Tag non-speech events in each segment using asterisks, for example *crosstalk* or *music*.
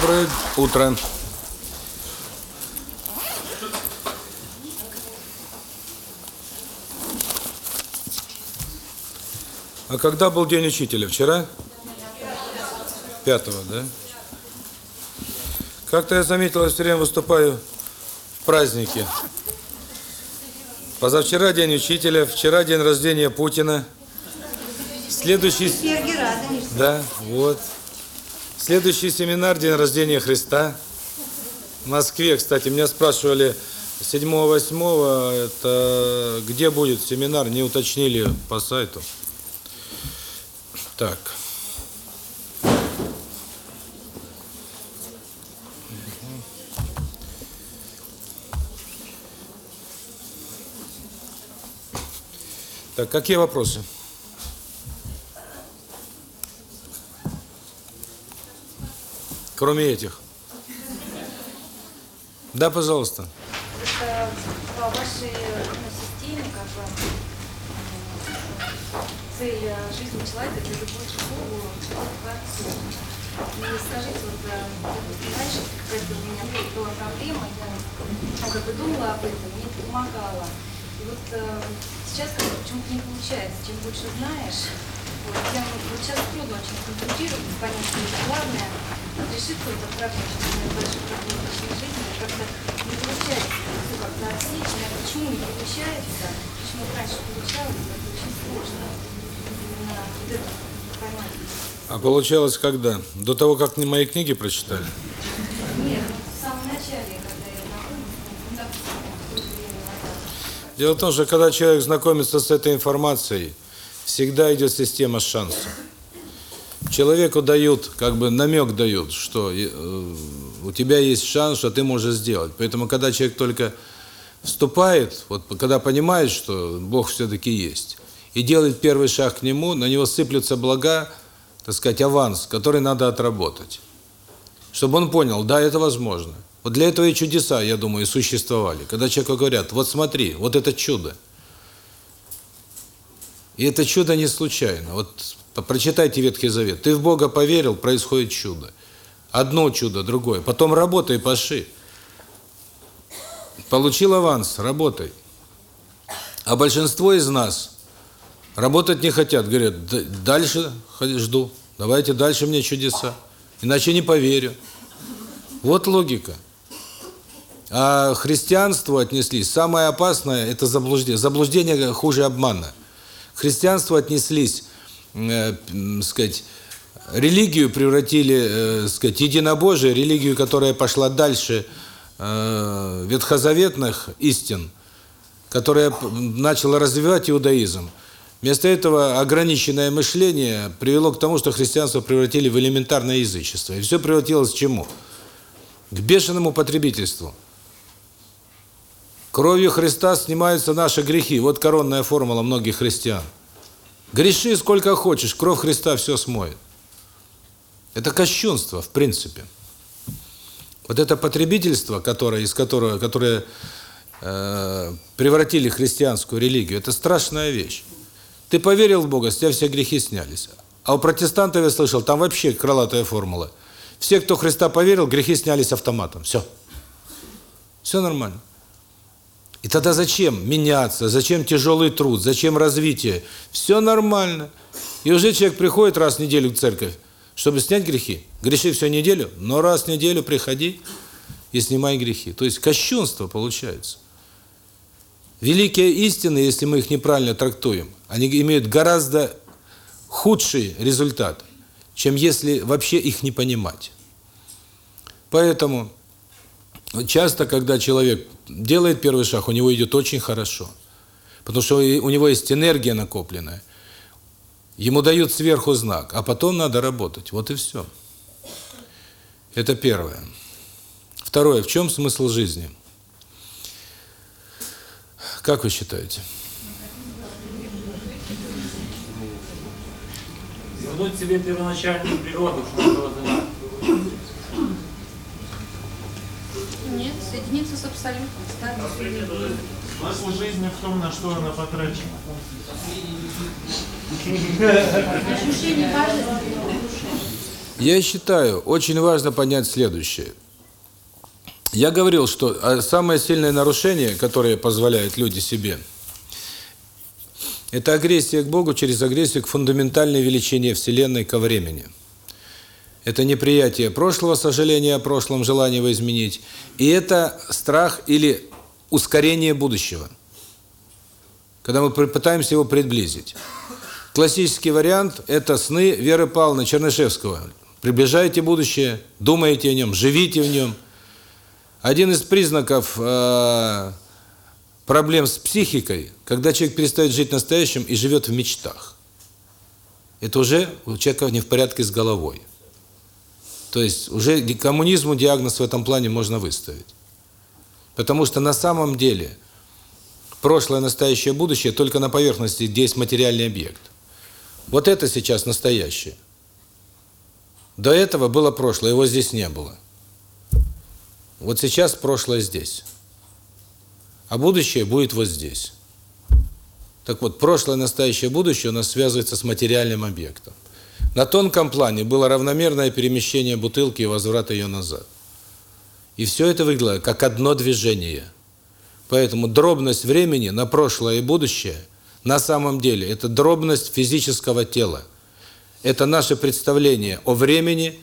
Доброе утро. А когда был день учителя? Вчера? Пятого, да? Как-то я заметил, я все время выступаю в празднике. Позавчера день учителя, вчера день рождения Путина. Следующий... Да, вот. Следующий семинар День рождения Христа. В Москве, кстати, меня спрашивали 7-8, это где будет семинар, не уточнили по сайту. Так. Так, какие вопросы? Кроме этих. Да, пожалуйста. Это по вашей системе, как бы, м, цель э, жизни человека – это любовь к Творцу. И скажите, вот э, раньше какая-то у меня была проблема, я как бы думала об этом, мне это помогало. И вот э, сейчас как бы почему-то не получается. Чем больше знаешь, тем вот сейчас трудно очень концентрироваться, понять, что это главное, решить какую-то проблему, что у меня большой проблемы в личной жизни, как-то не получается все как-то отсечь, почему не получается, почему раньше получалось, это очень сложно именно вот это поймать. А получалось когда? До того, как не мои книги прочитали? Нет, в самом начале, когда я знакомилась, ну, назад. Дело в том, что когда человек знакомится с этой информацией, всегда идет система шансов. Человеку дают, как бы намек дают, что э, у тебя есть шанс, что ты можешь сделать. Поэтому, когда человек только вступает, вот когда понимает, что Бог все-таки есть, и делает первый шаг к Нему, на него сыплются блага, так сказать, аванс, который надо отработать. Чтобы он понял, да, это возможно. Вот для этого и чудеса, я думаю, существовали. Когда человеку говорят, вот смотри, вот это чудо. И это чудо не случайно. Вот прочитайте Ветхий Завет. Ты в Бога поверил, происходит чудо. Одно чудо, другое. Потом работай, паши. Получил аванс, работай. А большинство из нас работать не хотят. Говорят, «Да- дальше жду, давайте дальше мне чудеса. Иначе не поверю. Вот логика. А христианству отнеслись. Самое опасное – это заблуждение. Заблуждение хуже обмана. К христианству отнеслись, э, сказать, религию превратили, э, сказать, единобожие, религию, которая пошла дальше э, ветхозаветных истин, которая начала развивать иудаизм. Вместо этого ограниченное мышление привело к тому, что христианство превратили в элементарное язычество. И все превратилось к чему? К бешеному потребительству. Кровью Христа снимаются наши грехи. Вот коронная формула многих христиан. Греши сколько хочешь, кровь Христа все смоет. Это кощунство, в принципе. Вот это потребительство, которое, из которого, которое э, превратили христианскую религию, это страшная вещь. Ты поверил в Бога, с тебя все грехи снялись. А у протестантов я слышал, там вообще крылатая формула. Все, кто Христа поверил, грехи снялись автоматом. Все. Все нормально. И тогда зачем меняться, зачем тяжелый труд, зачем развитие? Все нормально. И уже человек приходит раз в неделю в церковь, чтобы снять грехи. Греши всю неделю, но раз в неделю приходи и снимай грехи. То есть кощунство получается. Великие истины, если мы их неправильно трактуем, они имеют гораздо худший результат, чем если вообще их не понимать. Поэтому часто, когда человек делает первый шаг, у него идет очень хорошо. Потому что у него есть энергия накопленная. Ему дают сверху знак, а потом надо работать. Вот и все. Это первое. Второе. В чем смысл жизни? Как вы считаете? Вернуть себе первоначальную природу, что. Нет, соединиться с абсолютом, стать Смысл жизни в том, на что она потрачена. ощущение важности. Я считаю, очень важно понять следующее. Я говорил, что а, самое сильное нарушение, которое позволяют люди себе, это агрессия к Богу через агрессию к фундаментальной величине Вселенной ко времени. Это неприятие прошлого, сожаление о прошлом, желание его изменить. И это страх или ускорение будущего. Когда мы пытаемся его приблизить. Классический вариант – это сны Веры Павловны Чернышевского. Приближайте будущее, думайте о нем, живите в нем. Один из признаков э, проблем с психикой, когда человек перестает жить настоящим и живет в мечтах. Это уже у человека не в порядке с головой. То есть уже коммунизму диагноз в этом плане можно выставить. Потому что на самом деле прошлое, настоящее, будущее только на поверхности, где есть материальный объект. Вот это сейчас настоящее. До этого было прошлое, его здесь не было. Вот сейчас прошлое здесь. А будущее будет вот здесь. Так вот, прошлое, настоящее, будущее у нас связывается с материальным объектом. На тонком плане было равномерное перемещение бутылки и возврат ее назад. И все это выглядело как одно движение. Поэтому дробность времени на прошлое и будущее на самом деле это дробность физического тела. Это наше представление о времени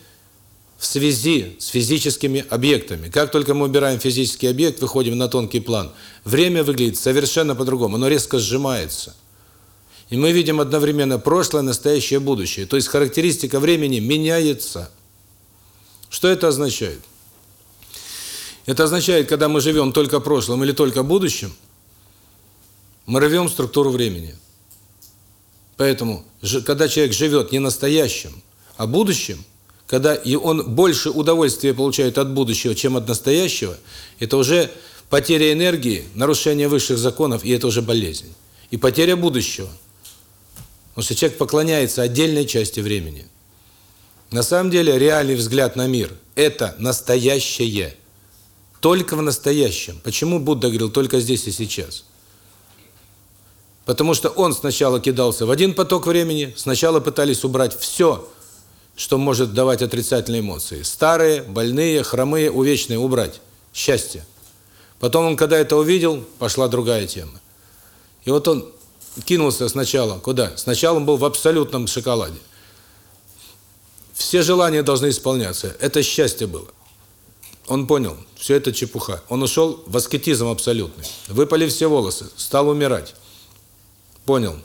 в связи с физическими объектами. Как только мы убираем физический объект, выходим на тонкий план, время выглядит совершенно по-другому, оно резко сжимается. И мы видим одновременно прошлое, настоящее, будущее. То есть характеристика времени меняется. Что это означает? Это означает, когда мы живем только прошлым или только будущим, мы рвем структуру времени. Поэтому, когда человек живет не настоящим, а будущим, когда и он больше удовольствия получает от будущего, чем от настоящего, это уже потеря энергии, нарушение высших законов, и это уже болезнь. И потеря будущего – Потому что человек поклоняется отдельной части времени. На самом деле реальный взгляд на мир – это настоящее. Только в настоящем. Почему Будда говорил только здесь и сейчас? Потому что он сначала кидался в один поток времени, сначала пытались убрать все, что может давать отрицательные эмоции. Старые, больные, хромые, увечные – убрать. Счастье. Потом он, когда это увидел, пошла другая тема. И вот он кинулся сначала куда? Сначала он был в абсолютном шоколаде. Все желания должны исполняться. Это счастье было. Он понял, все это чепуха. Он ушел в аскетизм абсолютный. Выпали все волосы, стал умирать. Понял.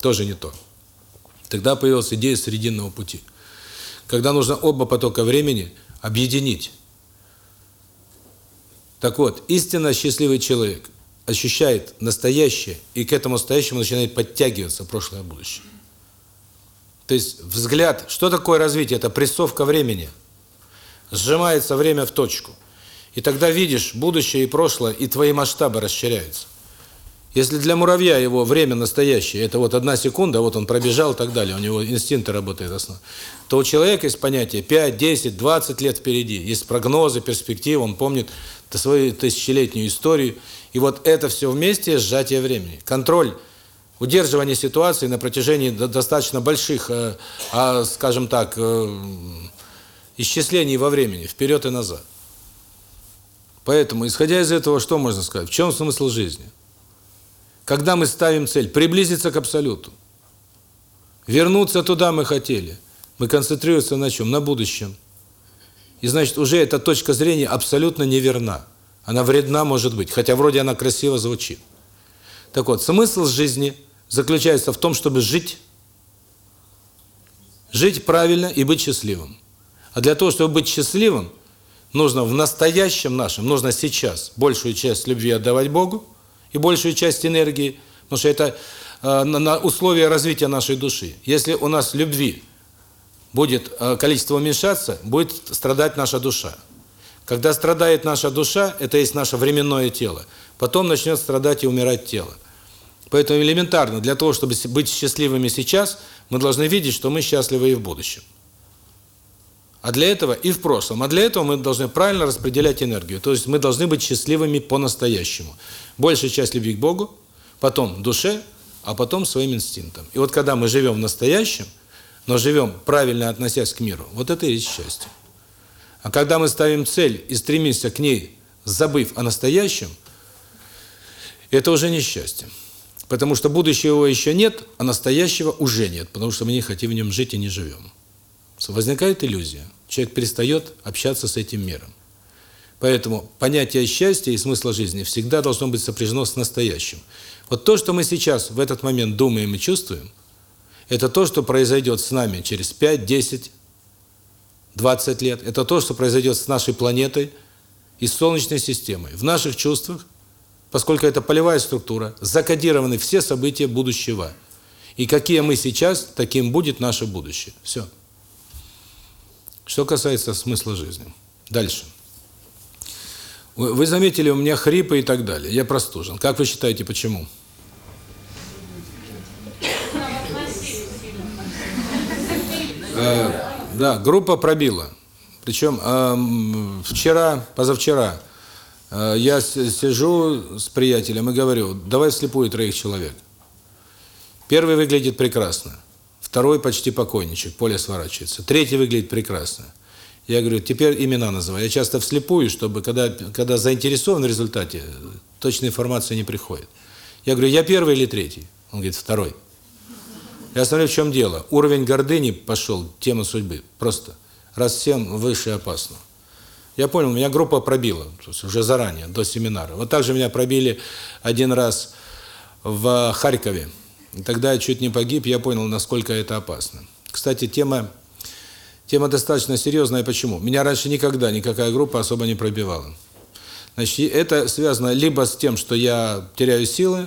Тоже не то. Тогда появилась идея срединного пути. Когда нужно оба потока времени объединить. Так вот, истинно счастливый человек ощущает настоящее, и к этому настоящему начинает подтягиваться прошлое и будущее. То есть взгляд, что такое развитие? Это прессовка времени. Сжимается время в точку. И тогда видишь будущее и прошлое, и твои масштабы расширяются. Если для муравья его время настоящее, это вот одна секунда, вот он пробежал и так далее, у него инстинкты работают основа, то у человека есть понятие 5, 10, 20 лет впереди, есть прогнозы, перспективы, он помнит свою тысячелетнюю историю, и вот это все вместе сжатие времени. Контроль, удерживание ситуации на протяжении достаточно больших, э, а, скажем так, э, исчислений во времени, вперед и назад. Поэтому, исходя из этого, что можно сказать? В чем смысл жизни? Когда мы ставим цель приблизиться к абсолюту, вернуться туда мы хотели, мы концентрируемся на чем? На будущем. И значит, уже эта точка зрения абсолютно неверна. Она вредна может быть, хотя вроде она красиво звучит. Так вот, смысл жизни заключается в том, чтобы жить, жить правильно и быть счастливым. А для того, чтобы быть счастливым, нужно в настоящем нашем, нужно сейчас большую часть любви отдавать Богу и большую часть энергии, потому что это э, на условия развития нашей души. Если у нас любви будет э, количество уменьшаться, будет страдать наша душа. Когда страдает наша душа, это есть наше временное тело, потом начнет страдать и умирать тело. Поэтому элементарно, для того, чтобы быть счастливыми сейчас, мы должны видеть, что мы счастливы и в будущем. А для этого и в прошлом. А для этого мы должны правильно распределять энергию. То есть мы должны быть счастливыми по-настоящему. Большая часть любви к Богу, потом душе, а потом своим инстинктам. И вот когда мы живем в настоящем, но живем правильно относясь к миру, вот это и есть счастье. А когда мы ставим цель и стремимся к ней, забыв о настоящем, это уже не счастье. Потому что будущего еще нет, а настоящего уже нет, потому что мы не хотим в нем жить и не живем. Возникает иллюзия. Человек перестает общаться с этим миром. Поэтому понятие счастья и смысла жизни всегда должно быть сопряжено с настоящим. Вот то, что мы сейчас в этот момент думаем и чувствуем, это то, что произойдет с нами через 5, 10, 20 лет. Это то, что произойдет с нашей планетой и с Солнечной системой. В наших чувствах, поскольку это полевая структура, закодированы все события будущего. И какие мы сейчас, таким будет наше будущее. Все. Что касается смысла жизни. Дальше. Вы заметили, у меня хрипы и так далее. Я простужен. Как вы считаете, почему? Э, да, группа пробила. Причем э, вчера, позавчера, э, я сижу с приятелем и говорю, давай вслепую троих человек. Первый выглядит прекрасно, второй почти покойничек, поле сворачивается, третий выглядит прекрасно. Я говорю, теперь имена называю. Я часто вслепую, чтобы, когда, когда заинтересован в результате, точная информация не приходит. Я говорю, я первый или третий? Он говорит, второй. Я смотрю, в чем дело. Уровень гордыни пошел, тема судьбы. Просто раз всем выше опасно. Я понял, меня группа пробила, то есть уже заранее, до семинара. Вот так же меня пробили один раз в Харькове. Тогда я чуть не погиб, я понял, насколько это опасно. Кстати, тема Тема достаточно серьезная. Почему? Меня раньше никогда никакая группа особо не пробивала. Значит, это связано либо с тем, что я теряю силы,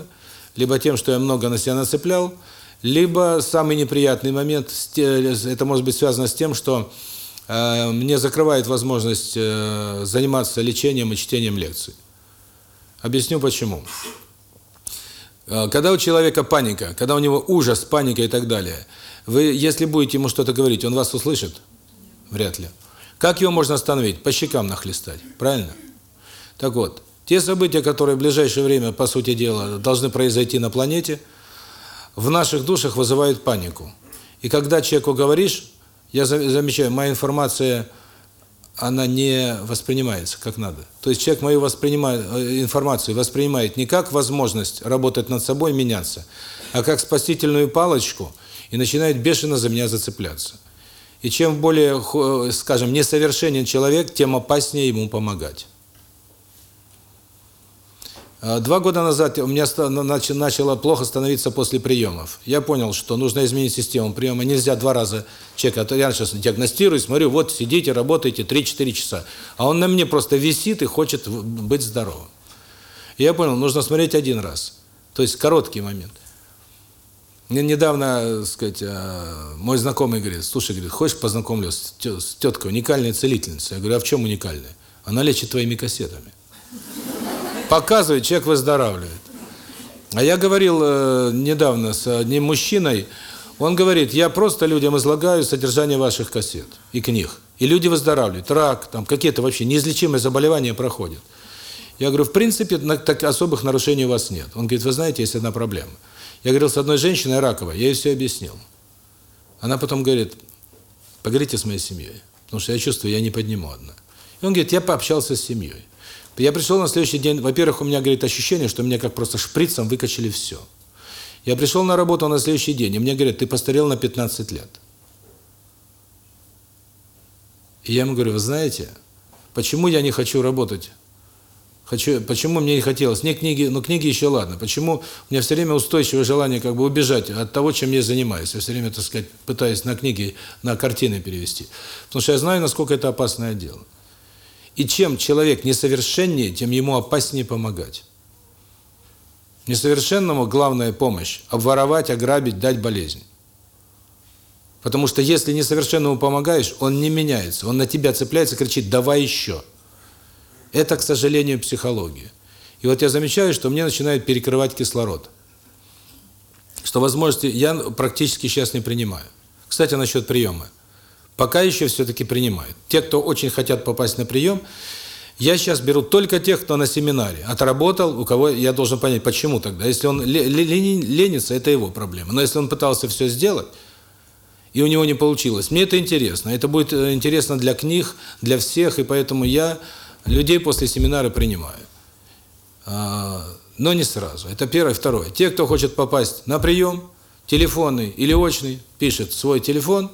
либо тем, что я много на себя нацеплял, либо самый неприятный момент, это может быть связано с тем, что э, мне закрывает возможность э, заниматься лечением и чтением лекций. Объясню почему. Э, когда у человека паника, когда у него ужас, паника и так далее, вы, если будете ему что-то говорить, он вас услышит? Вряд ли. Как его можно остановить? По щекам нахлестать. Правильно? Так вот, те события, которые в ближайшее время, по сути дела, должны произойти на планете, в наших душах вызывают панику. И когда человеку говоришь, я замечаю, моя информация, она не воспринимается как надо. То есть человек мою воспринимает, э, информацию воспринимает не как возможность работать над собой, меняться, а как спасительную палочку и начинает бешено за меня зацепляться. И чем более, скажем, несовершенен человек, тем опаснее ему помогать. А, два года назад у меня начало плохо становиться после приемов. Я понял, что нужно изменить систему приема. Нельзя два раза человека, я сейчас диагностирую, смотрю, вот сидите, работаете 3-4 часа. А он на мне просто висит и хочет быть здоровым. Я понял, нужно смотреть один раз. То есть короткий момент. Мне недавно, так сказать, а, мой знакомый говорит, слушай, говорит, хочешь познакомлюсь с теткой, уникальной целительницей? Я говорю, а в чем уникальная? Она лечит твоими кассетами. Показывает, человек выздоравливает. А я говорил э, недавно с одним мужчиной, он говорит, я просто людям излагаю содержание ваших кассет и книг. И люди выздоравливают. Рак, там какие-то вообще неизлечимые заболевания проходят. Я говорю, в принципе, так особых нарушений у вас нет. Он говорит, вы знаете, есть одна проблема. Я говорил с одной женщиной раковой, я ей все объяснил. Она потом говорит, поговорите с моей семьей, потому что я чувствую, я не подниму одна. И он говорит, я пообщался с семьей. Я пришел на следующий день, во-первых, у меня, говорит, ощущение, что меня как просто шприцем выкачали все. Я пришел на работу на следующий день, и мне говорят, ты постарел на 15 лет. И я ему говорю, вы знаете, почему я не хочу работать Хочу, почему мне не хотелось? Не книги, но книги еще ладно. Почему у меня все время устойчивое желание как бы убежать от того, чем я занимаюсь? Я все время, так сказать, пытаюсь на книги, на картины перевести. Потому что я знаю, насколько это опасное дело. И чем человек несовершеннее, тем ему опаснее помогать. Несовершенному главная помощь – обворовать, ограбить, дать болезнь. Потому что если несовершенному помогаешь, он не меняется, он на тебя цепляется, кричит «давай еще». Это, к сожалению, психология. И вот я замечаю, что мне начинает перекрывать кислород. Что возможности я практически сейчас не принимаю. Кстати, насчет приема. Пока еще все-таки принимают. Те, кто очень хотят попасть на прием, я сейчас беру только тех, кто на семинаре отработал, у кого я должен понять, почему тогда. Если он ленится, это его проблема. Но если он пытался все сделать, и у него не получилось. Мне это интересно. Это будет э, интересно для книг, для всех, и поэтому я людей после семинара принимаю. А, но не сразу. Это первое. Второе. Те, кто хочет попасть на прием, телефонный или очный, пишет свой телефон,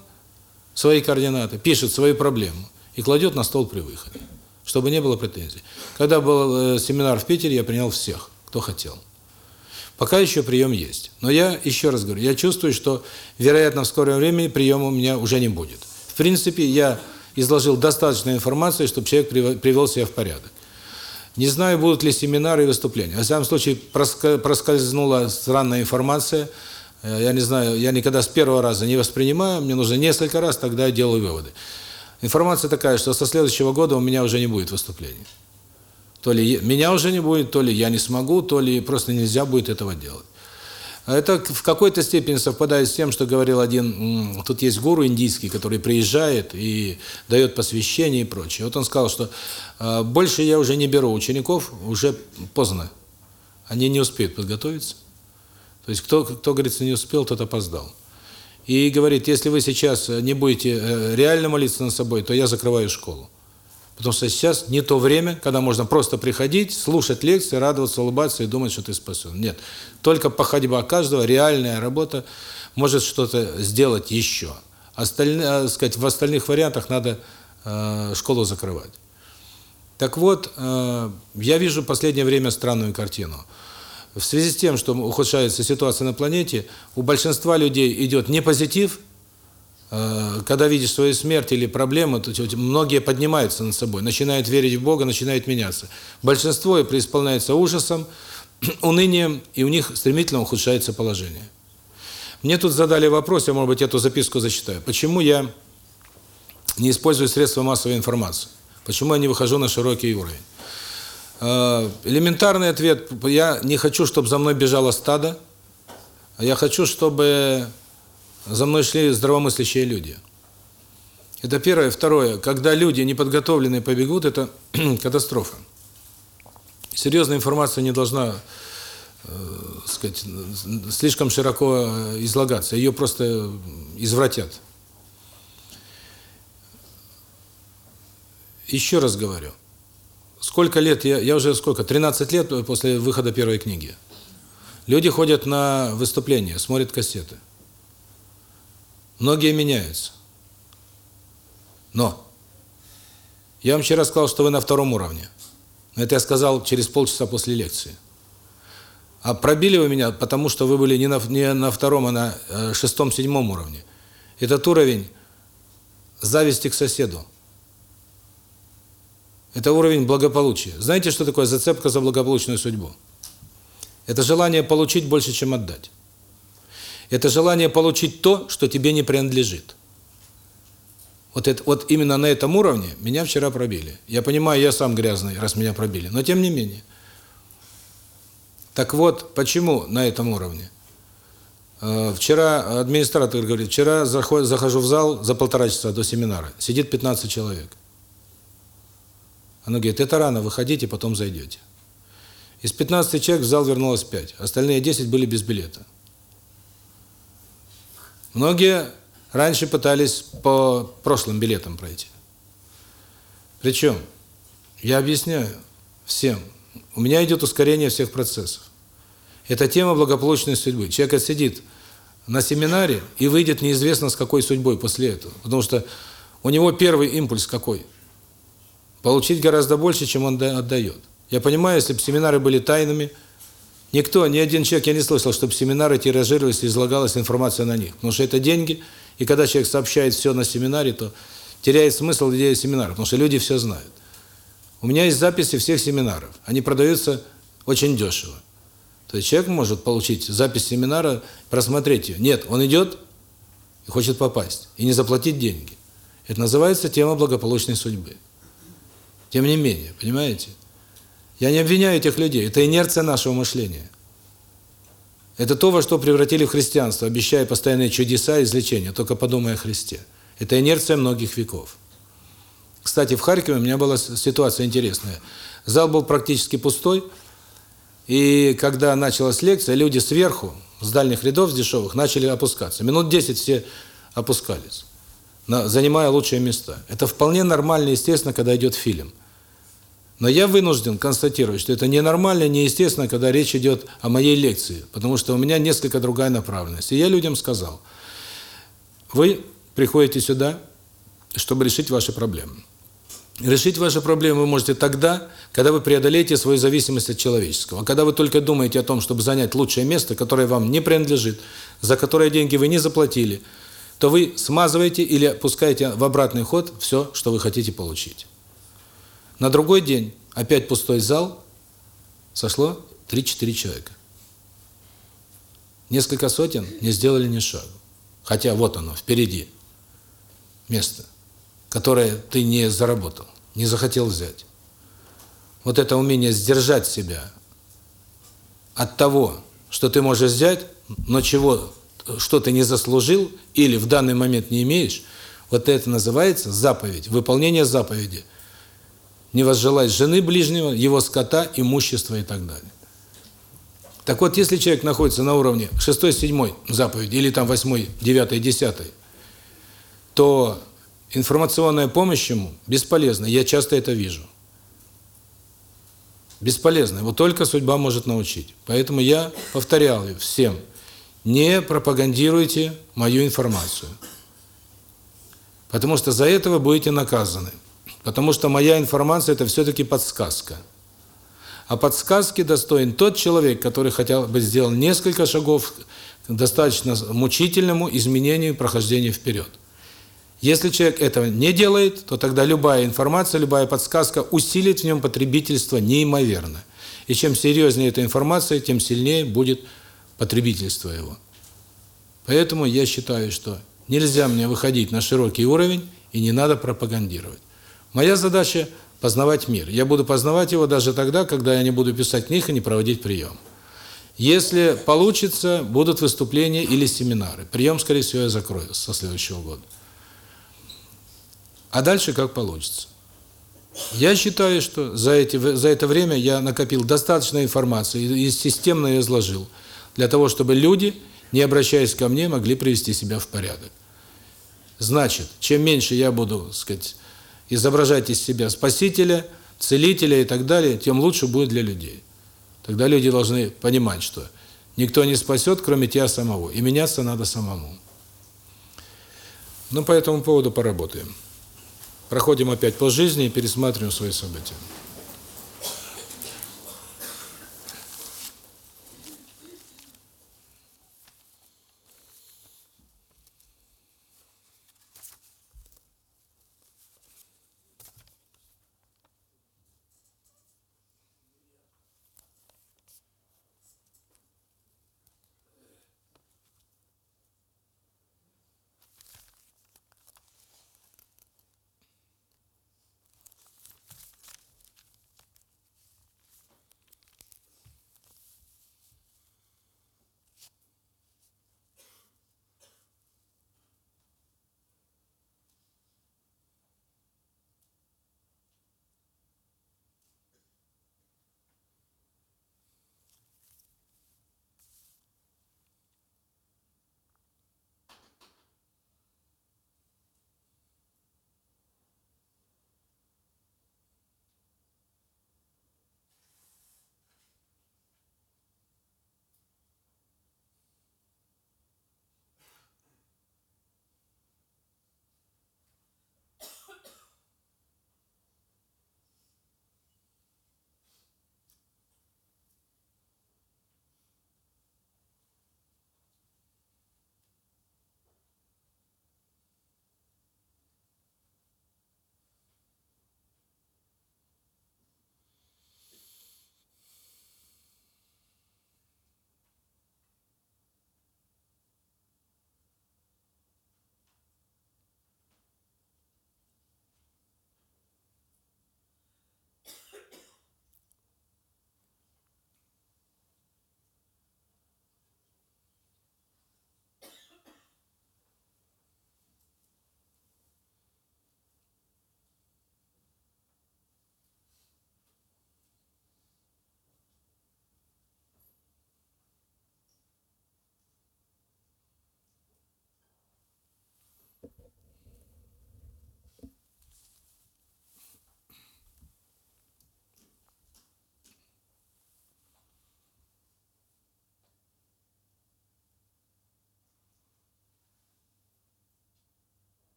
свои координаты, пишет свою проблему и кладет на стол при выходе, чтобы не было претензий. Когда был э, семинар в Питере, я принял всех, кто хотел. Пока еще прием есть. Но я еще раз говорю, я чувствую, что, вероятно, в скором времени приема у меня уже не будет. В принципе, я изложил достаточно информации, чтобы человек привел себя в порядок. Не знаю, будут ли семинары и выступления. В самом случае, проскользнула странная информация. Э, я не знаю, я никогда с первого раза не воспринимаю, мне нужно несколько раз, тогда я делаю выводы. Информация такая, что со следующего года у меня уже не будет выступлений. То ли меня уже не будет, то ли я не смогу, то ли просто нельзя будет этого делать. Это в какой-то степени совпадает с тем, что говорил один, тут есть гуру индийский, который приезжает и дает посвящение и прочее. Вот он сказал, что э, больше я уже не беру учеников, уже поздно. Они не успеют подготовиться. То есть кто, кто говорится, не успел, тот опоздал. И говорит, если вы сейчас не будете э, реально молиться над собой, то я закрываю школу. Потому что сейчас не то время, когда можно просто приходить, слушать лекции, радоваться, улыбаться и думать, что ты спасен. Нет. Только по ходьба каждого, реальная работа может что-то сделать еще. Остальные, э, сказать, в остальных вариантах надо э, школу закрывать. Так вот, э, я вижу в последнее время странную картину. В связи с тем, что ухудшается ситуация на планете, у большинства людей идет не позитив, Э, когда видишь свою смерть или проблему, то многие поднимаются над собой, начинают верить в Бога, начинают меняться. Большинство преисполняется ужасом, *clears throat* унынием, и у них стремительно ухудшается положение. Мне тут задали вопрос, я, может быть, эту записку зачитаю. Почему я не использую средства массовой информации? Почему я не выхожу на широкий уровень? Э, элементарный ответ – я не хочу, чтобы за мной бежало стадо, я хочу, чтобы за мной шли здравомыслящие люди. Это первое. Второе. Когда люди неподготовленные побегут, это *clears throat* катастрофа. Серьезная информация не должна, э, сказать, слишком широко излагаться. Ее просто извратят. Еще раз говорю. Сколько лет, я, я уже сколько, 13 лет после выхода первой книги. Люди ходят на выступления, смотрят кассеты. Многие меняются. Но я вам вчера сказал, что вы на втором уровне. Это я сказал через полчаса после лекции. А пробили вы меня, потому что вы были не на, не на втором, а на э, шестом-седьмом уровне. Этот уровень зависти к соседу. Это уровень благополучия. Знаете, что такое зацепка за благополучную судьбу? Это желание получить больше, чем отдать. Это желание получить то, что тебе не принадлежит. Вот это вот именно на этом уровне меня вчера пробили. Я понимаю, я сам грязный, раз меня пробили, но тем не менее. Так вот, почему на этом уровне? Э, вчера администратор говорит, вчера захожу в зал за полтора часа до семинара, сидит 15 человек. Она говорит, это рано, выходите, потом зайдете. Из 15 человек в зал вернулось 5, остальные 10 были без билета. Многие раньше пытались по прошлым билетам пройти. Причем, я объясняю всем, у меня идет ускорение всех процессов. Это тема благополучной судьбы. Человек сидит на семинаре и выйдет неизвестно с какой судьбой после этого. Потому что у него первый импульс какой? Получить гораздо больше, чем он отдает. Я понимаю, если бы семинары были тайными – Никто, ни один человек, я не слышал, чтобы семинары тиражировались и излагалась информация на них. Потому что это деньги, и когда человек сообщает все на семинаре, то теряет смысл идея семинара, потому что люди все знают. У меня есть записи всех семинаров. Они продаются очень дешево. То есть человек может получить запись семинара, просмотреть ее. Нет, он идет и хочет попасть, и не заплатить деньги. Это называется тема благополучной судьбы. Тем не менее, понимаете? Я не обвиняю этих людей, это инерция нашего мышления. Это то, во что превратили в христианство, обещая постоянные чудеса и излечения, только подумай о Христе. Это инерция многих веков. Кстати, в Харькове у меня была ситуация интересная. Зал был практически пустой, и когда началась лекция, люди сверху, с дальних рядов, с дешевых, начали опускаться. Минут 10 все опускались, занимая лучшие места. Это вполне нормально, естественно, когда идет фильм. Но я вынужден констатировать, что это ненормально, неестественно, когда речь идет о моей лекции, потому что у меня несколько другая направленность. И я людям сказал, вы приходите сюда, чтобы решить ваши проблемы. Решить ваши проблемы вы можете тогда, когда вы преодолеете свою зависимость от человеческого. Когда вы только думаете о том, чтобы занять лучшее место, которое вам не принадлежит, за которое деньги вы не заплатили, то вы смазываете или пускаете в обратный ход все, что вы хотите получить. На другой день опять пустой зал, сошло 3-4 человека. Несколько сотен не сделали ни шагу. Хотя вот оно, впереди место, которое ты не заработал, не захотел взять. Вот это умение сдержать себя от того, что ты можешь взять, но чего, что ты не заслужил или в данный момент не имеешь, вот это называется заповедь, выполнение заповеди. Не возжелать жены ближнего, его скота, имущества и так далее. Так вот, если человек находится на уровне 6-7 заповеди, или там 8, 9, 10, то информационная помощь ему бесполезна. Я часто это вижу. Бесполезно. Его только судьба может научить. Поэтому я повторял всем, не пропагандируйте мою информацию. Потому что за это вы будете наказаны. Потому что моя информация – это все-таки подсказка. А подсказки достоин тот человек, который хотел бы сделал несколько шагов к достаточно мучительному изменению и прохождению вперед. Если человек этого не делает, то тогда любая информация, любая подсказка усилит в нем потребительство неимоверно. И чем серьезнее эта информация, тем сильнее будет потребительство его. Поэтому я считаю, что нельзя мне выходить на широкий уровень и не надо пропагандировать. Моя задача – познавать мир. Я буду познавать его даже тогда, когда я не буду писать книг и не проводить прием. Если получится, будут выступления или семинары. Прием, скорее всего, я закрою со следующего года. А дальше как получится. Я считаю, что за, эти, за это время я накопил достаточно информации и системно ее изложил, для того, чтобы люди, не обращаясь ко мне, могли привести себя в порядок. Значит, чем меньше я буду, так сказать, изображать из себя спасителя, целителя и так далее, тем лучше будет для людей. Тогда люди должны понимать, что никто не спасет, кроме тебя самого, и меняться надо самому. Ну, по этому поводу поработаем. Проходим опять по жизни и пересматриваем свои события.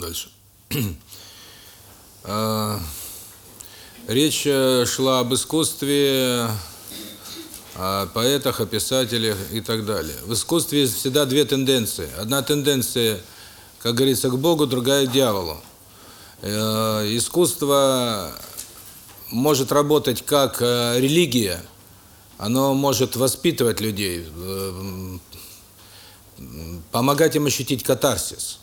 Дальше. *clears throat* А, Речь э, шла об искусстве, о поэтах, о писателях и так далее. В искусстве есть всегда две тенденции. Одна тенденция, как говорится, к Богу, другая к дьяволу. Э, Искусство может работать как э, религия, оно может воспитывать людей, помогать им ощутить катарсис.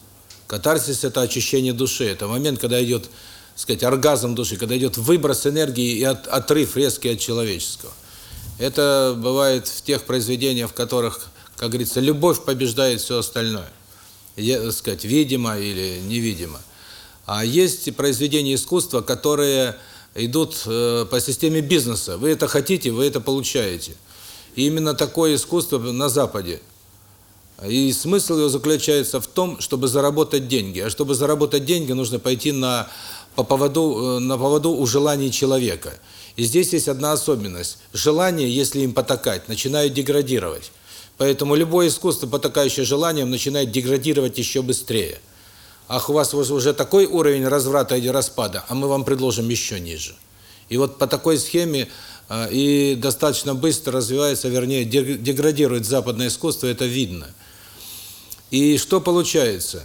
Катарсис – это очищение души, это момент, когда идет, сказать, оргазм души, когда идет выброс энергии и от- отрыв резкий от человеческого. Это бывает в тех произведениях, в которых, как говорится, любовь побеждает все остальное. Я, сказать, видимо или невидимо. А есть произведения искусства, которые идут э, по системе бизнеса. Вы это хотите, вы это получаете. И именно такое искусство на Западе. И смысл его заключается в том, чтобы заработать деньги. А чтобы заработать деньги, нужно пойти на по поводу э, на поводу у желаний человека. И здесь есть одна особенность. Желания, если им потакать, начинают деградировать. Поэтому любое искусство, потакающее желаниям, начинает деградировать еще быстрее. Ах, у вас уже такой уровень разврата или распада, а мы вам предложим еще ниже. И вот по такой схеме э, и достаточно быстро развивается, вернее, дег- деградирует западное искусство, это видно. И что получается?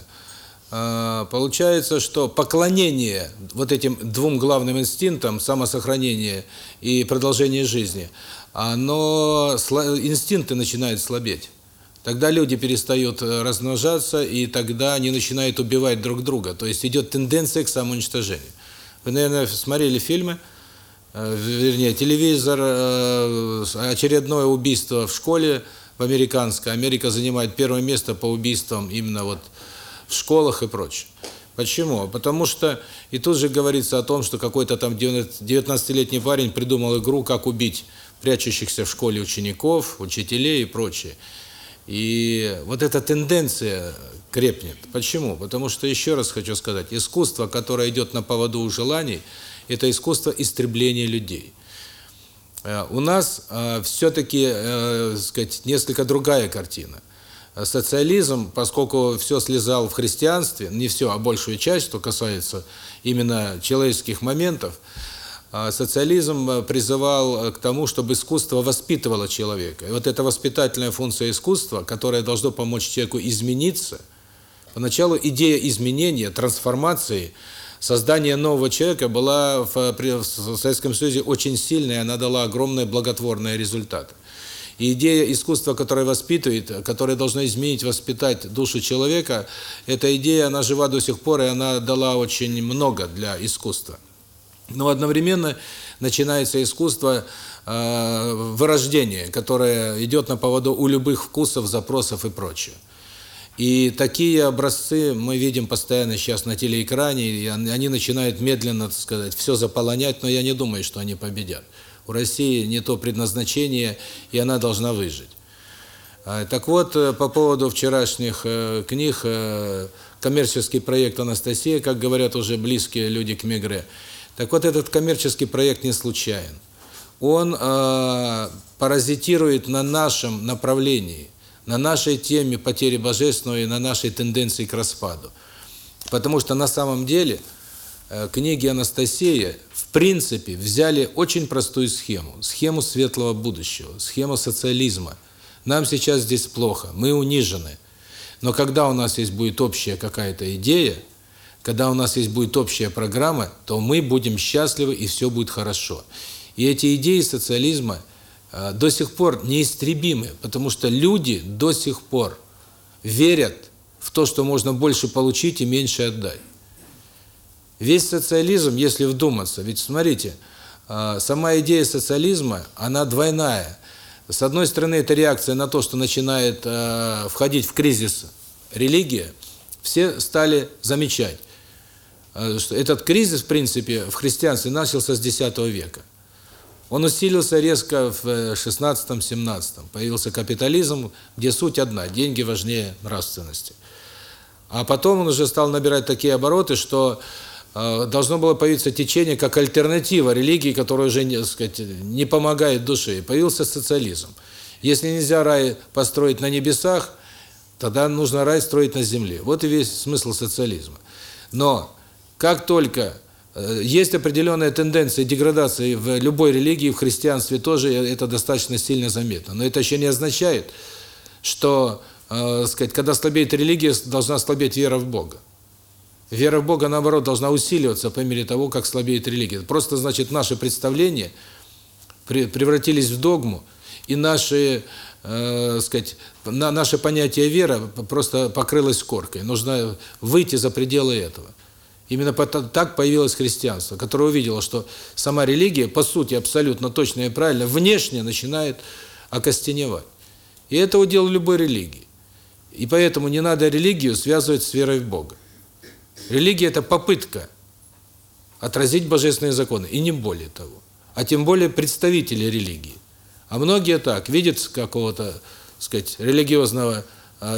Э, Получается, что поклонение вот этим двум главным инстинктам, самосохранение и продолжение жизни, оно, инстинкты начинают слабеть. Тогда люди перестают э, размножаться, и тогда они начинают убивать друг друга. То есть идет тенденция к самоуничтожению. Вы, наверное, смотрели фильмы, э, вернее, телевизор, э, очередное убийство в школе в американской. Америка занимает первое место по убийствам именно вот в школах и прочее. Почему? Потому что и тут же говорится о том, что какой-то там 19-летний парень придумал игру, как убить прячущихся в школе учеников, учителей и прочее. И вот эта тенденция крепнет. Почему? Потому что, еще раз хочу сказать, искусство, которое идет на поводу у желаний, это искусство истребления людей. Э, У нас э, все-таки, э, сказать, несколько другая картина. Социализм, поскольку все слезал в христианстве, не все, а большую часть, что касается именно человеческих моментов, социализм призывал к тому, чтобы искусство воспитывало человека. И вот эта воспитательная функция искусства, которая должно помочь человеку измениться, поначалу идея изменения, трансформации, создания нового человека была в, э, в Советском Союзе очень сильная, она дала огромные благотворные результаты. И идея искусства, которое воспитывает, которое должно изменить, воспитать душу человека, эта идея, она жива до сих пор, и она дала очень много для искусства. Но одновременно начинается искусство э, вырождения, которое идет на поводу у любых вкусов, запросов и прочее. И такие образцы мы видим постоянно сейчас на телеэкране, и они начинают медленно, так сказать, все заполонять, но я не думаю, что они победят. У России не то предназначение, и она должна выжить. А, Так вот, э, по поводу вчерашних э, книг, э, коммерческий проект «Анастасия», как говорят уже близкие люди к Мегре, так вот, этот коммерческий проект не случайен. Он э, паразитирует на нашем направлении, на нашей теме потери божественного и на нашей тенденции к распаду. Потому что на самом деле э, книги Анастасия в принципе взяли очень простую схему, схему светлого будущего, схему социализма. Нам сейчас здесь плохо, мы унижены. Но когда у нас есть будет общая какая-то идея, когда у нас есть будет общая программа, то мы будем счастливы и все будет хорошо. И эти идеи социализма до сих пор неистребимы, потому что люди до сих пор верят в то, что можно больше получить и меньше отдать. Весь социализм, если вдуматься, ведь смотрите, э, сама идея социализма, она двойная. С одной стороны, это реакция на то, что начинает э, входить в кризис религия, все стали замечать, э, что этот кризис, в принципе, в христианстве начался с X века. Он усилился резко в 16-17. Появился капитализм, где суть одна – деньги важнее нравственности. А потом он уже стал набирать такие обороты, что э, должно было появиться течение как альтернатива религии, которая уже, не, сказать, не помогает душе. И появился социализм. Если нельзя рай построить на небесах, тогда нужно рай строить на земле. Вот и весь смысл социализма. Но как только э, есть определенная тенденция деградации в любой религии, в христианстве тоже это достаточно сильно заметно. Но это еще не означает, что, э, сказать, когда слабеет религия, должна слабеть вера в Бога. Вера в Бога, наоборот, должна усиливаться по мере того, как слабеет религия. Просто, значит, наши представления превратились в догму, и наши, э, сказать, на, наше понятие вера просто покрылось коркой. Нужно выйти за пределы этого. Именно так появилось христианство, которое увидело, что сама религия, по сути, абсолютно точно и правильно, внешне начинает окостеневать. И это удел любой религии. И поэтому не надо религию связывать с верой в Бога. Религия – это попытка отразить божественные законы, и не более того. А тем более представители религии. А многие так, видят какого-то, сказать, религиозного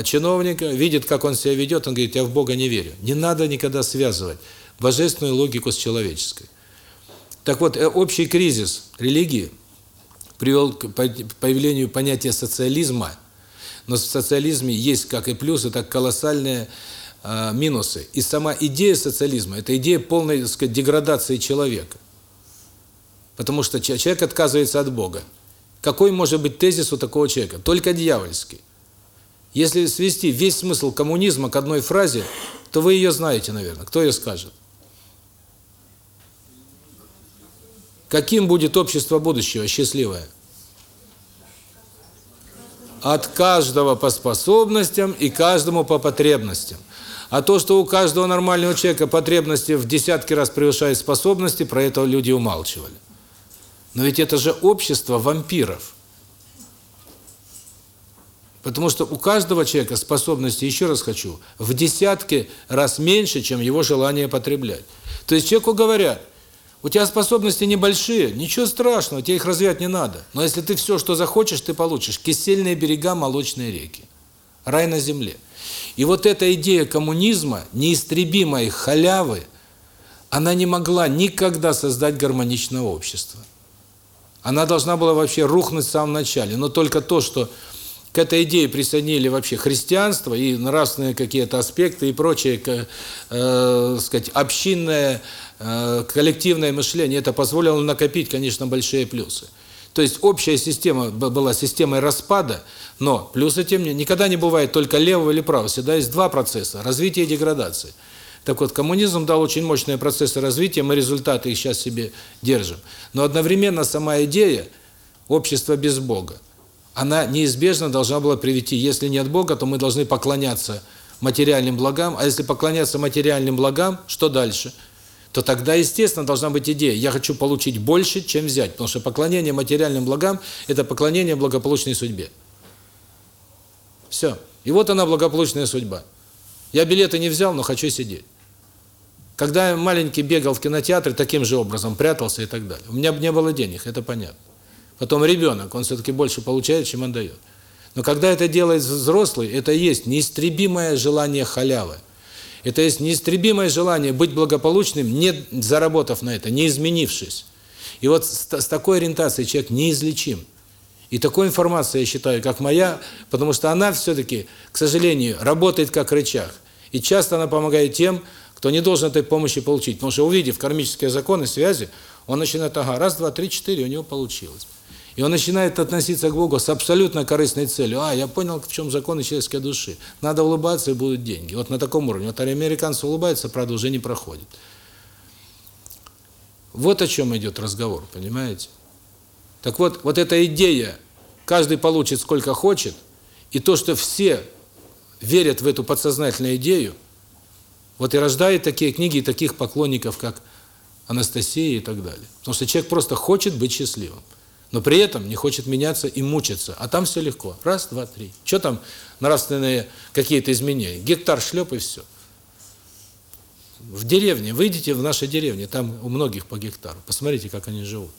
чиновника, видят, как он себя ведет, он говорит, я в Бога не верю. Не надо никогда связывать божественную логику с человеческой. Так вот, э, общий кризис религии привел к появлению понятия социализма, но в социализме есть как и плюсы, так и колоссальные э, минусы. И сама идея социализма – это идея полной, так сказать, деградации человека. Потому что человек отказывается от Бога. Какой может быть тезис у такого человека? Только дьявольский. Если свести весь смысл коммунизма к одной фразе, то вы ее знаете, наверное. Кто ее скажет? Каким будет общество будущего, счастливое? От каждого по способностям и каждому по потребностям. А то, что у каждого нормального человека потребности в десятки раз превышают способности, про это люди умалчивали. Но ведь это же общество вампиров. Потому что у каждого человека способности, еще раз хочу, в десятки раз меньше, чем его желание потреблять. То есть человеку говорят, у тебя способности небольшие, ничего страшного, тебе их развивать не надо. Но если ты все, что захочешь, ты получишь. Кисельные берега, молочные реки. Рай на земле. И вот эта идея коммунизма, неистребимой халявы, она не могла никогда создать гармоничное общество. Она должна была вообще рухнуть в самом начале. Но только то, что к этой идее присоединили вообще христианство и нравственные какие-то аспекты и прочее, э, сказать, общинное, э, коллективное мышление, это позволило накопить, конечно, большие плюсы. То есть общая система была системой распада, но плюсы тем не никогда не бывает только левого или правого, всегда есть два процесса – развитие и деградация. Так вот, коммунизм дал очень мощные процессы развития, мы результаты их сейчас себе держим. Но одновременно сама идея общества без Бога, она неизбежно должна была привести, если нет Бога, то мы должны поклоняться материальным благам, а если поклоняться материальным благам, что дальше? То тогда, естественно, должна быть идея, я хочу получить больше, чем взять, потому что поклонение материальным благам – это поклонение благополучной судьбе. Все. И вот она благополучная судьба. Я билеты не взял, но хочу сидеть. Когда я маленький бегал в кинотеатр, таким же образом прятался и так далее. У меня не было денег, это понятно. Потом ребенок, он все-таки больше получает, чем он дает. Но когда это делает взрослый, это есть неистребимое желание халявы. Это есть неистребимое желание быть благополучным, не заработав на это, не изменившись. И вот с, с такой ориентацией человек неизлечим. И такой информация, я считаю, как моя, потому что она все-таки, к сожалению, работает как рычаг. И часто она помогает тем, кто не должен этой помощи получить. Потому что увидев кармические законы связи, он начинает, ага, раз, два, три, четыре, у него получилось. И он начинает относиться к Богу с абсолютно корыстной целью. А, я понял, в чем законы человеческой души. Надо улыбаться, и будут деньги. Вот на таком уровне. Вот американцы улыбаются, правда, уже не проходит. Вот о чем идет разговор, понимаете? Так вот, вот эта идея, каждый получит сколько хочет, и то, что все верят в эту подсознательную идею, вот и рождает такие книги и таких поклонников, как Анастасия и так далее. Потому что человек просто хочет быть счастливым. Но при этом не хочет меняться и мучиться. А там все легко. Раз, два, три. Что там нравственные какие-то изменения? Гектар шлеп и все. В деревне, выйдите в наши деревни, там у многих по гектару. Посмотрите, как они живут.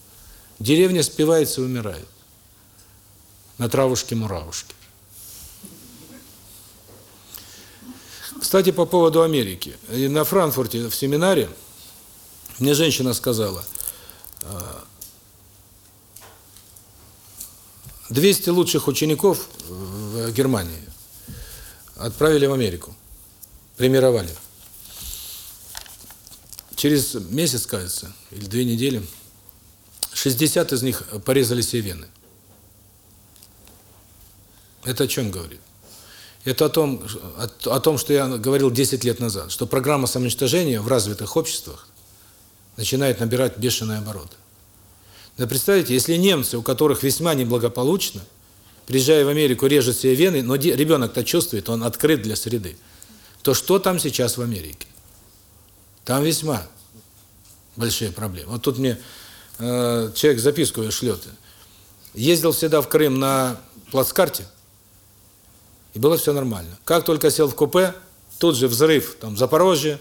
Деревня спивается и умирает. На травушке-муравушке. Кстати, по поводу Америки. И на Франкфурте в семинаре мне женщина сказала, 200 лучших учеников в Германии отправили в Америку, премировали. через месяц, кажется, или две недели, 60 из них порезали себе вены. Это о чем говорит? Это о том, о, о том, что я говорил 10 лет назад, что программа самоуничтожения в развитых обществах начинает набирать бешеные обороты. Да представьте, если немцы, у которых весьма неблагополучно, приезжая в Америку, режут себе вены, но ребенок-то чувствует, он открыт для среды, то что там сейчас в Америке? Там весьма большие проблемы. Вот тут мне э, человек записку шлет. Ездил всегда в Крым на плацкарте, и было все нормально. Как только сел в купе, тут же взрыв, там, Запорожье,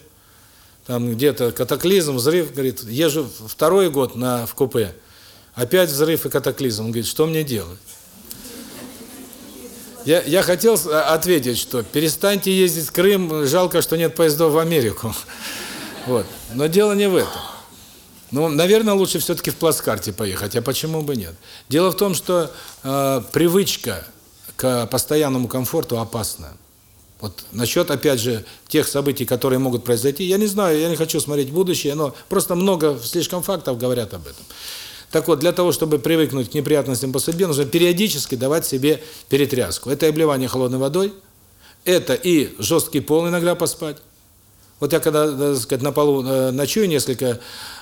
там где-то катаклизм, взрыв, говорит, езжу второй год на в купе, опять взрыв и катаклизм. Он говорит, что мне делать? Я, я хотел ответить, что перестаньте ездить в Крым, жалко, что нет поездов в Америку. *laughs* Вот. Но дело не в этом. Ну, наверное, лучше все-таки в плацкарте поехать, а почему бы нет? Дело в том, что э, привычка к постоянному комфорту опасна. Вот насчет, опять же, тех событий, которые могут произойти, я не знаю, я не хочу смотреть будущее, но просто много, слишком фактов говорят об этом. Так вот, для того, чтобы привыкнуть к неприятностям по судьбе, нужно периодически давать себе перетряску. Это и обливание холодной водой, это и жесткий пол иногда поспать. Вот я когда, так сказать, на полу э, ночую несколько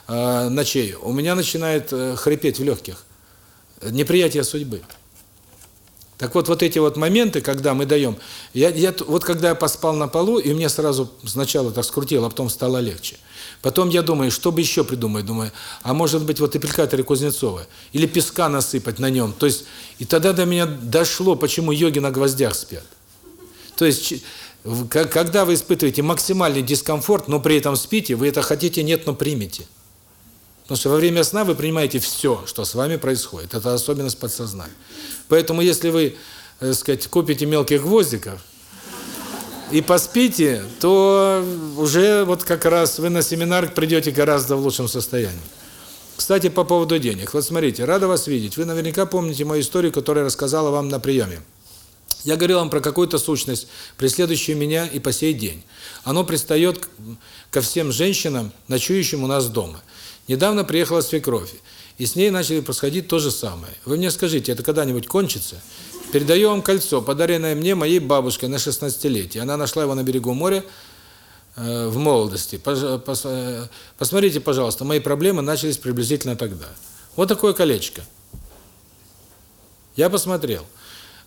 э, ночей, у меня начинает э, хрипеть в легких. Неприятие судьбы. Так вот, вот эти вот моменты, когда мы даем, я, я, вот когда я поспал на полу, и мне сразу сначала так скрутило, а потом стало легче. Потом я думаю, что бы еще придумать, думаю, а может быть вот аппликаторы Кузнецова, или песка насыпать на нем. То есть, и тогда до меня дошло, почему йоги на гвоздях спят. То есть, когда вы испытываете максимальный дискомфорт, но при этом спите, вы это хотите, нет, но примите. Потому что во время сна вы принимаете все, что с вами происходит. Это особенность подсознания. Поэтому если вы, так сказать, купите мелких гвоздиков и поспите, то уже вот как раз вы на семинар придете гораздо в лучшем состоянии. Кстати, по поводу денег. Вот смотрите, рада вас видеть. Вы наверняка помните мою историю, которую я рассказала вам на приеме. Я говорил вам про какую-то сущность, преследующую меня и по сей день. Оно пристает ко всем женщинам, ночующим у нас дома. Недавно приехала свекровь, и с ней начали происходить то же самое. Вы мне скажите, это когда-нибудь кончится? Передаю вам кольцо, подаренное мне моей бабушкой на 16-летие. Она нашла его на берегу моря э, в молодости. Пож, пос, э, посмотрите, пожалуйста, мои проблемы начались приблизительно тогда. Вот такое колечко. Я посмотрел.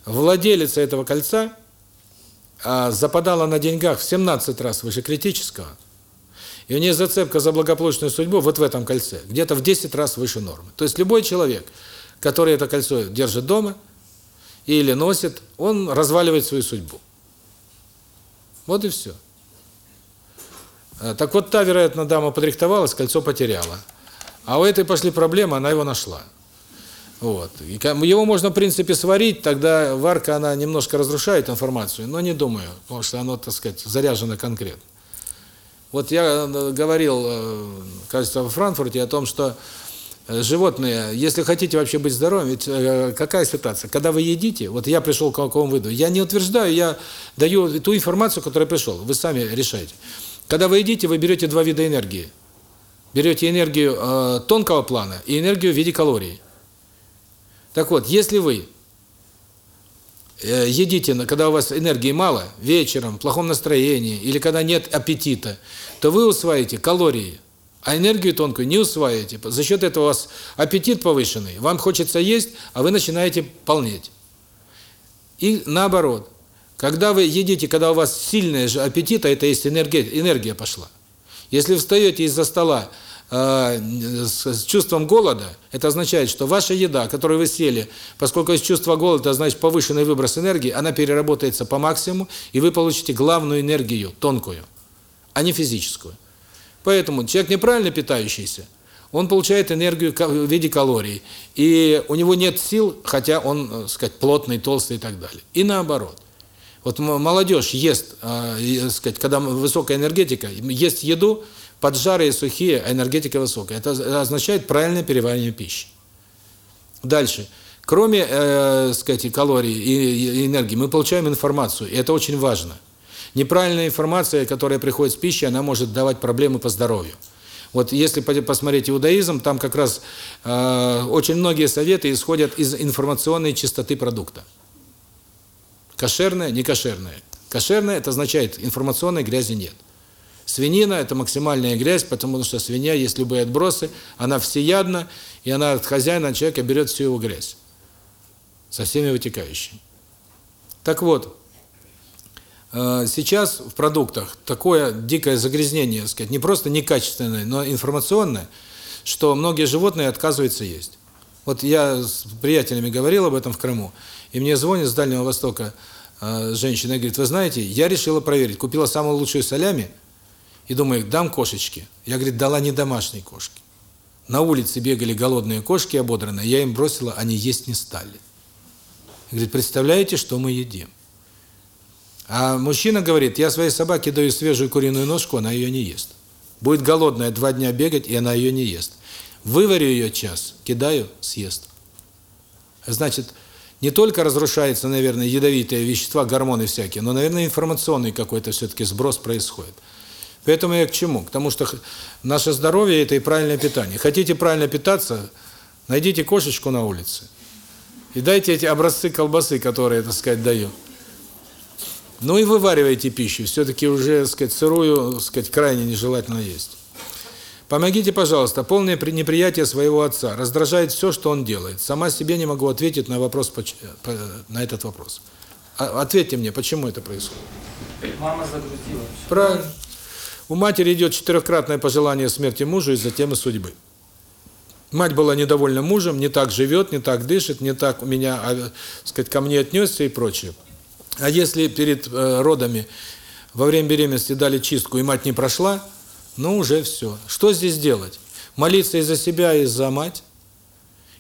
Владелица этого кольца э, западала на деньгах в 17 раз выше критического. И у нее зацепка за благополучную судьбу вот в этом кольце, где-то в 10 раз выше нормы. То есть любой человек, который это кольцо держит дома или носит, он разваливает свою судьбу. Вот и все. Так вот, та, вероятно, дама подрихтовалась, кольцо потеряла. А у этой пошли проблемы, она его нашла. Вот. И его можно, в принципе, сварить, тогда варка, она немножко разрушает информацию, но не думаю, потому что оно, так сказать, заряжено конкретно. Вот я э, говорил, э, кажется, во Франкфурте о том, что э, животные, если хотите вообще быть здоровым, ведь какая ситуация? Когда вы едите, вот я пришел к какому выводу, я не утверждаю, я даю ту информацию, которая пришел, вы сами решаете. Когда вы едите, вы берете два вида энергии. Берете энергию э, тонкого плана и энергию в виде калорий. Так вот, если вы едите, когда у вас энергии мало, вечером, в плохом настроении, или когда нет аппетита, то вы усваиваете калории, а энергию тонкую не усваиваете. За счет этого у вас аппетит повышенный, вам хочется есть, а вы начинаете полнеть. И наоборот, когда вы едите, когда у вас сильный же аппетит, а это есть энергия, энергия пошла. Если встаете из-за стола Э, с чувством голода, это означает, что ваша еда, которую вы съели, поскольку есть чувство голода, значит повышенный выброс энергии, она переработается по максимуму, и вы получите главную энергию, тонкую, а не физическую. Поэтому человек неправильно питающийся, он получает энергию в виде калорий, и у него нет сил, хотя он, так э, сказать, плотный, толстый и так далее. И наоборот. Вот молодежь ест, э, сказать, когда высокая энергетика, ест еду, поджарые, сухие, а энергетика высокая. Это означает правильное переваривание пищи. Дальше. Кроме, э, сказать, калорий и энергии, мы получаем информацию, и это очень важно. Неправильная информация, которая приходит с пищей, она может давать проблемы по здоровью. Вот если посмотреть иудаизм, там как раз э, очень многие советы исходят из информационной чистоты продукта. Кошерное, не кошерное. Кошерное – это означает, информационной грязи нет. Свинина – это максимальная грязь, потому что свинья, есть любые отбросы, она всеядна, и она от хозяина, от человека берет всю его грязь. Со всеми вытекающими. Так вот, сейчас в продуктах такое дикое загрязнение, сказать, не просто некачественное, но информационное, что многие животные отказываются есть. Вот я с приятелями говорил об этом в Крыму, и мне звонит с Дальнего Востока э, женщина и говорит, вы знаете, я решила проверить, купила самую лучшую солями, и думаю, дам кошечке. Я, говорит, дала не домашней кошке. На улице бегали голодные кошки ободранные, я им бросила, они есть не стали. Говорит, представляете, что мы едим? А мужчина говорит, я своей собаке даю свежую куриную ножку, она ее не ест. Будет голодная два дня бегать, и она ее не ест. Выварю ее час, кидаю, съест. Значит, не только разрушаются, наверное, ядовитые вещества, гормоны всякие, но, наверное, информационный какой-то все-таки сброс происходит. Поэтому я к чему? К тому, что наше здоровье – это и правильное питание. Хотите правильно питаться, найдите кошечку на улице и дайте эти образцы колбасы, которые, так сказать, даю. Ну и вываривайте пищу, все-таки уже, сказать, сырую, сказать, крайне нежелательно есть. Помогите, пожалуйста, полное неприятие своего отца, раздражает все, что он делает. Сама себе не могу ответить на вопрос на этот вопрос. А, ответьте мне, почему это происходит? Мама загрузила. Правильно. У матери идет четырехкратное пожелание смерти мужа из-за темы судьбы. Мать была недовольна мужем, не так живет, не так дышит, не так у меня, а, сказать, ко мне отнесся и прочее. А если перед э, родами во время беременности дали чистку, и мать не прошла, ну уже все. Что здесь делать? Молиться и за себя, и за мать?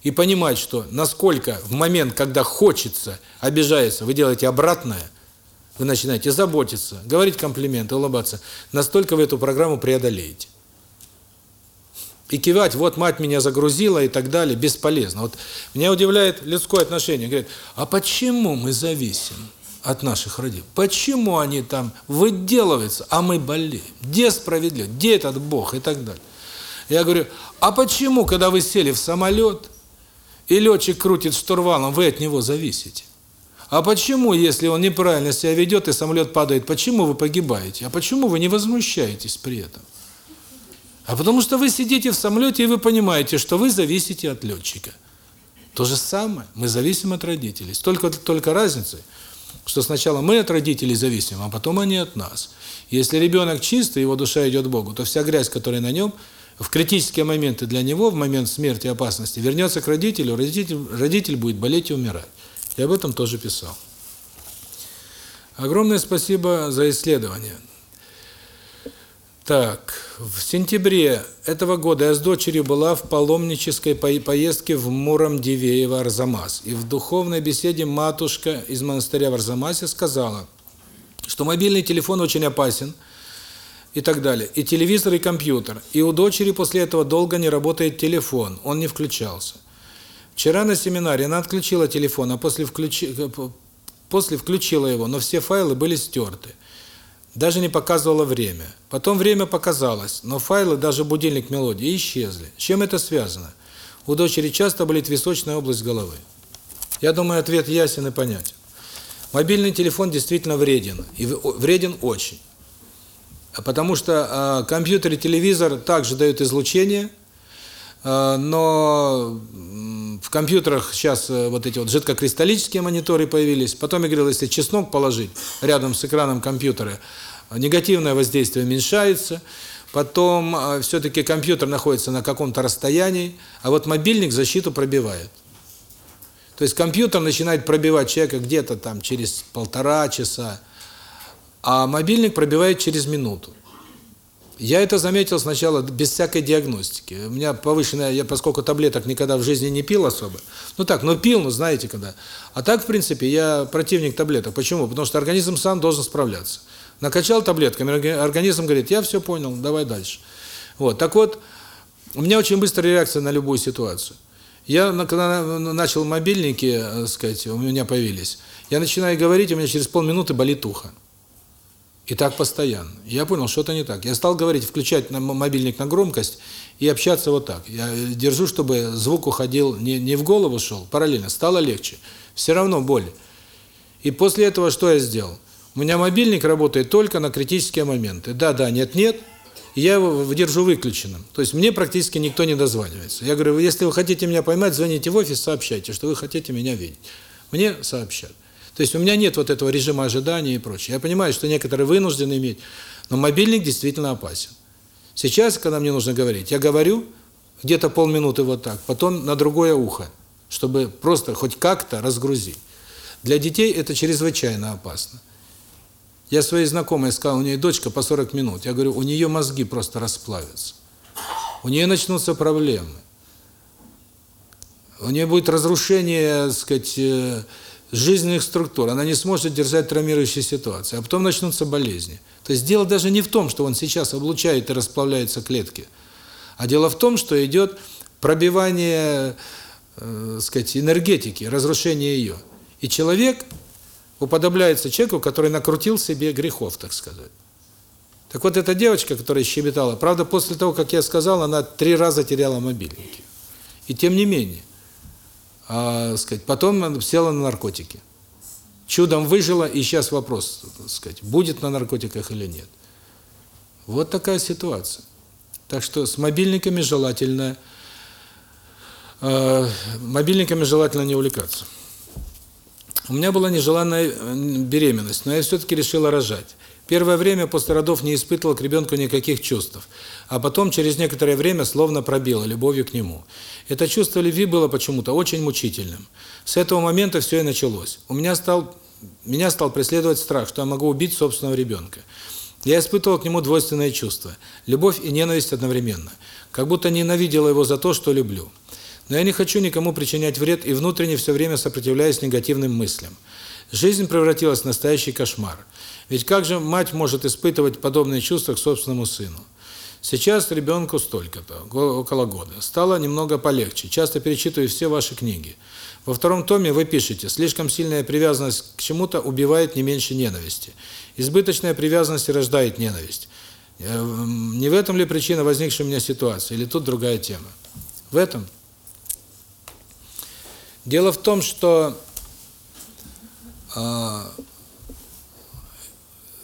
И понимать, что насколько в момент, когда хочется, обижается, вы делаете обратное, вы начинаете заботиться, говорить комплименты, улыбаться, настолько вы эту программу преодолеете. И кивать, вот мать меня загрузила и так далее, бесполезно. Вот меня удивляет людское отношение. Говорит, а почему мы зависим? От наших родителей. Почему они там выделываются, а мы болеем? Где справедливость? Где этот Бог? И так далее. Я говорю, а почему, когда вы сели в самолет, и летчик крутит штурвалом, вы от него зависите? А почему, если он неправильно себя ведет, и самолет падает, почему вы погибаете? А почему вы не возмущаетесь при этом? А потому что вы сидите в самолете, и вы понимаете, что вы зависите от летчика. То же самое, мы зависим от родителей. Только, только разница – что сначала мы от родителей зависим, а потом они от нас. Если ребенок чистый, его душа идет к Богу, то вся грязь, которая на нем, в критические моменты для него, в момент смерти и опасности, вернется к родителю, родитель, родитель будет болеть и умирать. Я об этом тоже писал. Огромное спасибо за исследование. Так, в сентябре этого года я с дочерью была в паломнической поездке в Муром-Дивеево, Арзамас. И в духовной беседе матушка из монастыря в Арзамасе сказала, что мобильный телефон очень опасен и так далее. И телевизор, и компьютер. И у дочери после этого долго не работает телефон, он не включался. Вчера на семинаре она отключила телефон, а после, включи... после включила его, но все файлы были стерты. Даже не показывало время. Потом время показалось, но файлы, даже будильник мелодии, исчезли. С чем это связано? У дочери часто болит височная область головы. Я думаю, ответ ясен и понятен. Мобильный телефон действительно вреден, и вреден очень. Потому что э, компьютер и телевизор также дают излучение, э, но в компьютерах сейчас э, вот эти вот жидкокристаллические мониторы появились. Потом я говорил, если чеснок положить рядом с экраном компьютера, негативное воздействие уменьшается. Потом э, все-таки компьютер находится на каком-то расстоянии, а вот мобильник защиту пробивает. То есть компьютер начинает пробивать человека где-то там через полтора часа, а мобильник пробивает через минуту. Я это заметил сначала без всякой диагностики. У меня повышенная, я поскольку таблеток никогда в жизни не пил особо. Ну так, но пил, ну знаете когда. А так, в принципе, я противник таблеток. Почему? Потому что организм сам должен справляться. Накачал таблетками, организм говорит, я все понял, давай дальше. Вот, так вот, у меня очень быстрая реакция на любую ситуацию. Я, когда начал мобильники, так сказать, у меня появились, я начинаю говорить, у меня через полминуты болит ухо. И так постоянно. Я понял, что-то не так. Я стал говорить, включать на мобильник на громкость и общаться вот так. Я держу, чтобы звук уходил, не, не в голову шел, параллельно. Стало легче. Все равно боль. И после этого что я сделал? У меня мобильник работает только на критические моменты. Да, да, нет, нет. Я его держу выключенным. То есть мне практически никто не дозванивается. Я говорю, если вы хотите меня поймать, звоните в офис, сообщайте, что вы хотите меня видеть. Мне сообщат. То есть у меня нет вот этого режима ожидания и прочее. Я понимаю, что некоторые вынуждены иметь, но мобильник действительно опасен. Сейчас, когда мне нужно говорить, я говорю где-то полминуты вот так, потом на другое ухо, чтобы просто хоть как-то разгрузить. Для детей это чрезвычайно опасно. Я своей знакомой сказал, у нее дочка по 40 минут. Я говорю, у нее мозги просто расплавятся. У нее начнутся проблемы. У нее будет разрушение, так сказать, э, жизненных структур. Она не сможет держать травмирующие ситуации. А потом начнутся болезни. То есть дело даже не в том, что он сейчас облучает и расплавляются клетки. А дело в том, что идет пробивание, э, сказать, энергетики, разрушение ее. И человек уподобляется человеку, который накрутил себе грехов, так сказать. Так вот, эта девочка, которая щебетала, правда, после того, как я сказал, она три раза теряла мобильники. И тем не менее, а, сказать, потом села на наркотики. Чудом выжила, и сейчас вопрос, сказать, будет на наркотиках или нет. Вот такая ситуация. Так что с мобильниками желательно э, мобильниками желательно не увлекаться. У меня была нежеланная беременность, но я все-таки решила рожать. Первое время после родов не испытывала к ребенку никаких чувств, а потом через некоторое время словно пробила любовью к нему. Это чувство любви было почему-то очень мучительным. С этого момента все и началось. У меня стал меня стал преследовать страх, что я могу убить собственного ребенка. Я испытывал к нему двойственное чувство – любовь и ненависть одновременно, как будто ненавидела его за то, что люблю. Но я не хочу никому причинять вред и внутренне все время сопротивляюсь негативным мыслям. Жизнь превратилась в настоящий кошмар. Ведь как же мать может испытывать подобные чувства к собственному сыну? Сейчас ребенку столько-то, около года. Стало немного полегче. Часто перечитываю все ваши книги. Во втором томе вы пишете, слишком сильная привязанность к чему-то убивает не меньше ненависти. Избыточная привязанность рождает ненависть. Э, не в этом ли причина возникшей у меня ситуации? Или тут другая тема? В этом. Дело в том, что э,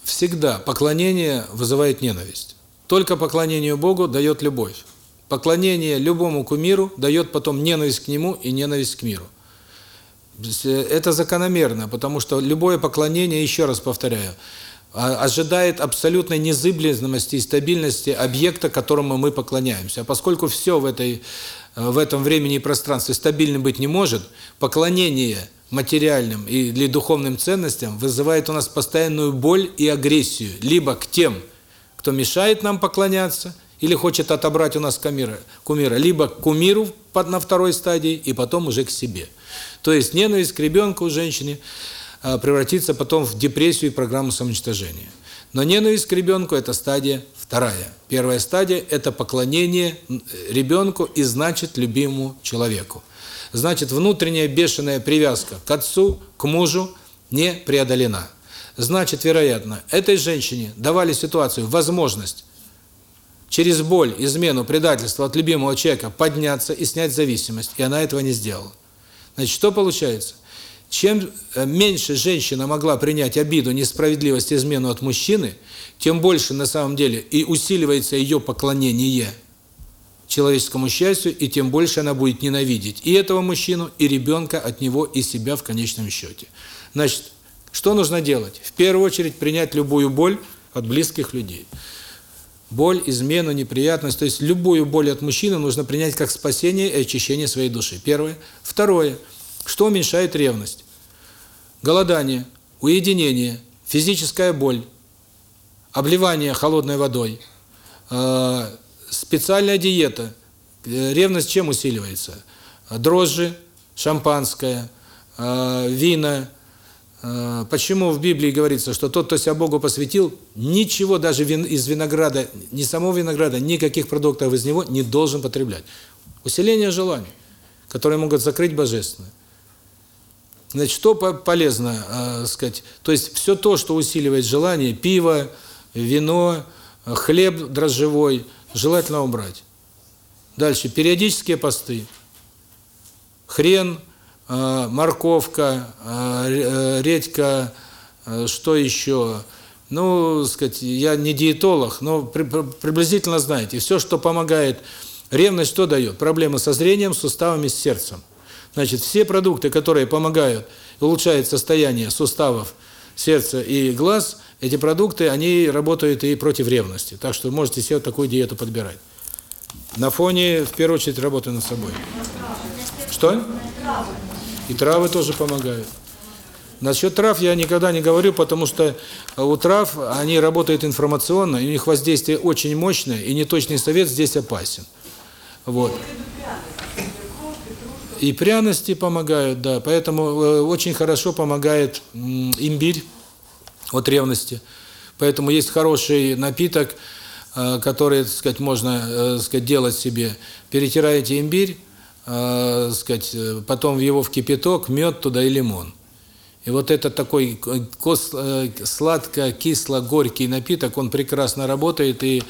всегда поклонение вызывает ненависть. Только поклонению Богу дает любовь. Поклонение любому кумиру дает потом ненависть к нему и ненависть к миру. Это закономерно, потому что любое поклонение, еще раз повторяю, а, ожидает абсолютной незыблемости и стабильности объекта, которому мы поклоняемся. А поскольку все в этой в этом времени и пространстве стабильным быть не может, поклонение материальным или духовным ценностям вызывает у нас постоянную боль и агрессию либо к тем, кто мешает нам поклоняться, или хочет отобрать у нас кумира, кумира либо к кумиру под, на второй стадии, и потом уже к себе. То есть ненависть к ребенку у женщины а, превратится потом в депрессию и программу самоуничтожения. Но ненависть к ребенку – это стадия вторая. Первая стадия – это поклонение ребенку и, значит, любимому человеку. Значит, внутренняя бешеная привязка к отцу, к мужу не преодолена. Значит, вероятно, этой женщине давали ситуацию, возможность через боль, измену, предательство от любимого человека подняться и снять зависимость, и она этого не сделала. Значит, что получается? Чем э, меньше женщина могла принять обиду, несправедливость, измену от мужчины, тем больше на самом деле и усиливается ее поклонение человеческому счастью, и тем больше она будет ненавидеть и этого мужчину, и ребенка от него, и себя в конечном счете. Значит, что нужно делать? В первую очередь принять любую боль от близких людей. Боль, измену, неприятность, то есть любую боль от мужчины нужно принять как спасение и очищение своей души. Первое. Второе. Что уменьшает ревность? Голодание, уединение, физическая боль, обливание холодной водой, э, специальная диета. Ревность чем усиливается? Дрожжи, шампанское, э, вина. Э, почему в Библии говорится, что тот, кто себя Богу посвятил, ничего даже из винограда, ни самого винограда, никаких продуктов из него не должен потреблять? Усиление желаний, которые могут закрыть божественное. Значит, что по- полезно, э, сказать, то есть все то, что усиливает желание, пиво, вино, э, хлеб дрожжевой, желательно убрать. Дальше, периодические посты. Хрен, э, морковка, э, э, редька, что еще? Ну, сказать, я не диетолог, но при- при- приблизительно знаете, все, что помогает. Ревность что дает? Проблемы со зрением, суставами, с сердцем. Значит, все продукты, которые помогают, улучшают состояние суставов, сердца и глаз, эти продукты, они работают и против ревности. Так что можете себе такую диету подбирать. На фоне, в первую очередь, работы над собой. Что? И травы тоже помогают. Насчет трав я никогда не говорю, потому что у трав они работают информационно, и у них воздействие очень мощное, и неточный совет здесь опасен. Вот. И пряности помогают, да. Поэтому э, очень хорошо помогает имбирь от ревности. Поэтому есть хороший напиток, э, который, так сказать, можно, э, так сказать, делать себе. Перетираете имбирь, так сказать, потом его в кипяток, мед туда и лимон. И вот этот такой сладко-кисло-горький напиток, он прекрасно работает и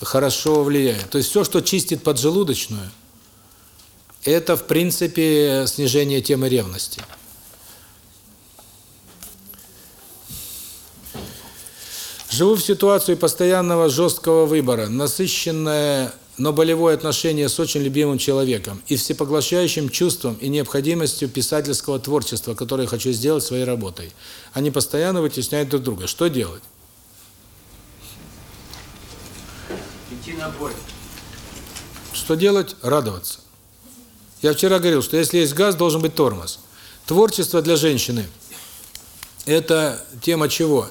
хорошо влияет. То есть все, что чистит поджелудочную, это, в принципе, снижение темы ревности. Живу в ситуации постоянного жесткого выбора, насыщенное, но болевое отношение с очень любимым человеком и всепоглощающим чувством и необходимостью писательского творчества, которое я хочу сделать своей работой. Они постоянно вытесняют друг друга. Что делать? Идти на бой. Что делать? Радоваться. Я вчера говорил, что если есть газ, должен быть тормоз. Творчество для женщины – это тема чего?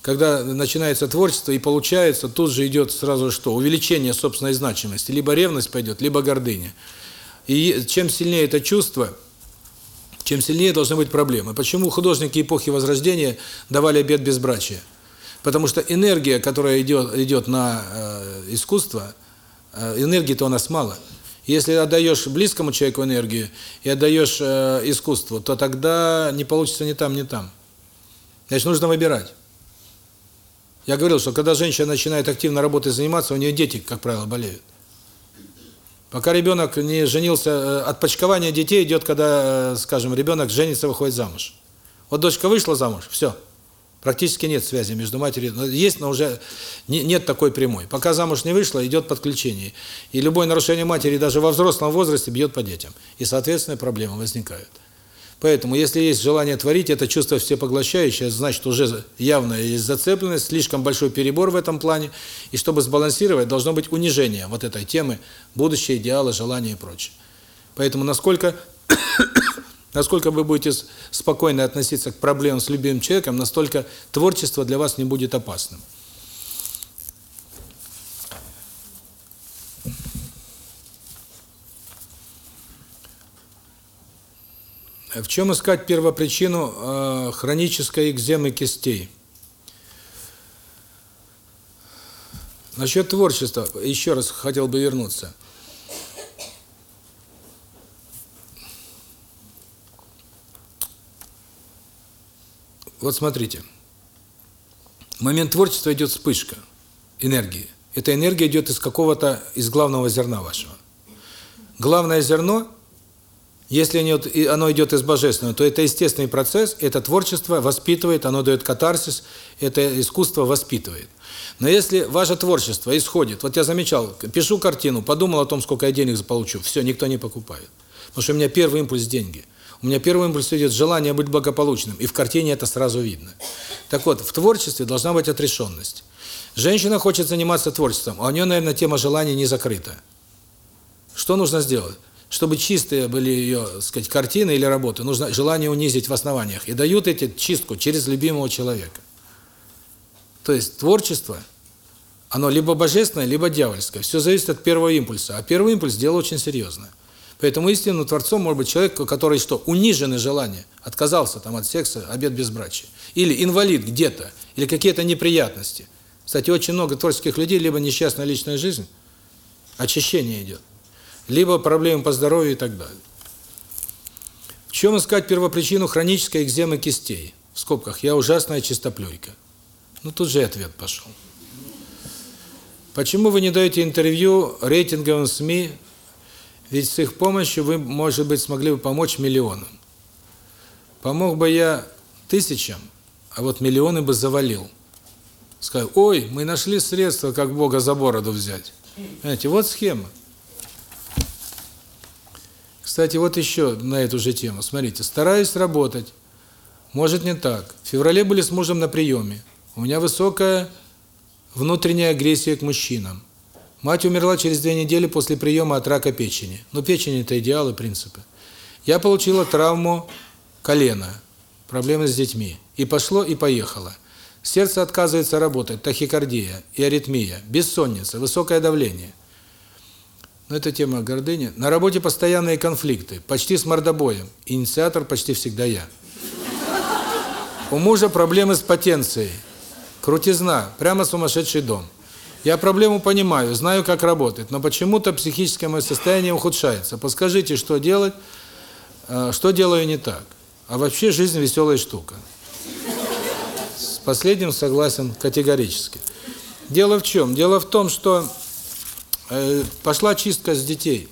Когда начинается творчество и получается, тут же идет сразу что? Увеличение собственной значимости. Либо ревность пойдет, либо гордыня. И чем сильнее это чувство, чем сильнее должны быть проблемы. Почему художники эпохи Возрождения давали обет безбрачия? Потому что энергия, которая идет, идет на э, искусство, э, энергии-то у нас мало. Если отдаешь близкому человеку энергию и отдаешь э, искусству, то тогда не получится ни там, ни там. Значит, нужно выбирать. Я говорил, что когда женщина начинает активно работать, заниматься, у нее дети, как правило, болеют. Пока ребенок не женился, э, отпочкование детей идет, когда, э, скажем, ребенок женится, выходит замуж. Вот дочка вышла замуж, все. Практически нет связи между матерью. Есть, но уже не- нет такой прямой. Пока замуж не вышла, идет подключение. И любое нарушение матери даже во взрослом возрасте бьет по детям. И, соответственно, проблемы возникают. Поэтому, если есть желание творить, это чувство всепоглощающее, значит, уже явно есть зацепленность, слишком большой перебор в этом плане. И чтобы сбалансировать, должно быть унижение вот этой темы, будущее, идеалы, желания и прочее. Поэтому насколько насколько вы будете спокойно относиться к проблемам с любимым человеком, настолько творчество для вас не будет опасным. В чем искать первопричину э, хронической экземы кистей? Насчет творчества, еще раз хотел бы вернуться. Вот смотрите. В момент творчества идет вспышка энергии. Эта энергия идет из какого-то, из главного зерна вашего. Главное зерно, если оно идет- из божественного, то это естественный процесс, это творчество воспитывает, оно дает катарсис, это искусство воспитывает. Но если ваше творчество исходит, вот я замечал, пишу картину, подумал о том, сколько я денег получу, все, никто не покупает. Потому что у меня первый импульс – деньги. У меня первый импульс идет желание быть благополучным, и в картине это сразу видно. Так вот, в творчестве должна быть отрешенность. Женщина хочет заниматься творчеством, а у нее, наверное, тема желания не закрыта. Что нужно сделать? Чтобы чистые были ее, сказать, картины или работы, нужно желание унизить в основаниях. И дают эти чистку через любимого человека. То есть творчество, оно либо божественное, либо дьявольское. Все зависит от первого импульса. А первый импульс – дело очень серьезное. Поэтому истинным творцом может быть человек, который что? Унижены желания, отказался там от секса, обед безбрачия. Или инвалид где-то, или какие-то неприятности. Кстати, очень много творческих людей, либо несчастная личная жизнь, очищение идет, либо проблемы по здоровью и так далее. В чем искать первопричину хронической экземы кистей? В скобках, я ужасная чистоплюйка. Ну, тут же ответ пошел. Почему вы не даете интервью рейтинговым СМИ, ведь с их помощью вы, может быть, смогли бы помочь миллионам? Помог бы я тысячам, а вот миллионы бы завалил. Сказал, ой, мы нашли средства, как Бога за бороду взять. Понимаете, вот схема. Кстати, вот еще на эту же тему. Смотрите, стараюсь работать. Может не так. В феврале были с мужем на приеме. У меня высокая внутренняя агрессия к мужчинам. Мать умерла через две недели после приема от рака печени. Но печень – это идеалы, принципы. Я получила травму колена, проблемы с детьми. И пошло, и поехало. Сердце отказывается работать, тахикардия и аритмия, бессонница, высокое давление. Но это тема гордыни. На работе постоянные конфликты, почти с мордобоем. Инициатор почти всегда я. У мужа проблемы с потенцией. Крутизна, прямо сумасшедший дом. Я проблему понимаю, знаю, как работает, но почему-то психическое мое состояние ухудшается. Подскажите, что делать, э, что делаю не так. А вообще жизнь веселая штука. С последним согласен категорически. Дело в чем? Дело в том, что э, пошла чистка с детей.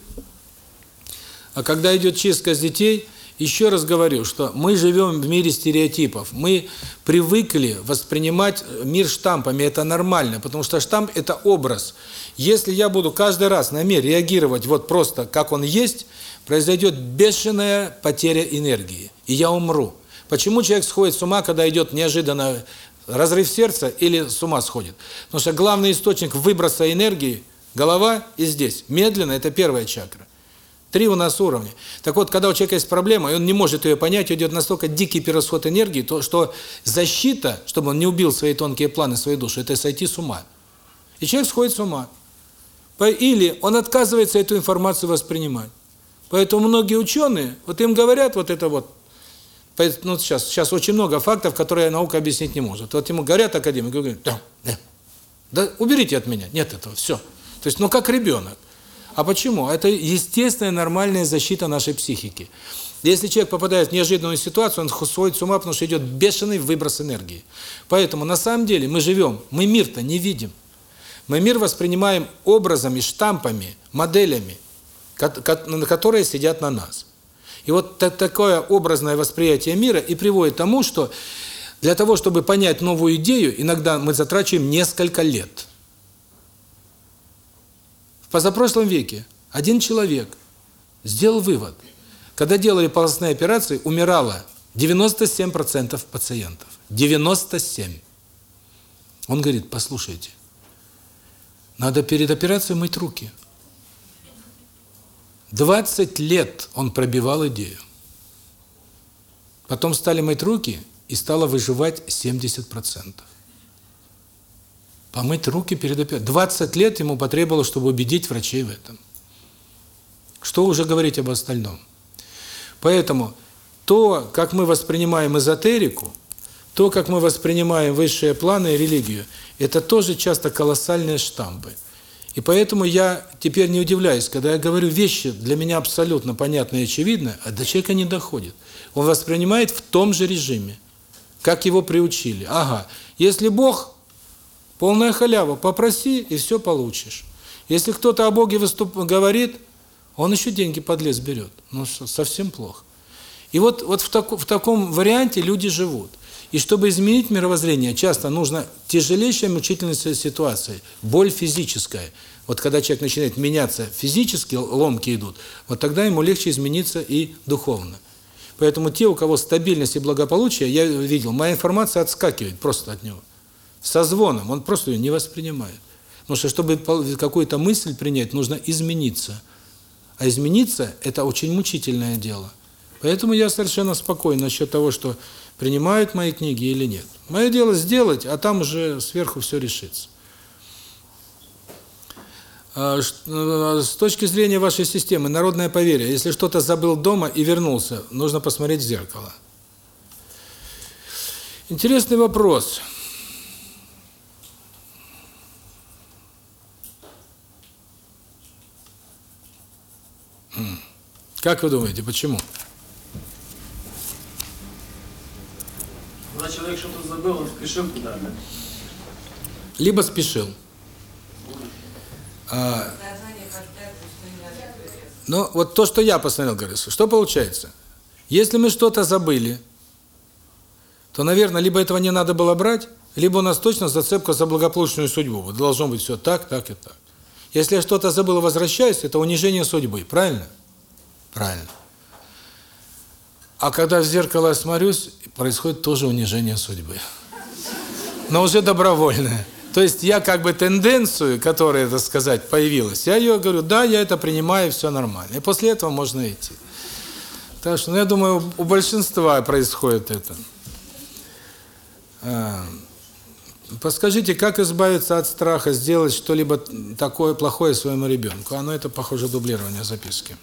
А когда идет чистка с детей, еще раз говорю, что мы живем в мире стереотипов. Мы привыкли воспринимать мир штампами, это нормально, потому что штамп – это образ. Если я буду каждый раз на мир реагировать вот просто как он есть, произойдет бешеная потеря энергии, и я умру. Почему человек сходит с ума, когда идет неожиданно разрыв сердца или с ума сходит? Потому что главный источник выброса энергии – голова и здесь. Медленно – это первая чакра. Три у нас уровня. Так вот, когда у человека есть проблема, и он не может ее понять, идет настолько дикий перерасход энергии, то что защита, чтобы он не убил свои тонкие планы, свою душу, это сойти с ума. И человек сходит с ума. Или он отказывается эту информацию воспринимать. Поэтому многие ученые, вот им говорят вот это вот, ну сейчас, сейчас очень много фактов, которые наука объяснить не может. Вот ему говорят академики, говорят, да, да, да уберите от меня, нет этого, все. То есть, ну как ребенок. А почему? Это естественная нормальная защита нашей психики. Если человек попадает в неожиданную ситуацию, он сходит с ума, потому что идет бешеный выброс энергии. Поэтому на самом деле мы живем, мы мир-то не видим. Мы мир воспринимаем образами, штампами, моделями, которые сидят на нас. И вот такое образное восприятие мира и приводит к тому, что для того, чтобы понять новую идею, иногда мы затрачиваем несколько лет. Позапрошлом веке один человек сделал вывод. Когда делали полостные операции, умирало 97% пациентов. 97. Он говорит, послушайте, надо перед операцией мыть руки. 20 лет он пробивал идею. Потом стали мыть руки, и стало выживать 70%. Помыть руки перед операцией. 20 лет ему потребовалось, чтобы убедить врачей в этом. Что уже говорить об остальном? Поэтому то, как мы воспринимаем эзотерику, то, как мы воспринимаем высшие планы и религию, это тоже часто колоссальные штампы. И поэтому я теперь не удивляюсь, когда я говорю вещи для меня абсолютно понятные и очевидные, а до человека не доходит. Он воспринимает в том же режиме, как его приучили. Ага, если Бог, полная халява, попроси и все получишь. Если кто-то о Боге выступ, говорит, он еще деньги подлез берет. Ну, совсем плохо. И вот, вот в, таку, в таком варианте люди живут. И чтобы изменить мировоззрение, часто нужно тяжелейшая мучительная ситуация, боль физическая. Вот когда человек начинает меняться физически, ломки идут, вот тогда ему легче измениться и духовно. Поэтому те, у кого стабильность и благополучие, я видел, моя информация отскакивает просто от него. Со звоном, он просто ее не воспринимает. Потому что, чтобы какую-то мысль принять, нужно измениться. А измениться – это очень мучительное дело. Поэтому я совершенно спокоен насчет того, что принимают мои книги или нет. Мое дело сделать, а там уже сверху все решится. А, э, с точки зрения вашей системы, народное поверье, если что-то забыл дома и вернулся, нужно посмотреть в зеркало. Интересный вопрос. Как вы думаете, почему? Когда человек что-то забыл, он спешил куда-то. Либо спешил. А, но вот то, что я посмотрел, говорю, что получается? Если мы что-то забыли, то, наверное, либо этого не надо было брать, либо у нас точно зацепка за благополучную судьбу. Вот должно быть все так, так и так. Если я что-то забыл и возвращаюсь, это унижение судьбы, правильно? Правильно. А когда в зеркало я смотрюсь, происходит тоже унижение судьбы. Но уже добровольное. То есть я как бы тенденцию, которая, так сказать, появилась, я ее говорю, да, я это принимаю, все нормально. И после этого можно идти. Так что, ну, я думаю, у большинства происходит это. А, Подскажите, как избавиться от страха сделать что-либо такое плохое своему ребенку? Оно это, похоже, дублирование записки.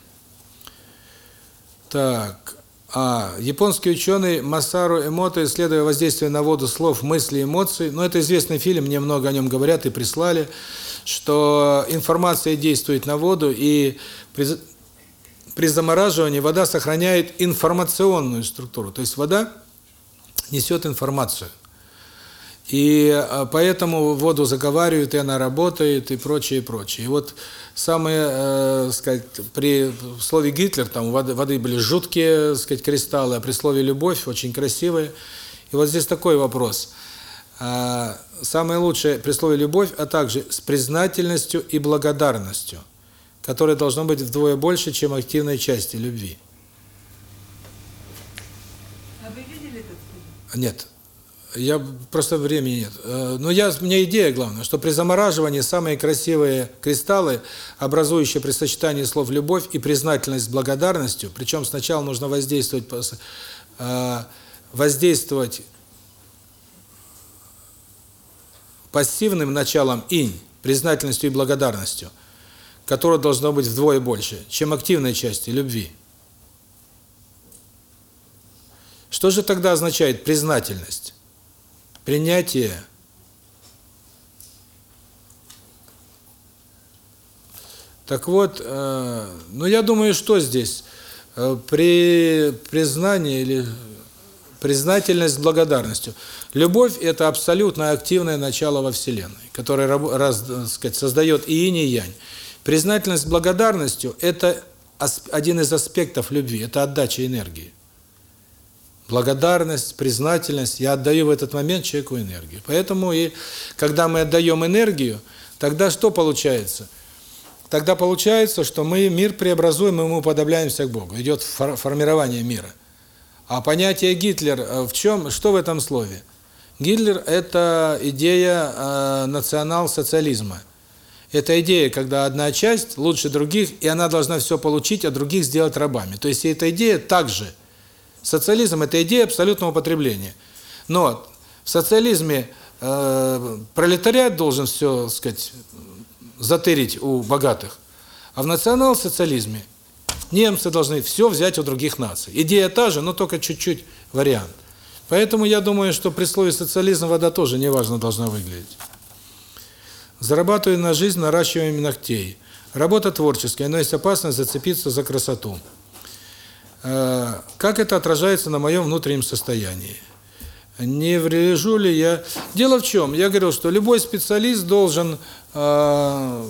Так. А, японский ученый Масару Эмото, исследуя воздействие на воду слов, мыслей, эмоций, ну, это известный фильм, мне много о нем говорят и прислали, что информация действует на воду, и при, при замораживании вода сохраняет информационную структуру, то есть вода несет информацию. И а, поэтому воду заговаривают, и она работает, и прочее, и прочее. И вот самое, э, сказать, при слове Гитлер, там воды, воды были жуткие, сказать, кристаллы, а при слове любовь очень красивые. И вот здесь такой вопрос. А, самое лучшее при слове любовь, а также с признательностью и благодарностью, которое должно быть вдвое больше, чем активной части любви. А вы видели этот фильм? Нет. Я просто времени нет. Э, Но я меня идея главная, что при замораживании самые красивые кристаллы, образующие при сочетании слов любовь и признательность с благодарностью, причем сначала нужно воздействовать э, воздействовать пассивным началом инь, признательностью и благодарностью, которое должно быть вдвое больше, чем активной части любви. Что же тогда означает признательность? Принятие. Так вот, э, ну я думаю, что здесь? Э, при признании или признательность благодарностью. Любовь – это абсолютно активное начало во Вселенной, которое раз, так сказать, создает и инь, и янь. Признательность благодарностью – это один из аспектов любви, это отдача энергии. Благодарность, признательность, я отдаю в этот момент человеку энергию. Поэтому и когда мы отдаем энергию, тогда что получается? Тогда получается, что мы мир преобразуем, мы уподобляемся к Богу. Идет формирование мира. А понятие Гитлер в чем? Что в этом слове? Гитлер – это идея э, национал-социализма. Это идея, когда одна часть лучше других, и она должна все получить, а других сделать рабами. То есть эта идея также. Социализм – это идея абсолютного потребления. Но в социализме э, пролетариат должен все, сказать, затырить у богатых. А в национал-социализме немцы должны все взять у других наций. Идея та же, но только чуть-чуть вариант. Поэтому я думаю, что при слове социализм вода тоже неважно должна выглядеть. Зарабатываю на жизнь наращиванием ногтей. Работа творческая, но есть опасность зацепиться за красоту. Как это отражается на моем внутреннем состоянии? Не врежу ли я... Дело в чем? Я говорил, что любой специалист должен э,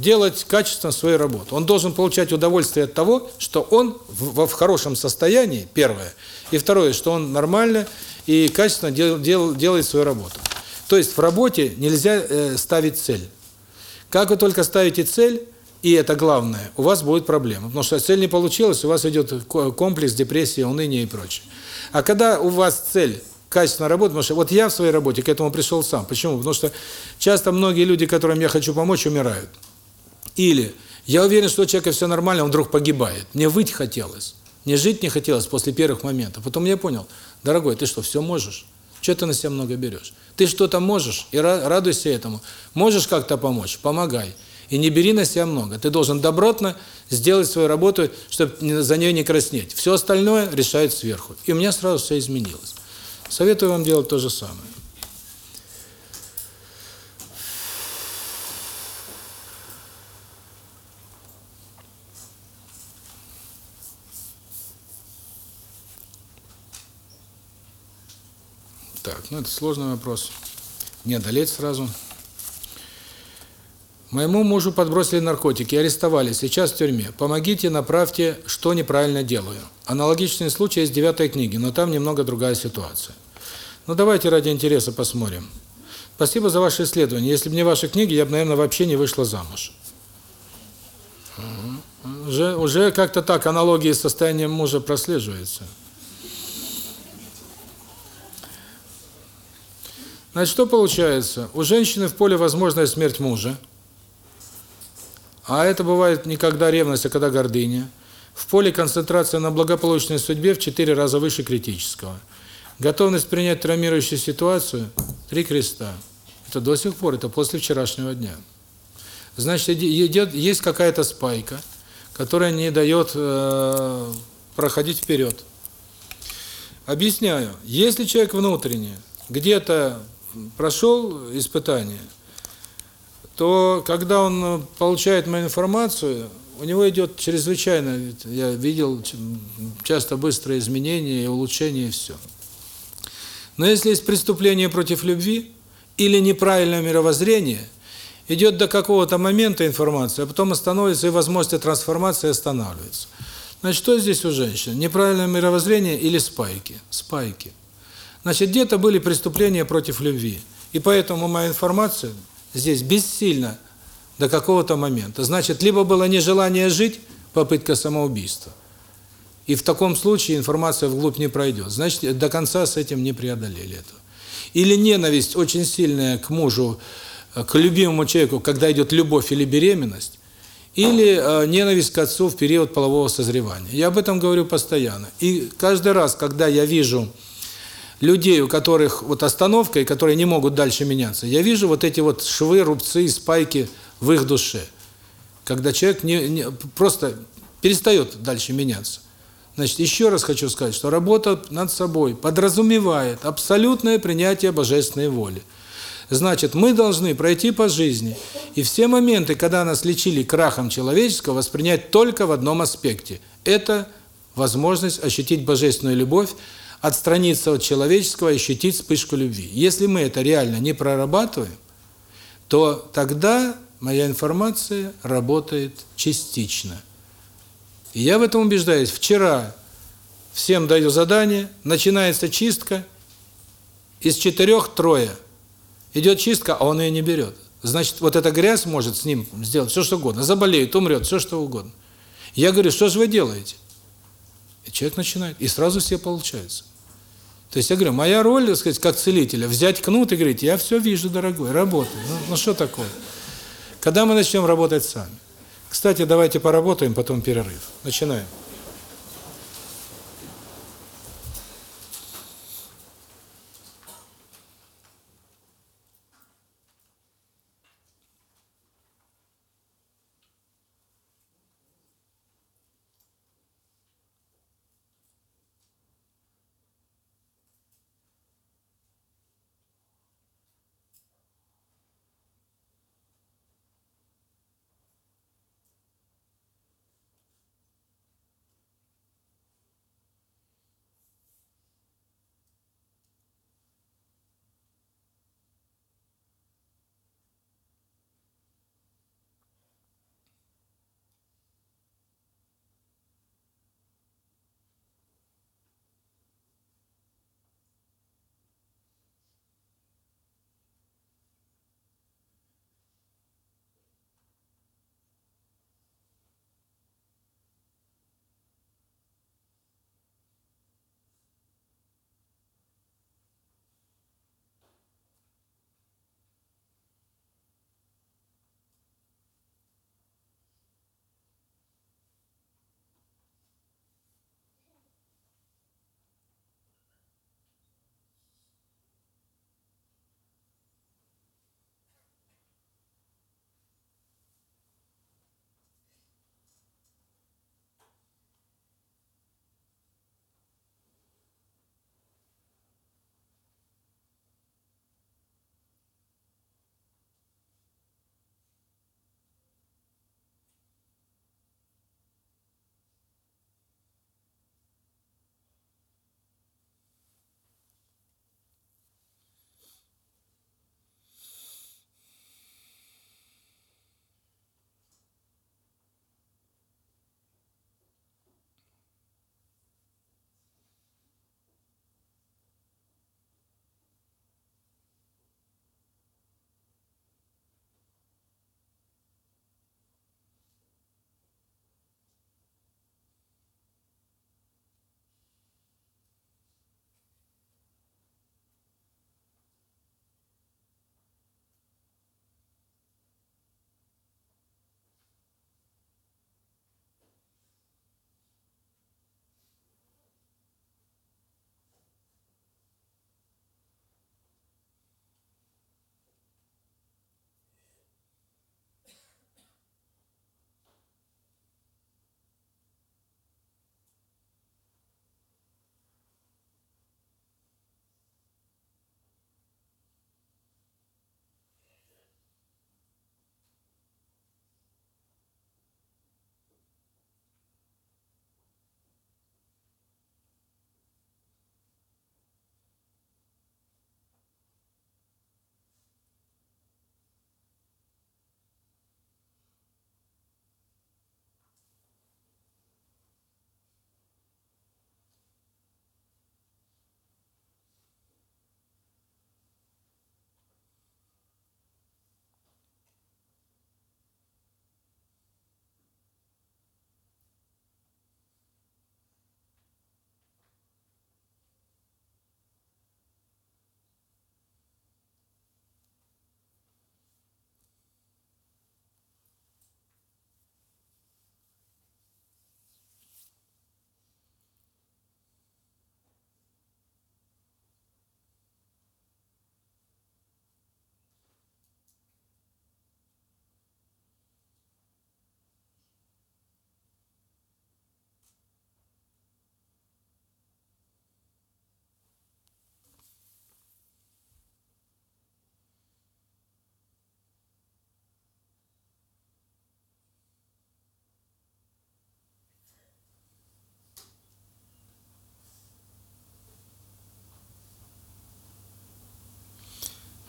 делать качественно свою работу. Он должен получать удовольствие от того, что он в, в хорошем состоянии, первое. И второе, что он нормально и качественно дел, дел, делает свою работу. То есть в работе нельзя э, ставить цель. Как вы только ставите цель, и это главное, у вас будет проблема. Потому что цель не получилась, у вас идет комплекс, депрессия, уныние и прочее. А когда у вас цель качественно работать, потому что вот я в своей работе к этому пришел сам. Почему? Потому что часто многие люди, которым я хочу помочь, умирают. Или я уверен, что у человека все нормально, он вдруг погибает. Мне выть хотелось. Мне жить не хотелось после первых моментов. Потом я понял, дорогой, ты что, все можешь? Что ты на себя много берешь? Ты что-то можешь, и радуйся этому. Можешь как-то помочь? Помогай. И не бери на себя много. Ты должен добротно сделать свою работу, чтобы за нее не краснеть. Все остальное решает сверху. И у меня сразу все изменилось. Советую вам делать то же самое. Так, ну это сложный вопрос. Не одолеть сразу. Моему мужу подбросили наркотики, арестовали, сейчас в тюрьме. Помогите, направьте, что неправильно делаю. Аналогичный случай в девятой книге, но там немного другая ситуация. Ну давайте ради интереса посмотрим. Спасибо за ваше исследование. Если бы не ваши книги, я бы, наверное, вообще не вышла замуж. Уже, уже как-то так аналогии с состоянием мужа прослеживается. Значит, что получается? У женщины в поле возможная смерть мужа. А это бывает не когда ревность, а когда гордыня. В поле концентрация на благополучной судьбе в четыре раза выше критического. Готовность принять травмирующую ситуацию – три креста. Это до сих пор, это после вчерашнего дня. Значит, идет, есть какая-то спайка, которая не дает э, проходить вперед. Объясняю. Если человек внутренне где-то прошел испытание, то когда он получает мою информацию, у него идет чрезвычайно, я видел часто быстрые изменения и улучшения и все. Но если есть преступление против любви или неправильное мировоззрение, идет до какого-то момента информация, а потом остановится и возможности трансформации останавливается. Значит, что здесь у женщин? Неправильное мировоззрение или спайки? Спайки. Значит, где-то были преступления против любви. И поэтому моя информация здесь бессильна до какого-то момента. Значит, либо было нежелание жить, попытка самоубийства, и в таком случае информация вглубь не пройдет. Значит, до конца с этим не преодолели этого. Или ненависть очень сильная к мужу, э, к любимому человеку, когда идет любовь или беременность, или э, ненависть к отцу в период полового созревания. Я об этом говорю постоянно. И каждый раз, когда я вижу людей, у которых вот остановка, и которые не могут дальше меняться, я вижу вот эти вот швы, рубцы, спайки в их душе. Когда человек не, не просто перестает дальше меняться. Значит, еще раз хочу сказать, что работа над собой подразумевает абсолютное принятие божественной воли. Значит, мы должны пройти по жизни и все моменты, когда нас лечили крахом человеческого, воспринять только в одном аспекте. Это возможность ощутить божественную любовь, отстраниться от человеческого и ощутить вспышку любви. Если мы это реально не прорабатываем, то тогда моя информация работает частично. И я в этом убеждаюсь. Вчера всем даю задание, начинается чистка, из четырех трое. Идет чистка, а он ее не берет. Значит, вот эта грязь может с ним сделать все, что угодно. Заболеет, умрет, все, что угодно. Я говорю, что же вы делаете? Человек начинает, и сразу все получается. То есть я говорю, моя роль, сказать, как целителя, взять кнут и говорить, я все вижу, дорогой, работаю. Ну, ну что такое? Когда мы начнем работать сами? Кстати, давайте поработаем, потом перерыв. Начинаем.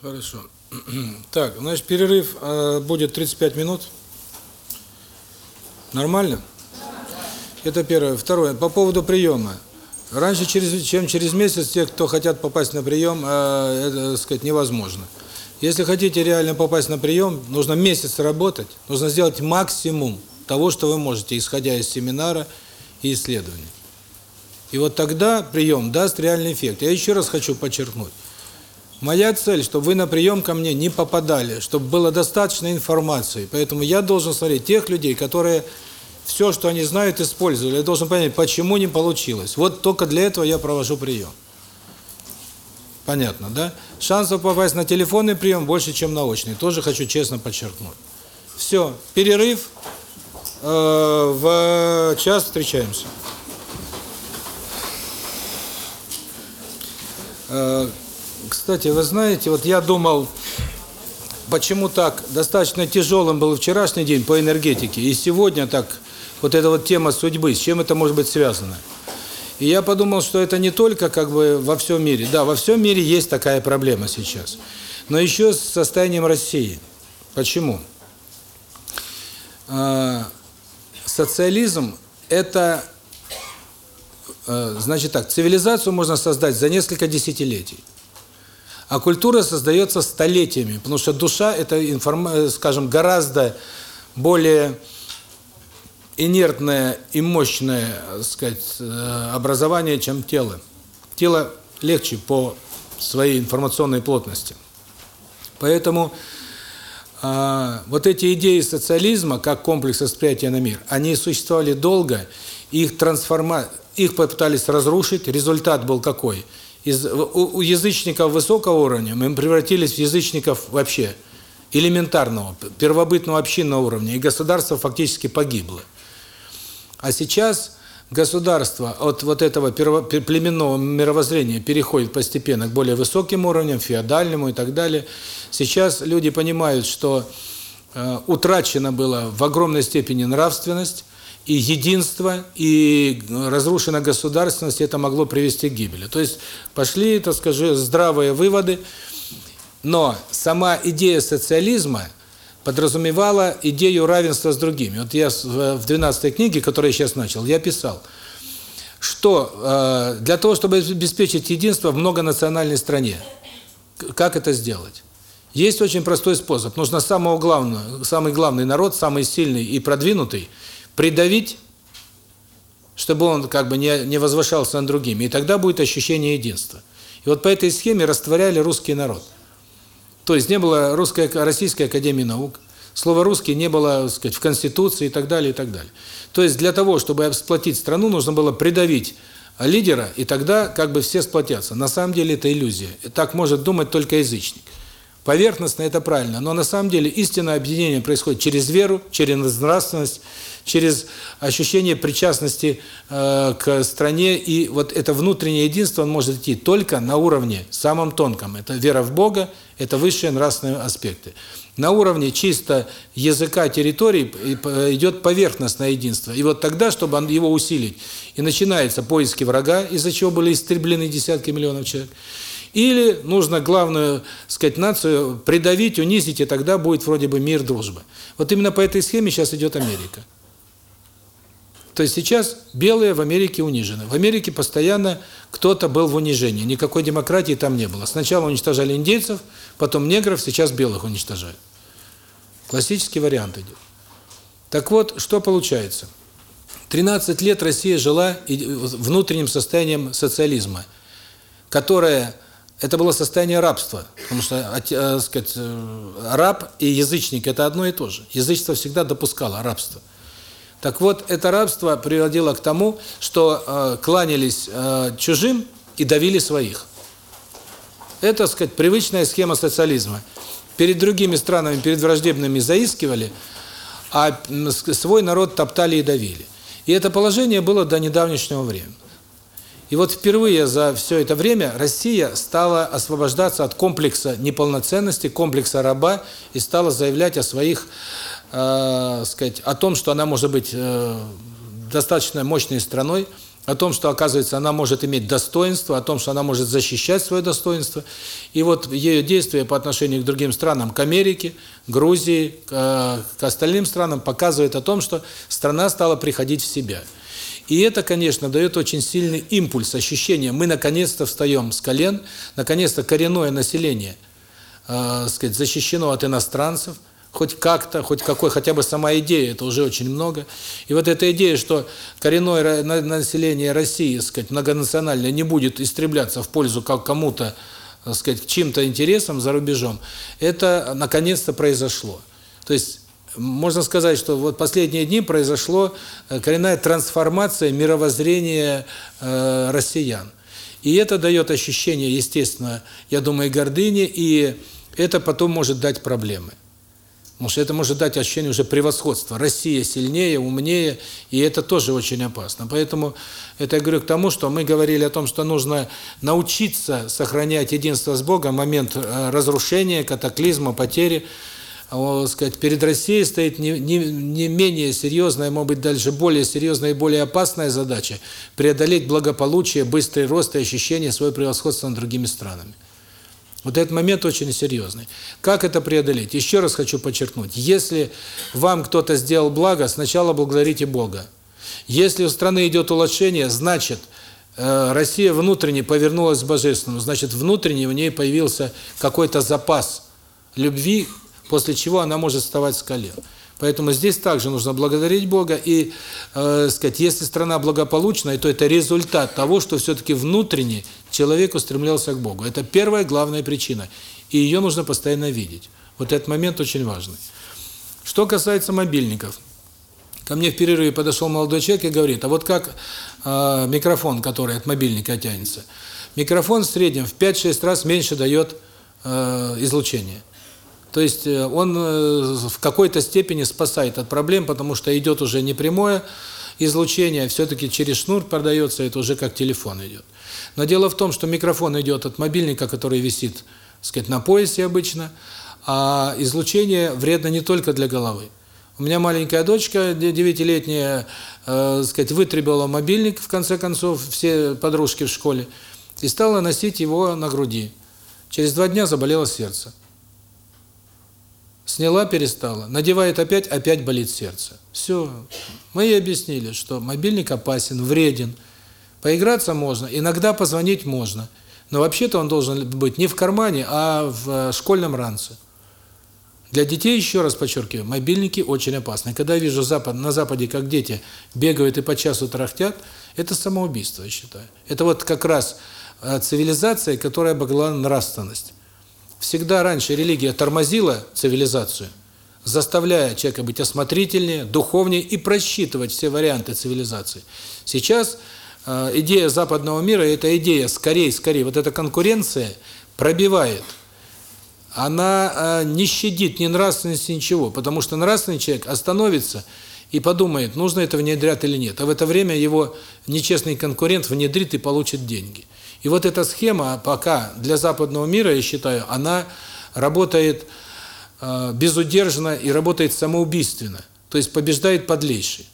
Хорошо. *clears throat* Так, значит, перерыв э, будет 35 минут. Нормально? Это первое. Второе. По поводу приема. Раньше, через, чем через месяц, те, кто хотят попасть на прием, э, это, сказать, невозможно. Если хотите реально попасть на прием, нужно месяц работать, нужно сделать максимум того, что вы можете, исходя из семинара и исследований. И вот тогда прием даст реальный эффект. Я еще раз хочу подчеркнуть. Моя цель, чтобы вы на прием ко мне не попадали, чтобы было достаточно информации. Поэтому я должен смотреть тех людей, которые все, что они знают, использовали. Я должен понять, почему не получилось. Вот только для этого я провожу прием. Понятно, да? Шансов попасть на телефонный прием больше, чем на очный. Тоже хочу честно подчеркнуть. Все, перерыв. Э, в час встречаемся. Э, кстати, вы знаете, вот я думал, почему так достаточно тяжелым был вчерашний день по энергетике, и сегодня так, вот эта вот тема судьбы, с чем это может быть связано? И я подумал, что это не только как бы во всем мире. Да, во всем мире есть такая проблема сейчас. Но еще с состоянием России. Почему? А, социализм – это, а, значит так, цивилизацию можно создать за несколько десятилетий. А культура создается столетиями, потому что душа – это, скажем, гораздо более инертное и мощное, так сказать, э, образование, чем тело. Тело легче по своей информационной плотности. Поэтому э, вот эти идеи социализма, как комплекс восприятия на мир, они существовали долго, их трансформа... их попытались разрушить, результат был какой? Из, у, у язычников высокого уровня мы превратились в язычников вообще элементарного, первобытного общинного уровня, и государство фактически погибло. А сейчас государство от вот этого племенного мировоззрения переходит постепенно к более высоким уровням, феодальному и так далее. Сейчас люди понимают, что э, утрачена была в огромной степени нравственность и единство, и разрушена государственность, это могло привести к гибели. То есть пошли, так скажу, здравые выводы, но сама идея социализма – подразумевала идею равенства с другими. Вот я в 12 книге, которую я сейчас начал, я писал, что э, для того, чтобы обеспечить единство в многонациональной стране, как это сделать? Есть очень простой способ. Нужно самого главного, самый главный народ, самый сильный и продвинутый, придавить, чтобы он как бы не, не возвышался над другими. И тогда будет ощущение единства. И вот по этой схеме растворяли русский народ. То есть не было русской российской академии наук, слова русский не было, сказать, в конституции и так далее и так далее. То есть для того, чтобы сплотить страну, нужно было придавить лидера, и тогда как бы все сплотятся. На самом деле это иллюзия. Так может думать только язычник. Поверхностно это правильно, но на самом деле истинное объединение происходит через веру, через нравственность, через ощущение причастности э, к стране, и вот это внутреннее единство может идти только на уровне самом тонком. Это вера в Бога, это высшие нравственные аспекты. На уровне чисто языка территории идет поверхностное единство. И вот тогда, чтобы его усилить, и начинаются поиски врага, из-за чего были истреблены десятки миллионов человек, или нужно главную, сказать, нацию придавить, унизить, и тогда будет вроде бы мир, дружба. Вот именно по этой схеме сейчас идет Америка. То есть сейчас белые в Америке унижены. В Америке постоянно кто-то был в унижении. Никакой демократии там не было. Сначала уничтожали индейцев, потом негров, сейчас белых уничтожают. Классический вариант идет. Так вот, что получается? 13 лет Россия жила внутренним состоянием социализма, которое это было состояние рабства, потому что, э, сказать, э, раб и язычник это одно и то же. Язычество всегда допускало рабство. Так вот, это рабство приводило к тому, что э, кланялись э, чужим и давили своих. Это, так сказать, привычная схема социализма. Перед другими странами, перед враждебными заискивали, а свой народ топтали и давили. И это положение было до недавнего времени. И вот впервые за все это время Россия стала освобождаться от комплекса неполноценности, комплекса раба и стала заявлять о своих э, сказать, о том, что она может быть э, достаточно мощной страной, о том, что, оказывается, она может иметь достоинство, о том, что она может защищать свое достоинство. И вот ее действия по отношению к другим странам, к Америке, Грузии, к, к остальным странам, показывают о том, что страна стала приходить в себя. И это, конечно, дает очень сильный импульс, ощущение, мы наконец-то встаем с колен, наконец-то коренное население, э, сказать, защищено от иностранцев, хоть как-то, хоть какой, хотя бы сама идея, это уже очень много. И вот эта идея, что коренное население России, сказать, многонациональное, не будет истребляться в пользу как кому-то, сказать, чьим-то интересам за рубежом, это наконец-то произошло. То есть можно сказать, что вот последние дни произошло э, коренная трансформация мировоззрения э, россиян. И это дает ощущение, естественно, я думаю, гордыни, и это потом может дать проблемы. Потому что это может дать ощущение уже превосходства. Россия сильнее, умнее, и это тоже очень опасно. Поэтому это я говорю к тому, что мы говорили о том, что нужно научиться сохранять единство с Богом в момент э, разрушения, катаклизма, потери. А, сказать, перед Россией стоит не, не, не менее серьезная, может быть, дальше более серьезная и более опасная задача – преодолеть благополучие, быстрый рост и ощущение своего превосходства над другими странами. Вот этот момент очень серьезный. Как это преодолеть? Еще раз хочу подчеркнуть. Если вам кто-то сделал благо, сначала благодарите Бога. Если у страны идет улучшение, значит, э, Россия внутренне повернулась к Божественному, значит, внутренне в ней появился какой-то запас любви, после чего она может вставать с колен. Поэтому здесь также нужно благодарить Бога и, э, сказать, если страна благополучная, то это результат того, что все-таки внутренне человек устремлялся к Богу. Это первая главная причина, и ее нужно постоянно видеть. Вот этот момент очень важный. Что касается мобильников. Ко мне в перерыве подошел молодой человек и говорит, а вот как э, микрофон, который от мобильника тянется. Микрофон в среднем в 5-6 раз меньше дает э, излучение. То есть э, он э, в какой-то степени спасает от проблем, потому что идет уже не прямое излучение, а все-таки через шнур продается, это уже как телефон идет. Но дело в том, что микрофон идет от мобильника, который висит, так сказать, на поясе обычно, а излучение вредно не только для головы. У меня маленькая дочка, девятилетняя, э, сказать, вытребила мобильник, в конце концов, все подружки в школе, и стала носить его на груди. Через два дня заболело сердце. Сняла, перестала. Надевает опять, опять болит сердце. Все. Мы ей объяснили, что мобильник опасен, вреден. Поиграться можно, иногда позвонить можно. Но вообще-то он должен быть не в кармане, а в э, школьном ранце. Для детей, еще раз подчеркиваю, мобильники очень опасны. Когда я вижу запад, на Западе, как дети бегают и по часу трахтят, это самоубийство, я считаю. Это вот как раз э, цивилизация, которая обогла нравственность. Всегда раньше религия тормозила цивилизацию, заставляя человека быть осмотрительнее, духовнее и просчитывать все варианты цивилизации. Сейчас э, идея западного мира – это идея скорее, скорее. Вот эта конкуренция пробивает. Она э, не щадит ни нравственности, ничего, потому что нравственный человек остановится и подумает, нужно это внедрять или нет. А в это время его нечестный конкурент внедрит и получит деньги. И вот эта схема пока для западного мира, я считаю, она работает э, безудержно и работает самоубийственно. То есть побеждает подлейший.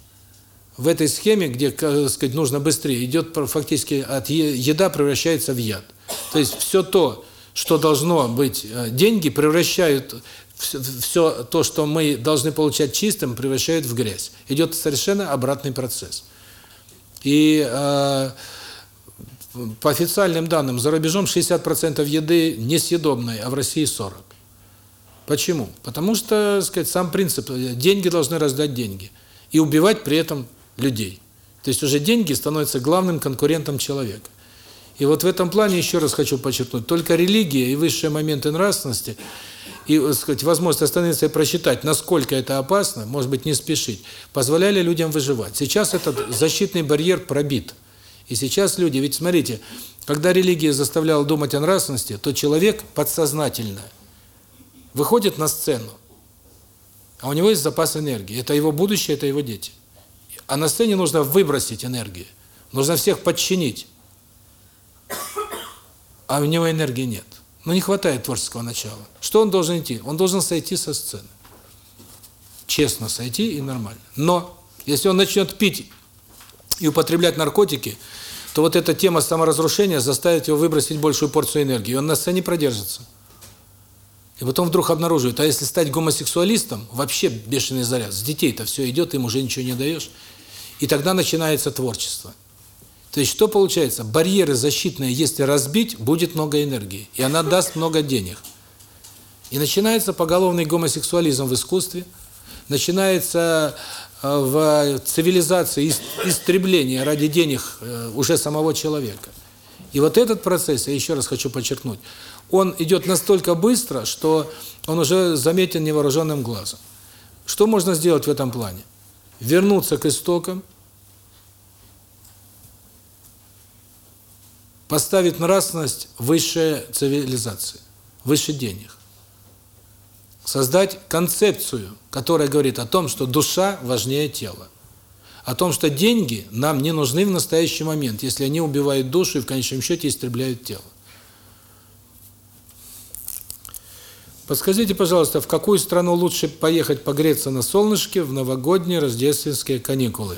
В этой схеме, где, так сказать, нужно быстрее, идет фактически от еда превращается в яд. То есть все то, что должно быть э, деньги, превращают все то, что мы должны получать чистым, превращают в грязь. Идет совершенно обратный процесс. И э, по официальным данным, за рубежом 60% еды несъедобной, а в России 40%. Почему? Потому что, сказать, сам принцип, деньги должны раздать деньги. И убивать при этом людей. То есть уже деньги становятся главным конкурентом человека. И вот в этом плане еще раз хочу подчеркнуть, только религия и высшие моменты нравственности, и, сказать, возможность остановиться и просчитать, насколько это опасно, может быть, не спешить, позволяли людям выживать. Сейчас этот защитный барьер пробит. И сейчас люди, ведь смотрите, когда религия заставляла думать о нравственности, то человек подсознательно выходит на сцену, а у него есть запас энергии. Это его будущее, это его дети. А на сцене нужно выбросить энергию. Нужно всех подчинить. А у него энергии нет. Но не хватает творческого начала. Что он должен идти? Он должен сойти со сцены. Честно сойти и нормально. Но, если он начнет пить и употреблять наркотики, то вот эта тема саморазрушения заставит его выбросить большую порцию энергии, и он на сцене продержится. И потом вдруг обнаруживает, а если стать гомосексуалистом, вообще бешеный заряд, с детей-то все идет, им уже ничего не даешь. И тогда начинается творчество. То есть что получается? Барьеры защитные, если разбить, будет много энергии, и она даст много денег. И начинается поголовный гомосексуализм в искусстве, начинается в цивилизации истребление ради денег э, уже самого человека. И вот этот процесс, я еще раз хочу подчеркнуть, он идет настолько быстро, что он уже заметен невооруженным глазом. Что можно сделать в этом плане? Вернуться к истокам, поставить нравственность выше цивилизации, выше денег. Создать концепцию, которая говорит о том, что душа важнее тела. О том, что деньги нам не нужны в настоящий момент, если они убивают душу и в конечном счете истребляют тело. Подскажите, пожалуйста, в какую страну лучше поехать погреться на солнышке в новогодние рождественские каникулы?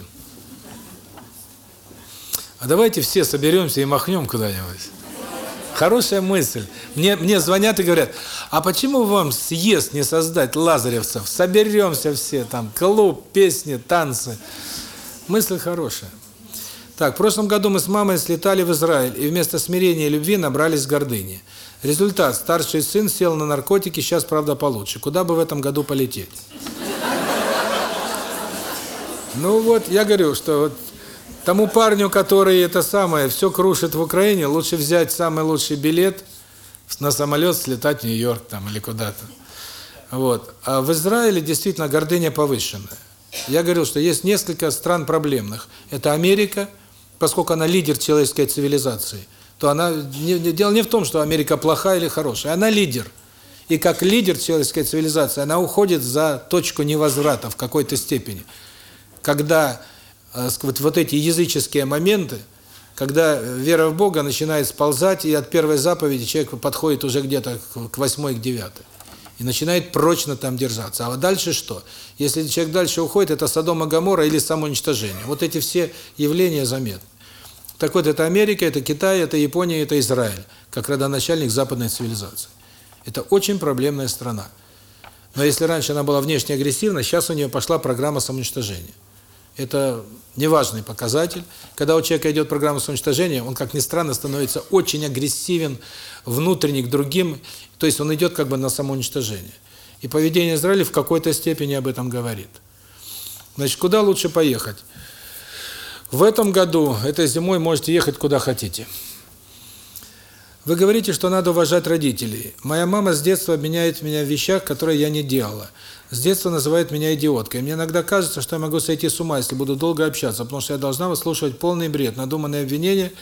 А давайте все соберемся и махнем куда-нибудь. Хорошая мысль. Мне мне звонят и говорят, а почему вам съезд не создать лазаревцев? Соберемся все, там, клуб, песни, танцы. Мысль хорошая. Так, в прошлом году мы с мамой слетали в Израиль, и вместо смирения и любви набрались гордыни. Результат. Старший сын сел на наркотики, сейчас, правда, получше. Куда бы в этом году полететь? Ну вот, я говорю, что вот тому парню, который это самое, все крушит в Украине, лучше взять самый лучший билет на самолет, слетать в Нью-Йорк там или куда-то. Вот. А в Израиле действительно гордыня повышенная. Я говорил, что есть несколько стран проблемных. Это Америка, поскольку она лидер человеческой цивилизации – то она не, не, дело не в том, что Америка плохая или хорошая, она лидер. И как лидер человеческой цивилизации она уходит за точку невозврата в какой-то степени. Когда э, вот, вот эти языческие моменты, когда вера в Бога начинает сползать, и от первой заповеди человек подходит уже где-то к восьмой, к девятой. И начинает прочно там держаться. А дальше что? Если человек дальше уходит, это Содом и Гоморра или самоуничтожение. Вот эти все явления заметны. Так вот, это Америка, это Китай, это Япония, это Израиль, как родоначальник западной цивилизации. Это очень проблемная страна. Но если раньше она была внешне агрессивна, сейчас у нее пошла программа самоуничтожения. Это неважный показатель. Когда у человека идет программа самоуничтожения, он, как ни странно, становится очень агрессивен внутренне к другим, то есть он идет как бы на самоуничтожение. И поведение Израиля в какой-то степени об этом говорит. Значит, куда лучше поехать? В этом году, этой зимой, можете ехать куда хотите. Вы говорите, что надо уважать родителей. Моя мама с детства обвиняет меня в вещах, которые я не делала. С детства называет меня идиоткой. Мне иногда кажется, что я могу сойти с ума, если буду долго общаться, потому что я должна выслушивать полный бред, надуманные обвинения,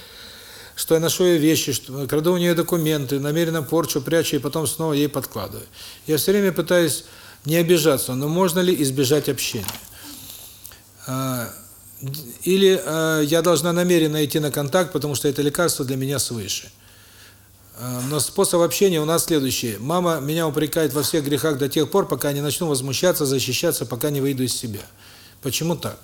что я ношу ее вещи, что краду у нее документы, намеренно порчу, прячу и потом снова ей подкладываю. Я все время пытаюсь не обижаться, но можно ли избежать общения? А, или э, я должна намеренно идти на контакт, потому что это лекарство для меня свыше. Э, но способ общения у нас следующий. Мама меня упрекает во всех грехах до тех пор, пока не начну возмущаться, защищаться, пока не выйду из себя. Почему так?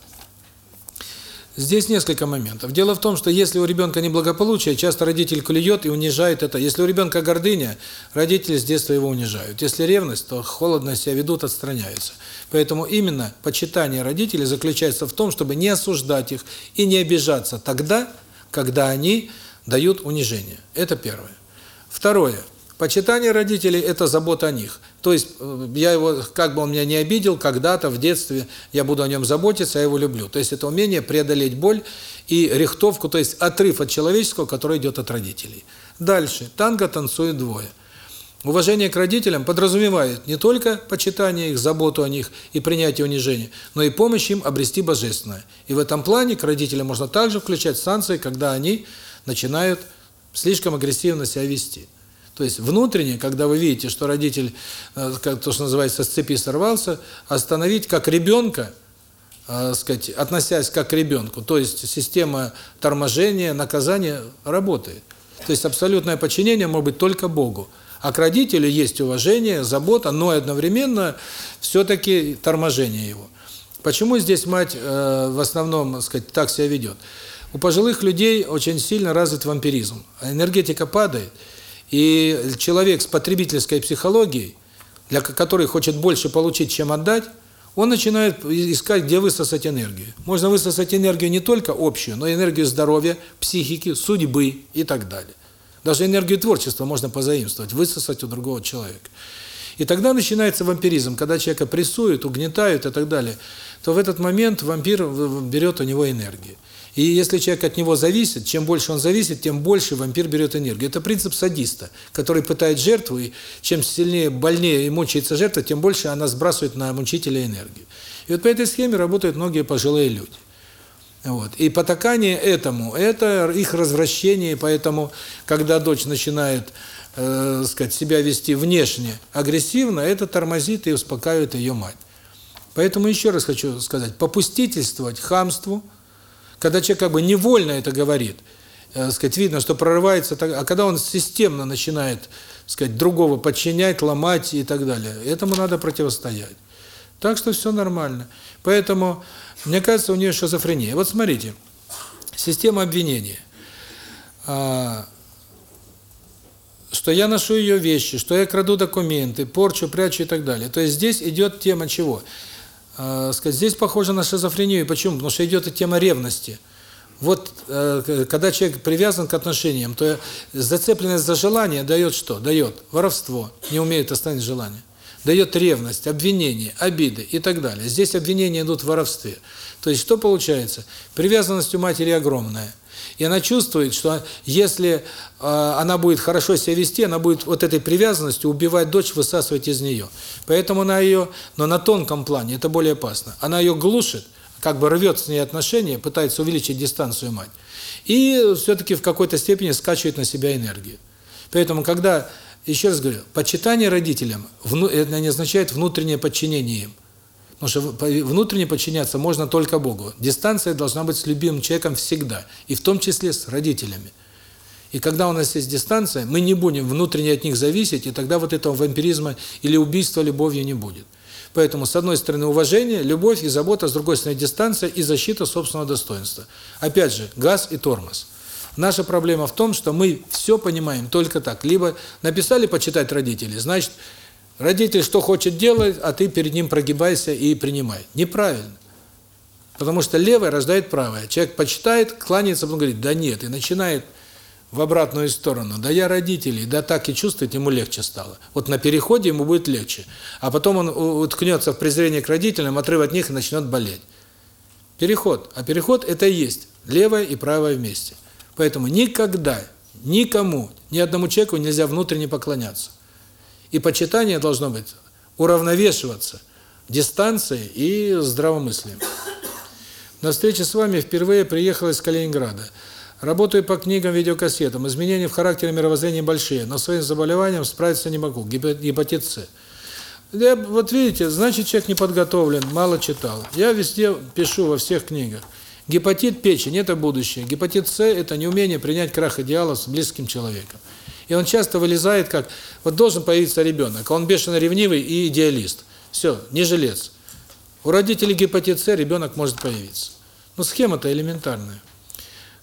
Здесь несколько моментов. Дело в том, что если у ребенка неблагополучие, часто родитель клюет и унижает это. Если у ребенка гордыня, родители с детства его унижают. Если ревность, то холодно себя ведут, отстраняются. Поэтому именно почитание родителей заключается в том, чтобы не осуждать их и не обижаться тогда, когда они дают унижение. Это первое. Второе. Почитание родителей – это забота о них. То есть э, я его, как бы он меня не обидел, когда-то в детстве я буду о нем заботиться, я его люблю. То есть это умение преодолеть боль и рихтовку, то есть отрыв от человеческого, который идет от родителей. Дальше. Танго танцуют двое. Уважение к родителям подразумевает не только почитание их, заботу о них и принятие унижения, но и помощь им обрести божественное. И в этом плане к родителям можно также включать санкции, когда они начинают слишком агрессивно себя вести. То есть внутренне, когда вы видите, что родитель, э, как то, что называется, с цепи сорвался, остановить как ребенка, э, сказать, относясь как к ребенку. То есть система торможения, наказания работает. То есть абсолютное подчинение может быть только Богу. А к родителю есть уважение, забота, но одновременно все-таки торможение его. Почему здесь мать э, в основном, так сказать, так себя ведет? У пожилых людей очень сильно развит вампиризм. Энергетика падает, и человек с потребительской психологией, для который хочет больше получить, чем отдать, он начинает искать, где высосать энергию. Можно высосать энергию не только общую, но и энергию здоровья, психики, судьбы и так далее. Даже энергию творчества можно позаимствовать, высосать у другого человека. И тогда начинается вампиризм, когда человека прессуют, угнетают и так далее, то в этот момент вампир берет у него энергию. И если человек от него зависит, чем больше он зависит, тем больше вампир берет энергию. Это принцип садиста, который пытает жертву, и чем сильнее, больнее и мучается жертва, тем больше она сбрасывает на мучителя энергию. И вот по этой схеме работают многие пожилые люди. Вот. И потакание этому, это их развращение, поэтому, когда дочь начинает, э, сказать, себя вести внешне агрессивно, это тормозит и успокаивает ее мать. Поэтому еще раз хочу сказать, попустительствовать хамству, когда человек как бы невольно это говорит, э, сказать, видно, что прорывается, а когда он системно начинает, сказать, другого подчинять, ломать и так далее, этому надо противостоять. Так что все нормально. Поэтому мне кажется, у нее шизофрения. Вот смотрите, система обвинения. А, что я ношу ее вещи, что я краду документы, порчу, прячу и так далее. То есть здесь идет тема чего? А, сказать, здесь похоже на шизофрению. Почему? Потому что идет и тема ревности. Вот э, когда человек привязан к отношениям, то зацепленность за желание дает что? Дает воровство, не умеет оставить желание дает ревность, обвинение, обиды и так далее. Здесь обвинения идут в воровстве. То есть что получается? Привязанность у матери огромная. И она чувствует, что если э, она будет хорошо себя вести, она будет вот этой привязанностью убивать дочь, высасывать из нее. Поэтому она ее, но на тонком плане, это более опасно, она ее глушит, как бы рвет с ней отношения, пытается увеличить дистанцию мать. И все-таки в какой-то степени скачивает на себя энергию. Поэтому, когда еще раз говорю, почитание родителям, это не означает внутреннее подчинение им. Потому что внутренне подчиняться можно только Богу. Дистанция должна быть с любимым человеком всегда, и в том числе с родителями. И когда у нас есть дистанция, мы не будем внутренне от них зависеть, и тогда вот этого вампиризма или убийства любовью не будет. Поэтому, с одной стороны, уважение, любовь и забота, с другой стороны, дистанция и защита собственного достоинства. Опять же, газ и тормоз. Наша проблема в том, что мы все понимаем только так. Либо написали почитать родители, значит, родитель что хочет делать, а ты перед ним прогибайся и принимай. Неправильно. Потому что левое рождает правое. Человек почитает, кланяется, потом говорит, да нет, и начинает в обратную сторону. Да я родителей, да так и чувствует, ему легче стало. Вот на переходе ему будет легче. А потом он уткнется в презрение к родителям, отрыв от них и начнет болеть. Переход. А переход это и есть левое и правое вместе. Поэтому никогда, никому, ни одному человеку нельзя внутренне поклоняться. И почитание должно быть уравновешиваться дистанцией и здравомыслием. На встрече с вами впервые приехал из Калининграда. Работаю по книгам, видеокассетам. Изменения в характере мировоззрения большие, но своим заболеванием справиться не могу. Гепатит С. Я, вот видите, значит, человек не подготовлен, мало читал. Я везде пишу во всех книгах. Гепатит печени – это будущее. Гепатит С – это неумение принять крах идеалов с близким человеком. И он часто вылезает как, вот должен появиться ребенок, а он бешено ревнивый и идеалист. Все, не жилец. У родителей гепатит С ребенок может появиться. Но схема-то элементарная.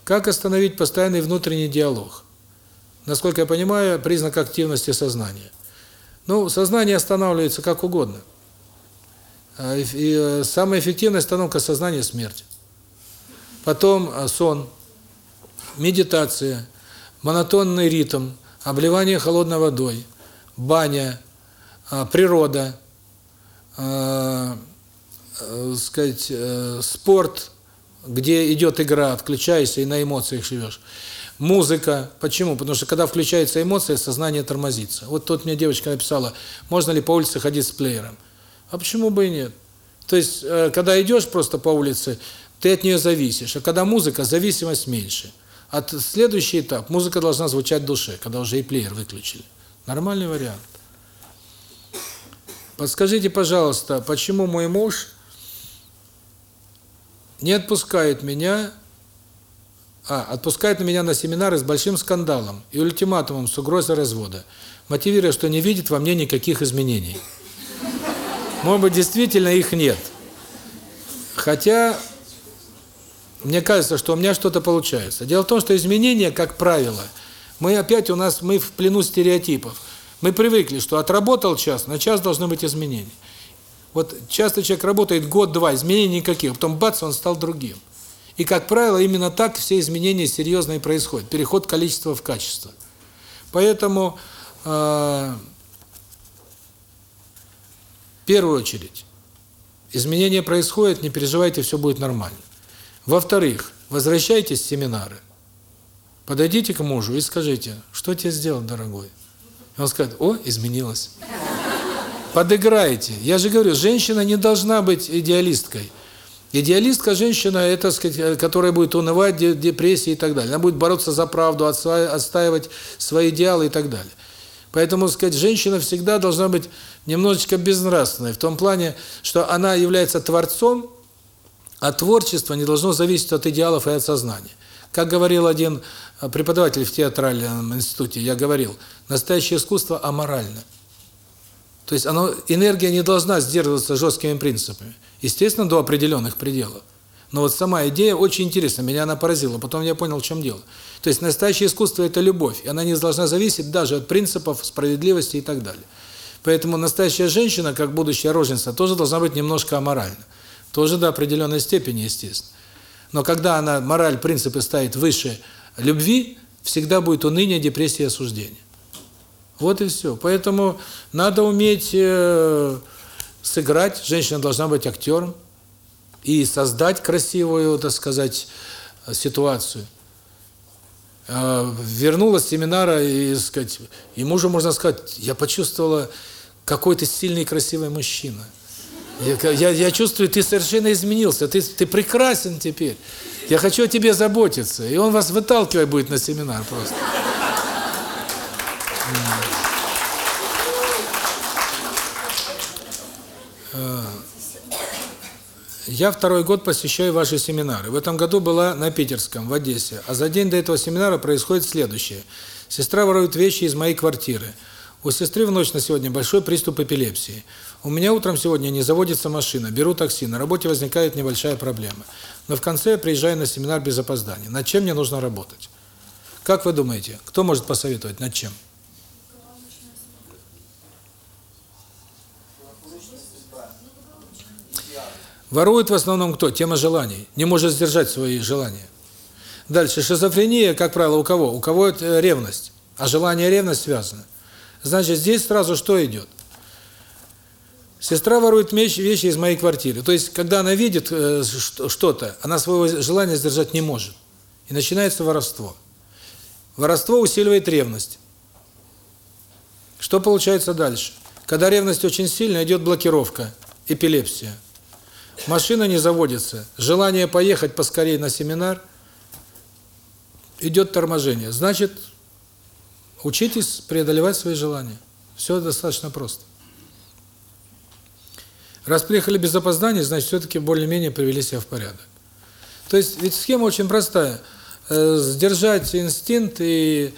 Как остановить постоянный внутренний диалог? Насколько я понимаю, признак активности сознания. Ну, сознание останавливается как угодно. А, и э, самая эффективная остановка сознания – смерть потом э, сон, медитация, монотонный ритм, обливание холодной водой, баня, э, природа, э, сказать, спорт, где идет игра, отключаешься и на эмоциях живешь. Музыка. Почему? Потому что когда включается эмоция, сознание тормозится. Вот тут мне девочка написала, можно ли по улице ходить с плеером. А почему бы и нет? То есть, когда идешь просто по улице, ты от нее зависишь. А когда музыка, зависимость меньше. От следующий этап, музыка должна звучать в душе, когда уже и плеер выключили. Нормальный вариант. Подскажите, пожалуйста, почему мой муж не отпускает меня, а, отпускает меня на семинары с большим скандалом и ультиматумом с угрозой развода, мотивируя, что не видит во мне никаких изменений. Может быть, действительно их нет. Хотя, мне кажется, что у меня что-то получается. Дело в том, что изменения, как правило, мы опять у нас, мы в плену стереотипов. Мы привыкли, что отработал час, на час должны быть изменения. Вот часто человек работает год-два, изменений никаких, потом бац, он стал другим. И, как правило, именно так все изменения серьезные происходят. Переход количества в качество. Поэтому, э, в первую очередь, изменения происходят, не переживайте, все будет нормально. Во-вторых, возвращайтесь в семинары. Подойдите к мужу и скажите, что тебе сделал, дорогой? Он скажет, о, изменилось. Подыграйте. Я же говорю, женщина не должна быть идеалисткой. Идеалистка женщина, это, сказать, которая будет унывать, депрессии и так далее. Она будет бороться за правду, отстаивать свои идеалы и так далее. Поэтому, сказать, женщина всегда должна быть немножечко безнравственной, в том плане, что она является творцом, а творчество не должно зависеть от идеалов и от сознания. Как говорил один преподаватель в театральном институте, я говорил, настоящее искусство аморально. То есть оно, энергия не должна сдерживаться жесткими принципами. Естественно, до определенных пределов. Но вот сама идея очень интересна, меня она поразила, потом я понял, в чем дело. То есть настоящее искусство – это любовь, и она не должна зависеть даже от принципов справедливости и так далее. Поэтому настоящая женщина, как будущая роженица, тоже должна быть немножко аморальна. Тоже до определенной степени, естественно. Но когда она мораль, принципы ставит выше любви, всегда будет уныние, депрессия и осуждение. Вот и все. Поэтому надо уметь э, сыграть, женщина должна быть актером и создать красивую, так сказать, ситуацию. Э, вернулась с семинара и, сказать, ему же можно сказать, я почувствовала, какой ты сильный и красивый мужчина. Я, я, я чувствую, ты совершенно изменился, ты, ты прекрасен теперь. Я хочу о тебе заботиться. И он вас выталкивать будет на семинар просто. Я второй год посещаю ваши семинары. В этом году была на Питерском, в Одессе. А за день до этого семинара происходит следующее. Сестра ворует вещи из моей квартиры. У сестры в ночь на сегодня большой приступ эпилепсии. У меня утром сегодня не заводится машина, беру такси, на работе возникает небольшая проблема. Но в конце я приезжаю на семинар без опоздания. Над чем мне нужно работать? Как вы думаете, кто может посоветовать, над чем? Ворует в основном кто? Тема желаний. Не может сдержать свои желания. Дальше. Шизофрения, как правило, у кого? У кого это ревность. А желание и ревность связаны. Значит, здесь сразу что идет? Сестра ворует вещи из моей квартиры. То есть, когда она видит э, что-то, она своего желания сдержать не может. И начинается воровство. Воровство усиливает ревность. Что получается дальше? Когда ревность очень сильная, идет блокировка, эпилепсия. Машина не заводится, желание поехать поскорее на семинар, идет торможение. Значит, учитесь преодолевать свои желания. Все достаточно просто. Раз приехали без опоздания, значит, все-таки более-менее привели себя в порядок. То есть, ведь схема очень простая. Э, сдержать инстинкт и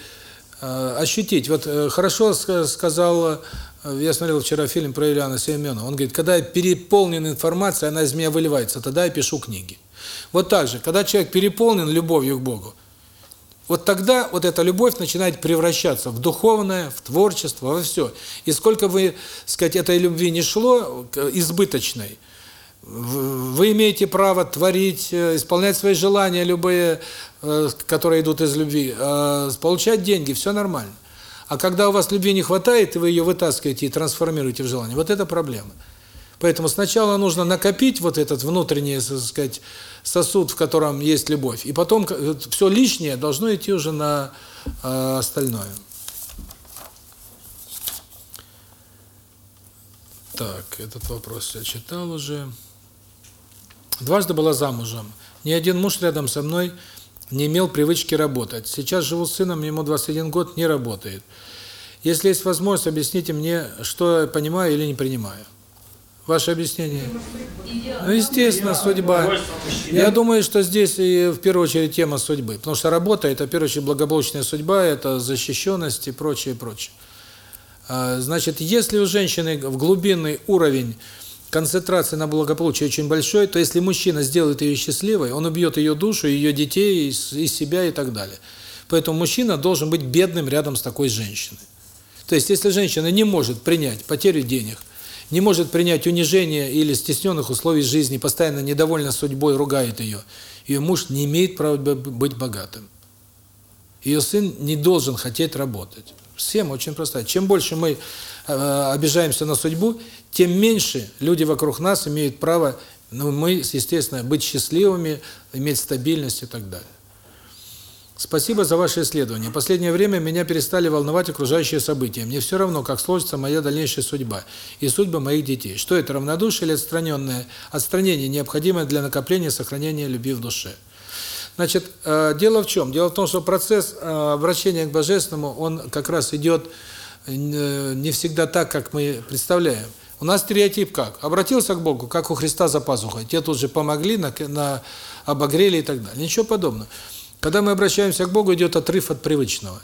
э, ощутить. Вот э, хорошо сказал я смотрел вчера фильм про Ильяна Семенова. Он говорит, когда я переполнен информацией, она из меня выливается, тогда я пишу книги. Вот так же, когда человек переполнен любовью к Богу, вот тогда вот эта любовь начинает превращаться в духовное, в творчество, во все. И сколько вы, сказать, этой любви не шло, избыточной, вы имеете право творить, э, исполнять свои желания, любые, э, которые идут из любви, э, получать деньги, все нормально. А когда у вас любви не хватает, и вы ее вытаскиваете и трансформируете в желание, вот это проблема. Поэтому сначала нужно накопить вот этот внутренний, так сказать, сосуд, в котором есть любовь, и потом все лишнее должно идти уже на э, остальное. Так, этот вопрос я читал уже. Дважды была замужем. Ни один муж рядом со мной не имел привычки работать. Сейчас живу с сыном, ему 21 год, не работает. Если есть возможность, объясните мне, что я понимаю или не принимаю. Ваше объяснение? Ну, естественно, судьба. Я думаю, что здесь и в первую очередь тема судьбы. Потому что работа – это, в первую очередь, благополучная судьба, это защищенность и прочее, прочее. А, значит, если у женщины в глубинный уровень концентрация на благополучие очень большой, то если мужчина сделает ее счастливой, он убьет ее душу, ее детей, и себя и так далее. Поэтому мужчина должен быть бедным рядом с такой женщиной. То есть, если женщина не может принять потерю денег, не может принять унижение или стесненных условий жизни, постоянно недовольна судьбой, ругает ее, ее муж не имеет права быть богатым. Ее сын не должен хотеть работать. Всем очень просто. Чем больше мы э, обижаемся на судьбу, тем меньше люди вокруг нас имеют право, ну, мы, естественно, быть счастливыми, иметь стабильность и так далее. Спасибо за ваше исследование. В последнее время меня перестали волновать окружающие события. Мне все равно, как сложится моя дальнейшая судьба и судьба моих детей. Что это, равнодушие или отстраненное? Отстранение, необходимое для накопления и сохранения любви в душе. Значит, э, дело в чем? Дело в том, что процесс э, обращения к Божественному, он как раз идет э, не всегда так, как мы представляем. У нас стереотип как? Обратился к Богу, как у Христа за пазухой. Те тут же помогли, на, на обогрели и так далее. Ничего подобного. Когда мы обращаемся к Богу, идет отрыв от привычного.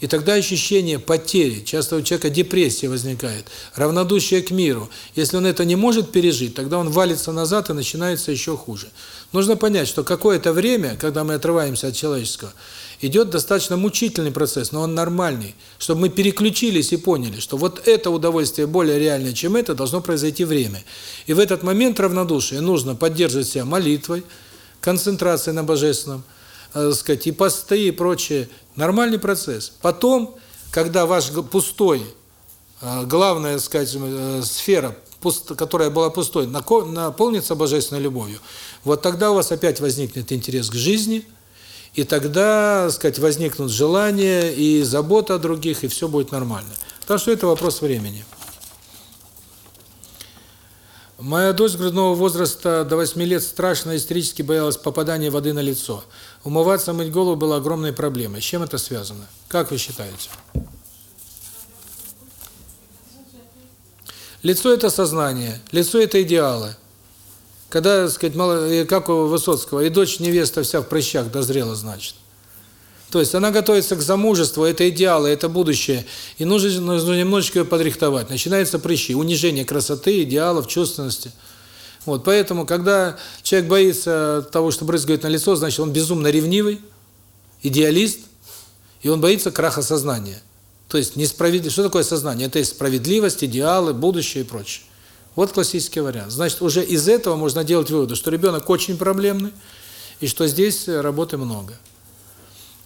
И тогда ощущение потери, часто у человека депрессия возникает, равнодушие к миру. Если он это не может пережить, тогда он валится назад и начинается еще хуже. Нужно понять, что какое-то время, когда мы отрываемся от человеческого, идет достаточно мучительный процесс, но он нормальный, чтобы мы переключились и поняли, что вот это удовольствие более реальное, чем это, должно произойти время. И в этот момент равнодушия нужно поддерживать себя молитвой, концентрацией на Божественном, э, сказать, и посты, и прочее. Нормальный процесс. Потом, когда ваш пустой, э, главная, сказать, э, сфера, которая была пустой, наполнится божественной любовью, вот тогда у вас опять возникнет интерес к жизни, и тогда, сказать, возникнут желания и забота о других, и все будет нормально. Так что это вопрос времени. Моя дочь грудного возраста до 8 лет страшно истерически боялась попадания воды на лицо. Умываться, мыть голову было огромной проблемой. С чем это связано? Как вы считаете? Лицо – это сознание, лицо – это идеалы. Когда, так сказать, мало, как у Высоцкого, и дочь невеста вся в прыщах дозрела, значит. То есть она готовится к замужеству, это идеалы, это будущее. И нужно, нужно немножечко ее подрихтовать. Начинаются прыщи, унижение красоты, идеалов, чувственности. Вот, поэтому, когда человек боится того, что брызгает на лицо, значит, он безумно ревнивый, идеалист, и он боится краха сознания. То есть, несправедливость. Что такое сознание? Это есть справедливость, идеалы, будущее и прочее. Вот классический вариант. Значит, уже из этого можно делать выводы, что ребенок очень проблемный, и что здесь работы много.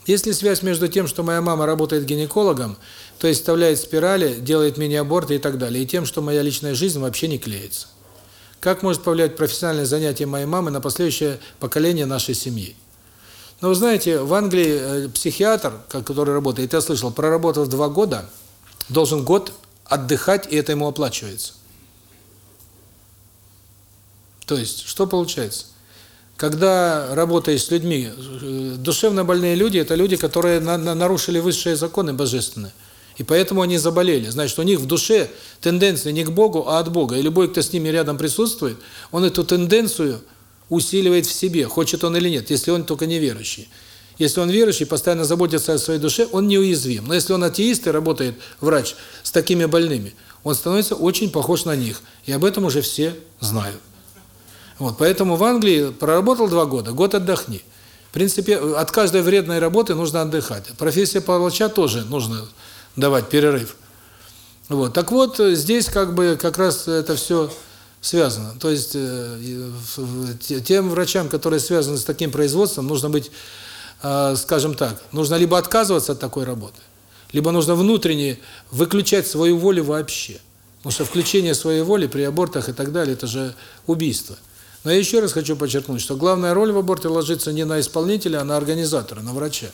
Есть ли связь между тем, что моя мама работает гинекологом, то есть вставляет спирали, делает мини-аборты и так далее, и тем, что моя личная жизнь вообще не клеится? Как может повлиять профессиональное занятие моей мамы на последующее поколение нашей семьи? Ну, вы знаете, в Англии э, психиатр, который работает, я слышал, проработав два года, должен год отдыхать, и это ему оплачивается. То есть, что получается? Когда работаешь с людьми, э, душевно больные люди – это люди, которые на, на, нарушили высшие законы божественные. И поэтому они заболели. Значит, у них в душе тенденция не к Богу, а от Бога. И любой, кто с ними рядом присутствует, он эту тенденцию усиливает в себе, хочет он или нет, если он только неверующий. Если он верующий, постоянно заботится о своей душе, он неуязвим. Но если он атеист и работает врач с такими больными, он становится очень похож на них. И об этом уже все знают. Вот, поэтому в Англии проработал два года, год отдохни. В принципе, от каждой вредной работы нужно отдыхать. Профессия палача тоже нужно давать перерыв. Вот. Так вот, здесь как бы как раз это все связано. То есть э, тем врачам, которые связаны с таким производством, нужно быть, э, скажем так, нужно либо отказываться от такой работы, либо нужно внутренне выключать свою волю вообще. Потому что включение своей воли при абортах и так далее – это же убийство. Но я еще раз хочу подчеркнуть, что главная роль в аборте ложится не на исполнителя, а на организатора, на врача.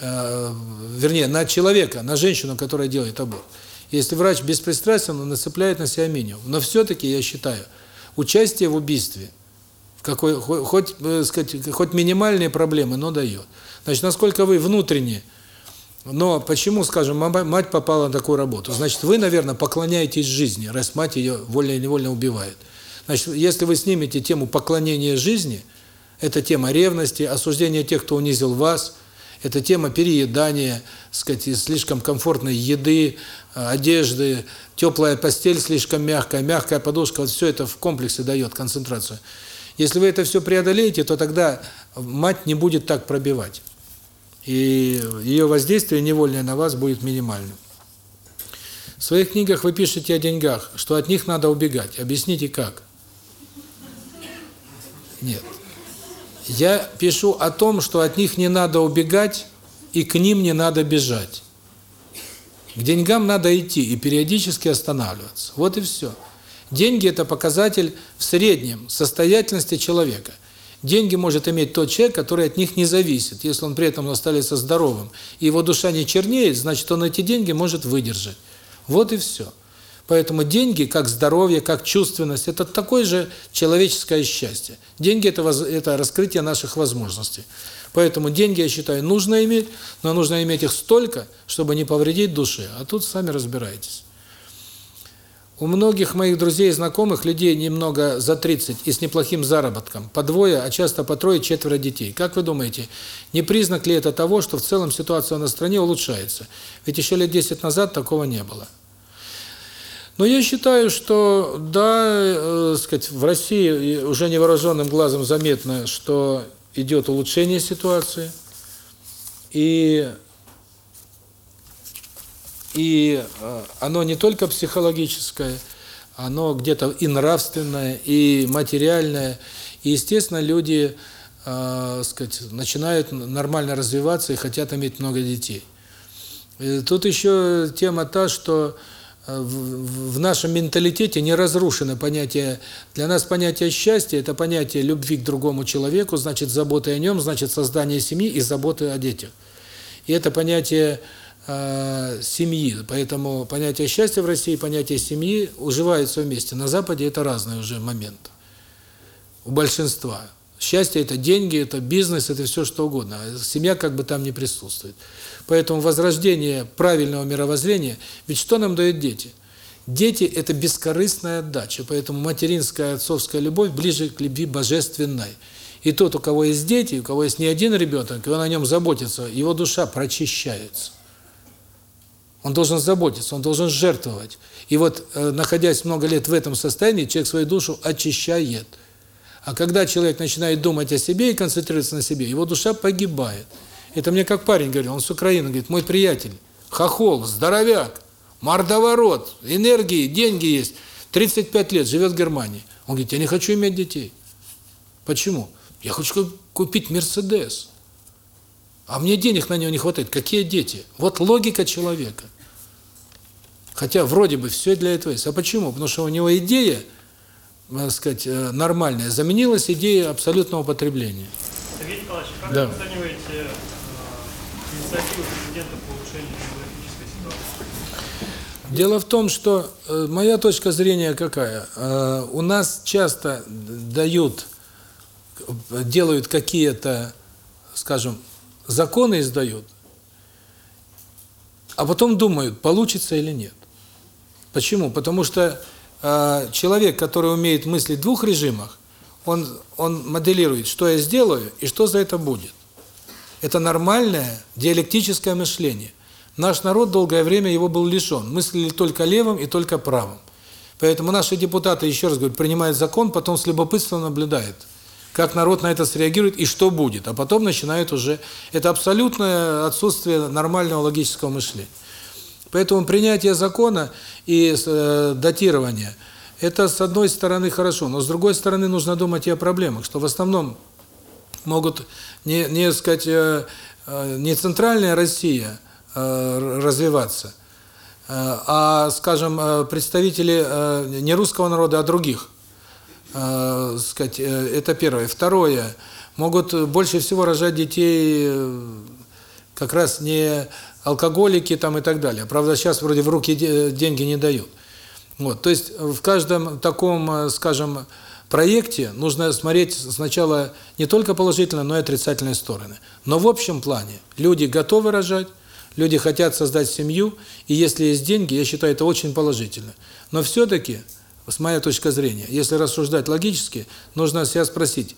Э, вернее, на человека, на женщину, которая делает аборт. Если врач беспристрастен, он нацепляет на себя минимум. Но все-таки, я считаю, участие в убийстве, какой, хоть, э, сказать, хоть минимальные проблемы, но дает. Значит, насколько вы внутренне, но почему, скажем, мать попала на такую работу? Значит, вы, наверное, поклоняетесь жизни, раз мать ее вольно или невольно убивает. Значит, если вы снимете тему поклонения жизни, это тема ревности, осуждения тех, кто унизил вас, Это тема переедания, сказать, слишком комфортной еды, одежды, теплая постель слишком мягкая, мягкая подушка, вот все это в комплексе дает концентрацию. Если вы это все преодолеете, то тогда мать не будет так пробивать. И ее воздействие невольное на вас будет минимальным. В своих книгах вы пишете о деньгах, что от них надо убегать. Объясните как? Нет. Я пишу о том, что от них не надо убегать и к ним не надо бежать. К деньгам надо идти и периодически останавливаться. Вот и все. Деньги – это показатель в среднем состоятельности человека. Деньги может иметь тот человек, который от них не зависит, если он при этом остается здоровым. И его душа не чернеет, значит, он эти деньги может выдержать. Вот и все. Поэтому деньги, как здоровье, как чувственность, это такое же человеческое счастье. Деньги это, – это раскрытие наших возможностей. Поэтому деньги, я считаю, нужно иметь, но нужно иметь их столько, чтобы не повредить душе. А тут сами разбирайтесь. У многих моих друзей и знакомых, людей немного за 30 и с неплохим заработком, по двое, а часто по трое-четверо детей. Как вы думаете, не признак ли это того, что в целом ситуация на стране улучшается? Ведь еще лет 10 назад такого не было. Но я считаю, что да, э, сказать, в России уже невооруженным глазом заметно, что идет улучшение ситуации. И и э, оно не только психологическое, оно где-то и нравственное, и материальное. И, естественно, люди, э, сказать, начинают нормально развиваться и хотят иметь много детей. Тут еще тема та, что в, в нашем менталитете не разрушено понятие, для нас понятие счастья – это понятие любви к другому человеку, значит, заботы о нем, значит, создание семьи и заботы о детях. И это понятие э, семьи. Поэтому понятие счастья в России, понятие семьи уживаются вместе. На Западе это разные уже моменты. У большинства. Счастье – это деньги, это бизнес, это все что угодно. А семья как бы там не присутствует. Поэтому возрождение правильного мировоззрения, ведь что нам дают дети? Дети – это бескорыстная отдача, поэтому материнская, отцовская любовь ближе к любви божественной. И тот, у кого есть дети, у кого есть не один ребенок, и он о нем заботится, его душа прочищается. Он должен заботиться, он должен жертвовать. И вот, э, находясь много лет в этом состоянии, человек свою душу очищает. А когда человек начинает думать о себе и концентрироваться на себе, его душа погибает. Это мне как парень говорил, он с Украины, говорит, мой приятель, хохол, здоровяк, мордоворот, энергии, деньги есть, 35 лет, живет в Германии. Он говорит, я не хочу иметь детей. Почему? Я хочу купить Мерседес. А мне денег на него не хватает. Какие дети? Вот логика человека. Хотя вроде бы все для этого есть. А почему? Потому что у него идея, так сказать, э, нормальная, заменилась идеей абсолютного потребления. Сергей Николаевич, как да. вы оцениваете инициативу президента по улучшению демографической ситуации? Дело в том, что э, моя точка зрения какая? Э, у нас часто дают, делают какие-то, скажем, законы издают, а потом думают, получится или нет. Почему? Потому что э, человек, который умеет мыслить в двух режимах, он, он моделирует, что я сделаю и что за это будет. Это нормальное диалектическое мышление. Наш народ долгое время его был лишен. Мыслили только левым и только правым. Поэтому наши депутаты, еще раз говорю, принимают закон, потом с любопытством наблюдают, как народ на это среагирует и что будет. А потом начинают уже... Это абсолютное отсутствие нормального логического мышления. Поэтому принятие закона и э, датирование – это, с одной стороны, хорошо, но с другой стороны, нужно думать и о проблемах, что в основном могут не, не сказать, э, э, не центральная Россия э, развиваться, а, скажем, представители не русского народа, а других. Сказать, это первое. Второе, могут больше всего рожать детей как раз не алкоголики там и так далее. Правда, сейчас вроде в руки деньги не дают. Вот, то есть в каждом таком, скажем, проекте нужно смотреть сначала не только положительные, но и отрицательные стороны. Но в общем плане люди готовы рожать, люди хотят создать семью, и если есть деньги, я считаю, это очень положительно. Но все-таки, с моей точки зрения, если рассуждать логически, нужно себя спросить,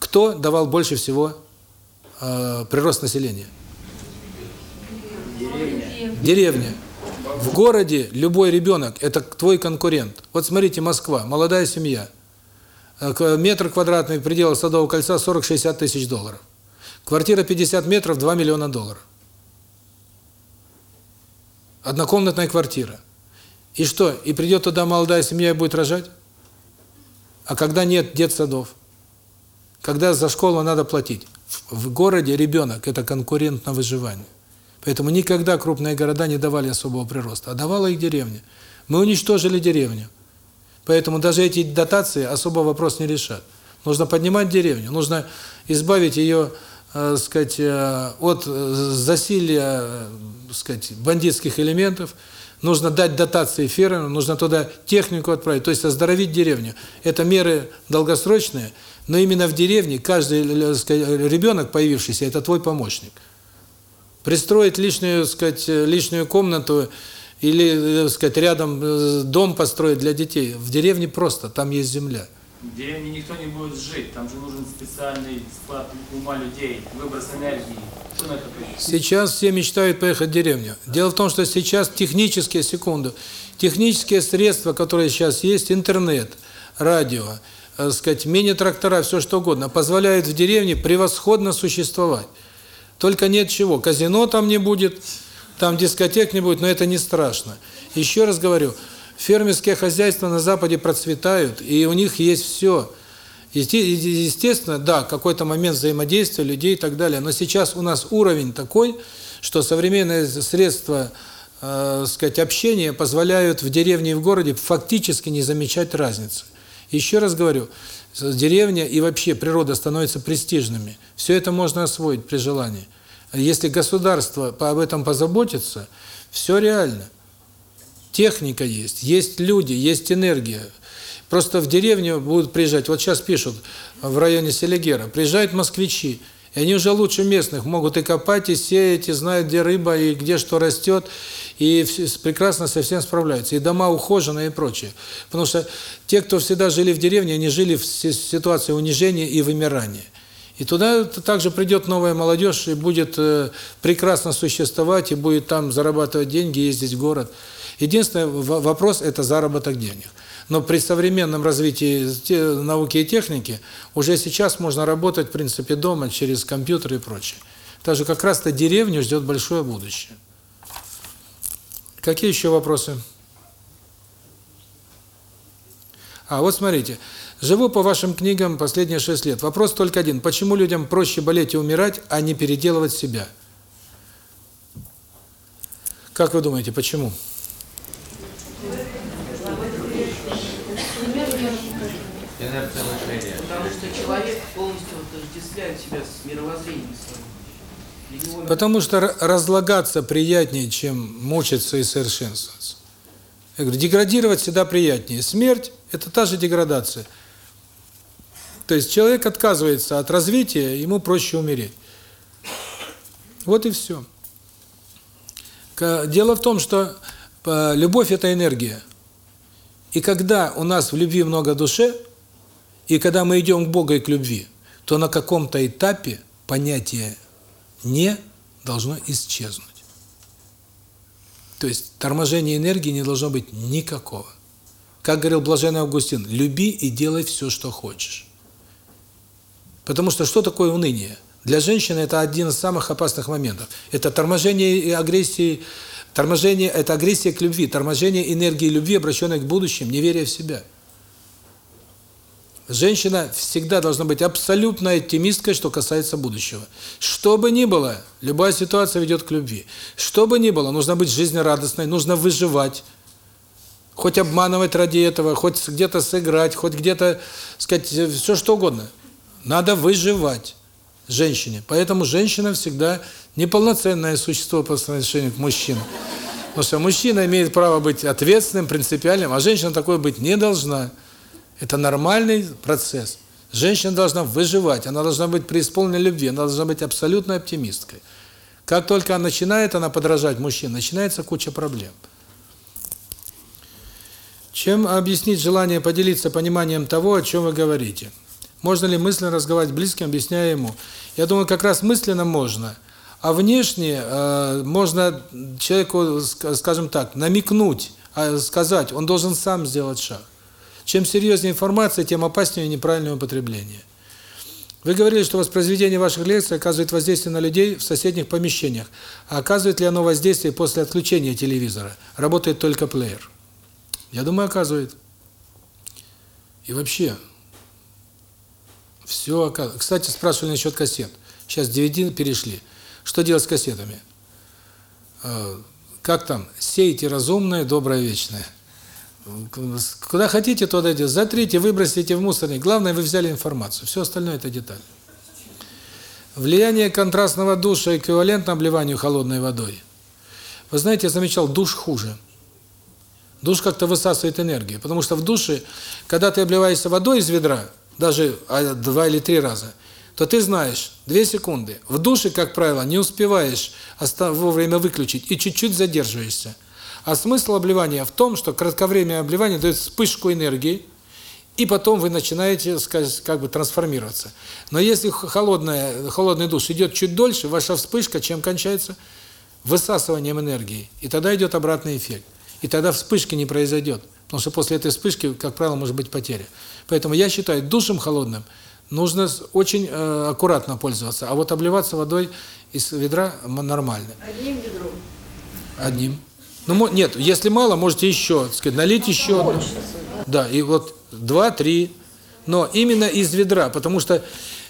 кто давал больше всего э, прирост населения? Деревня. В городе любой ребенок – это твой конкурент. Вот смотрите, Москва, молодая семья. Э, метр квадратный в пределах Садового кольца 40-60 тысяч долларов. Квартира 50 метров – 2 миллиона долларов. Однокомнатная квартира. И что, и придет туда молодая семья и будет рожать? А когда нет детсадов? Когда за школу надо платить? В, в городе ребенок – это конкурент на выживание. Поэтому никогда крупные города не давали особого прироста, а давала их деревня. Мы уничтожили деревню. Поэтому даже эти дотации особо вопрос не решат. Нужно поднимать деревню, нужно избавить ее, э, сказать, э, от засилия, э, сказать, бандитских элементов, нужно дать дотации фермерам, нужно туда технику отправить, то есть оздоровить деревню. Это меры долгосрочные, но именно в деревне каждый сказать, ребенок, появившийся, это твой помощник. Пристроить лишнюю, сказать, лишнюю комнату или, сказать, рядом дом построить для детей. В деревне просто, там есть земля. В деревне никто не будет жить, там же нужен специальный склад ума людей, выброс энергии. Сейчас все мечтают поехать в деревню. Дело в том, что сейчас технические, секунду, технические средства, которые сейчас есть, интернет, радио, э, сказать, мини-трактора, все что угодно, позволяют в деревне превосходно существовать. Только нет чего, казино там не будет, там дискотек не будет, но это не страшно. Еще раз говорю, фермерские хозяйства на Западе процветают, и у них есть все. Естественно, да, какой-то момент взаимодействия людей и так далее, но сейчас у нас уровень такой, что современные средства э, сказать, общения позволяют в деревне и в городе фактически не замечать разницы. Еще раз говорю, деревня и вообще природа становятся престижными. Все это можно освоить при желании. Если государство об этом позаботится, все реально. Техника есть, есть люди, есть энергия. Просто в деревню будут приезжать, вот сейчас пишут в районе Селигера, приезжают москвичи, и они уже лучше местных могут и копать, и сеять, и знают, где рыба, и где что растет, и прекрасно со всем справляются. И дома ухоженные и прочее. Потому что те, кто всегда жили в деревне, они жили в ситуации унижения и вымирания. И туда также придет новая молодежь и будет э, прекрасно существовать, и будет там зарабатывать деньги, ездить в город. Единственный вопрос – это заработок денег. Но при современном развитии науки и техники уже сейчас можно работать, в принципе, дома, через компьютер и прочее. Также как раз-то деревню ждет большое будущее. Какие еще вопросы? А, вот смотрите. Живу по вашим книгам последние шесть лет. Вопрос только один. Почему людям проще болеть и умирать, а не переделывать себя? Как вы думаете, почему? Потому что человек полностью отождествляет себя с мировоззрением своим. Потому что разлагаться приятнее, чем мучиться и совершенствоваться. Я говорю, деградировать всегда приятнее. Смерть – это та же деградация. То есть человек отказывается от развития, ему проще умереть. Вот и все. Дело в том, что э, любовь – это энергия. И когда у нас в любви много души, и когда мы идем к Богу и к любви, то на каком-то этапе понятие «не» должно исчезнуть. То есть торможения энергии не должно быть никакого. Как говорил Блаженный Августин, люби и делай все, что хочешь. Потому что что такое уныние? Для женщины это один из самых опасных моментов. Это торможение и агрессии, торможение – это агрессия к любви, торможение энергии любви, обращенной к будущему, неверие в себя. Женщина всегда должна быть абсолютно оптимисткой, что касается будущего. Что бы ни было, любая ситуация ведет к любви. Что бы ни было, нужно быть жизнерадостной, нужно выживать. Хоть обманывать ради этого, хоть где-то сыграть, хоть где-то, сказать, все что угодно. Надо выживать женщине. Поэтому женщина всегда неполноценное существо по отношению к мужчине. Потому что мужчина имеет право быть ответственным, принципиальным, а женщина такой быть не должна. Это нормальный процесс. Женщина должна выживать, она должна быть преисполнена любви, она должна быть абсолютной оптимисткой. Как только она начинает она подражать мужчине, начинается куча проблем. Чем объяснить желание поделиться пониманием того, о чем вы говорите? Можно ли мысленно разговаривать с близким, объясняя ему? Я думаю, как раз мысленно можно. А внешне э, можно человеку, ска- скажем так, намекнуть, а сказать, он должен сам сделать шаг. Чем серьезнее информация, тем опаснее неправильное употребление. Вы говорили, что воспроизведение ваших лекций оказывает воздействие на людей в соседних помещениях. А оказывает ли оно воздействие после отключения телевизора? Работает только плеер. Я думаю, оказывает. И вообще, все. Кстати, спрашивали насчет кассет. Сейчас DVD перешли. Что делать с кассетами? Э, Как там? Сейте разумное, доброе, вечное. Куда хотите, туда идете. Затрите, выбросите в мусорник. Главное, вы взяли информацию. Все остальное – это деталь. Влияние контрастного душа эквивалентно обливанию холодной водой. Вы знаете, я замечал, душ хуже. Душ как-то высасывает энергию. Потому что в душе, когда ты обливаешься водой из ведра, даже а, два или три раза, то ты знаешь, две секунды. В душе, как правило, не успеваешь вовремя выключить и чуть-чуть задерживаешься. А смысл обливания в том, что кратковременное обливание дает вспышку энергии, и потом вы начинаете как бы трансформироваться. Но если холодная, холодный душ идет чуть дольше, ваша вспышка чем кончается? Высасыванием энергии. И тогда идет обратный эффект. И тогда вспышки не произойдет. Потому что после этой вспышки, как правило, может быть потеря. Поэтому я считаю, душем холодным нужно очень э, аккуратно пользоваться. А вот обливаться водой из ведра нормально. Одним ведром. Одним. Ну, нет, если мало, можете еще, так сказать, налить еще. Да, и вот два-три. Но именно из ведра, потому что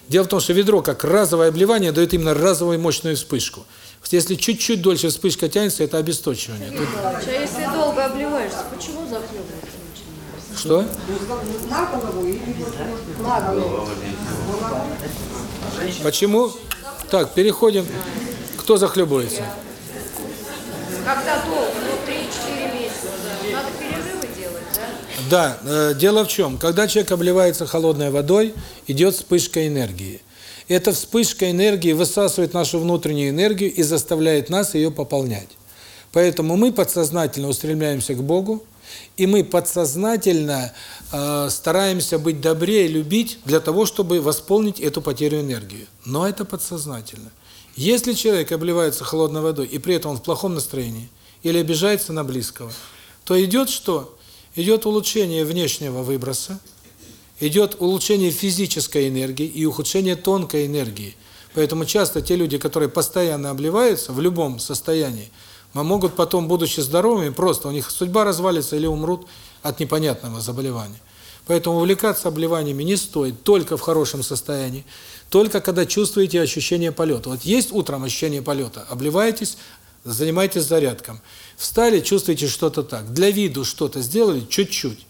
дело в том, что ведро, как разовое обливание, дает именно разовую мощную вспышку. Если чуть-чуть дольше вспышка тянется, это обесточивание. А если долго обливаешься, почему Что? Почему? Так, переходим. Кто захлебывается? Когда долго, ну 3-4 месяца, надо перерывы делать, да? Да, э, дело в чем? Когда человек обливается холодной водой, идет вспышка энергии. Эта вспышка энергии высасывает нашу внутреннюю энергию и заставляет нас ее пополнять. Поэтому мы подсознательно устремляемся к Богу, и мы подсознательно э, стараемся быть добрее, любить для того, чтобы восполнить эту потерю энергии. Но это подсознательно. Если человек обливается холодной водой, и при этом он в плохом настроении, или обижается на близкого, то идет что? Идет улучшение внешнего выброса, идет улучшение физической энергии и ухудшение тонкой энергии. Поэтому часто те люди, которые постоянно обливаются в любом состоянии, м- могут потом, будучи здоровыми, просто у них судьба развалится или умрут от непонятного заболевания. Поэтому увлекаться обливаниями не стоит только в хорошем состоянии, только когда чувствуете ощущение полета. Вот есть утром ощущение полета, обливаетесь, занимайтесь зарядком. Встали, чувствуете что-то так. Для виду что-то сделали, чуть-чуть.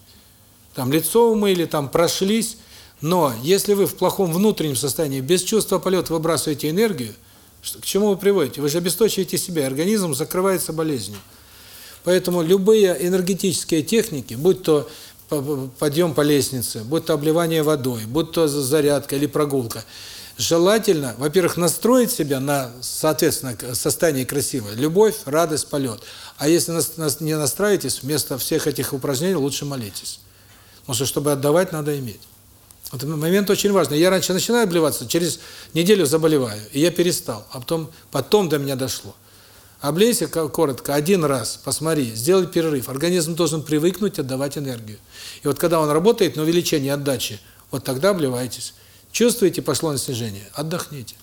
Там лицо умыли, там прошлись. Но если вы в плохом внутреннем состоянии, без чувства полета выбрасываете энергию, к чему вы приводите? Вы же обесточиваете себя, организм закрывается болезнью. Поэтому любые энергетические техники, будь то по- по- подъем по лестнице, будь то обливание водой, будь то за- зарядка или прогулка, желательно, во-первых, настроить себя на, соответственно, состояние красивое. Любовь, радость, полет. А если нас не настраиваетесь, вместо всех этих упражнений лучше молитесь. Потому что, чтобы отдавать, надо иметь. Этот момент очень важный. Я раньше начинаю обливаться, через неделю заболеваю, и я перестал. А потом, потом до меня дошло. Облейся ко- коротко, один раз, посмотри, сделай перерыв. Организм должен привыкнуть отдавать энергию. И вот когда он работает на увеличение отдачи, вот тогда обливайтесь. Чувствуете, пошло на снижение, отдохните.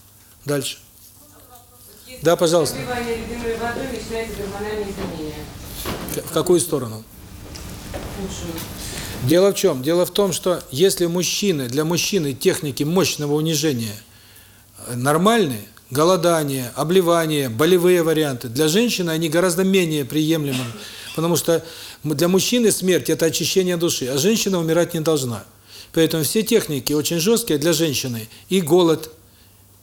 Дальше. Да, пожалуйста. Водой В какую сторону? Худшую. Дело в чем? Дело в том, что если мужчины, для мужчины техники мощного унижения э, нормальные, голодание, обливание, болевые варианты, для женщины они гораздо менее приемлемы, потому что для мужчины смерть – это очищение души, а женщина умирать не должна. Поэтому все техники очень жесткие для женщины, и голод,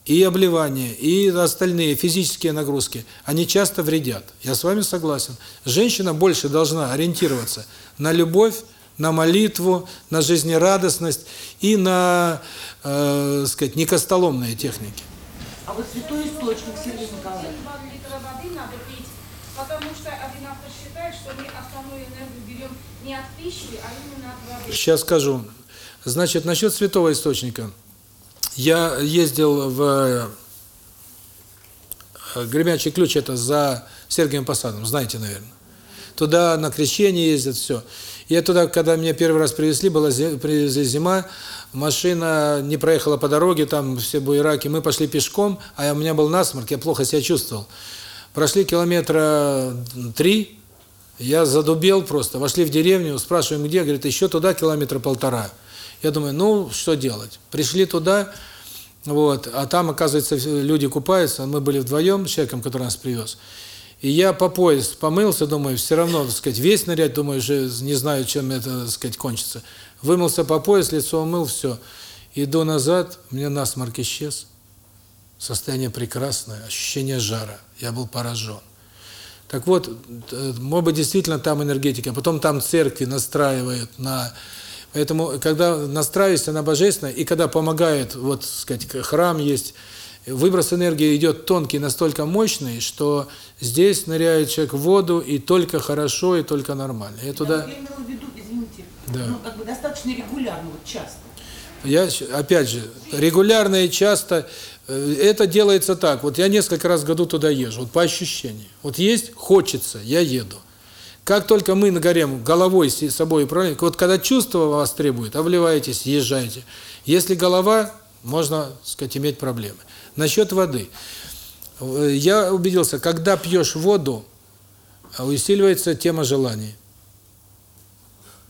и обливание, и остальные физические нагрузки, они часто вредят. Я с вами согласен. Женщина больше должна ориентироваться на любовь, на молитву, на жизнерадостность и на, э, сказать, некостоломные техники. А вот святой источник, Сергей Николаевич. 2 литра воды надо пить, потому что один автор считает, что мы основную энергию берем не от пищи, а именно от воды. Сейчас скажу. Значит, насчет святого источника. Я ездил в э, Гремячий ключ, это за Сергием Посадом, знаете, наверное. Туда на крещение ездят, все. Я туда, когда меня первый раз привезли, была привезли зима, машина не проехала по дороге, там все буераки, мы пошли пешком, а у меня был насморк, я плохо себя чувствовал. Прошли километра три, я задубел просто, вошли в деревню, спрашиваем, где, говорит, еще туда километра полтора. Я думаю, ну, что делать? Пришли туда, вот, а там, оказывается, люди купаются, мы были вдвоем с человеком, который нас привез. И я по пояс помылся, думаю, все равно, так сказать, весь нырять, думаю, уже не знаю, чем это, так сказать, кончится. Вымылся по пояс, лицо умыл, все. Иду назад, у меня насморк исчез. Состояние прекрасное, ощущение жара. Я был поражен. Так вот, э, быть, действительно там энергетика. Потом там церкви настраивают на... Поэтому, когда настраиваешься на Божественное, и когда помогает, вот, сказать, храм есть, выброс энергии идет тонкий, настолько мощный, что здесь ныряет человек в воду, и только хорошо, и только нормально. Я туда... Я имела в виду, извините, Да. ну, как бы достаточно регулярно, вот часто. Я, опять же, регулярно и часто э, это делается так. Вот я несколько раз в году туда езжу, вот по ощущениям. Вот есть, хочется, я еду. Как только мы на горе головой с собой управляем, вот когда чувство вас требует, обливаетесь, езжайте. Если голова, можно, так сказать, иметь проблемы. Насчет воды. Э, Я убедился, когда пьешь воду, а усиливается тема желаний.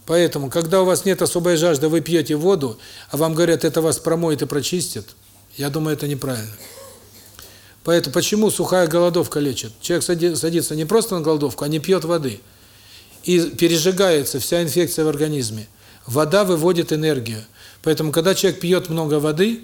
Поэтому, когда у вас нет особой жажды, вы пьете воду, а вам говорят, это вас промоет и прочистит, я думаю, это неправильно. Поэтому почему сухая голодовка лечит? Человек сади- садится не просто на голодовку, а не пьет воды. И пережигается вся инфекция в организме. Вода выводит энергию. Поэтому, когда человек пьет много воды,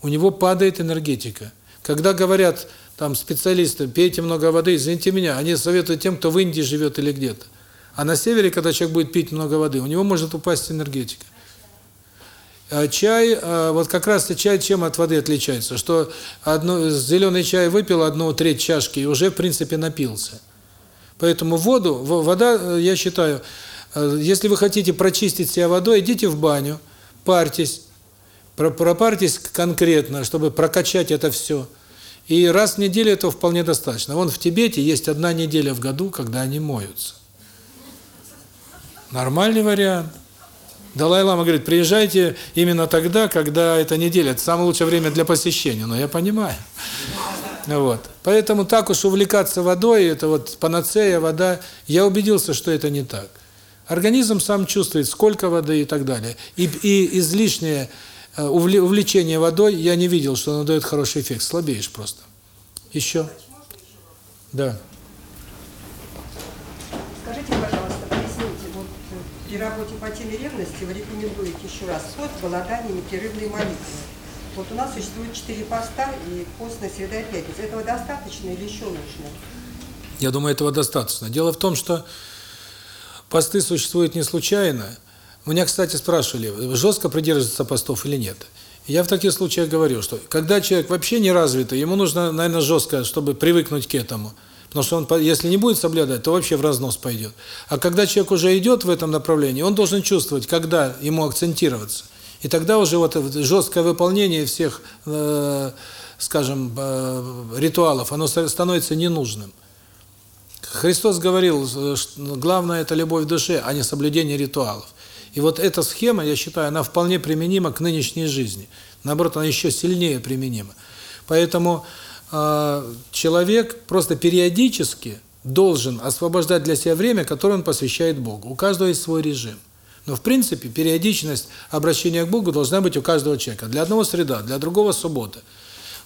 у него падает энергетика. Когда говорят там специалисты, пейте много воды, извините меня, они советуют тем, кто в Индии живет или где-то. А на севере, когда человек будет пить много воды, у него может упасть энергетика. А Чай, а, вот как раз чай чем от воды отличается? Что одну, зеленый чай выпил одну треть чашки и уже, в принципе, напился. Поэтому воду, вода, э, я считаю, э, если вы хотите прочистить себя водой, идите в баню, парьтесь, про- пропарьтесь конкретно, чтобы прокачать это все. И раз в неделю этого вполне достаточно. Вон в Тибете есть одна неделя в году, когда они моются. Нормальный вариант. Далай-лама говорит, приезжайте именно тогда, когда эта неделя, это самое лучшее время для посещения, но я понимаю. Вот. Поэтому так уж увлекаться водой, это вот панацея, вода, я убедился, что это не так. Организм сам чувствует, сколько воды и так далее. И, и излишнее увлечение водой, я не видел, что оно дает хороший эффект, слабеешь просто. Еще? Да. Скажите, пожалуйста, поясните, вот э, при работе по теме ревности вы рекомендуете еще раз пост, голодание, непрерывные молитвы. Вот у нас существует четыре поста и постная среда и пятница. Этого достаточно или еще нужно? Я думаю, этого достаточно. Дело в том, что посты существуют не случайно. Меня, кстати, спрашивали, жестко придерживаться постов или нет. Я в таких случаях говорю, что когда человек вообще не развитый, ему нужно, наверное, жестко, чтобы привыкнуть к этому. Потому что он, если не будет соблюдать, то вообще в разнос пойдет. А когда человек уже идет в этом направлении, он должен чувствовать, когда ему акцентироваться. И тогда уже вот жесткое выполнение всех, э, скажем, э, ритуалов, оно ста- становится ненужным. Христос говорил, э, что главное – это любовь в душе, а не соблюдение ритуалов. И вот эта схема, я считаю, она вполне применима к нынешней жизни. Наоборот, она еще сильнее применима. Поэтому э, человек просто периодически должен освобождать для себя время, которое он посвящает Богу. У каждого есть свой режим. Но в принципе периодичность обращения к Богу должна быть у каждого человека. Для одного среда, для другого суббота.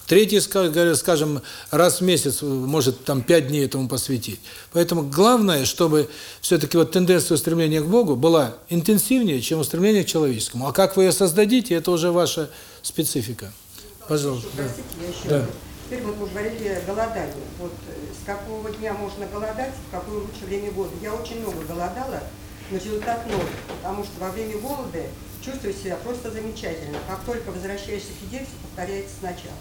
Третий, скажем, раз в месяц, может там пять дней этому посвятить. Поэтому главное, чтобы все-таки вот тенденция устремления к Богу была интенсивнее, чем устремление к человеческому. А как вы ее создадите, это уже ваша специфика. Пожалуйста. да. Простите, я еще Да. Теперь вот мы говорили о голодании. Вот э, с какого дня можно голодать, в какое лучше время года. Я очень много голодала, но результат ноль. Потому что во время голода чувствую себя просто замечательно. Как только возвращаешься к еде, все повторяется сначала.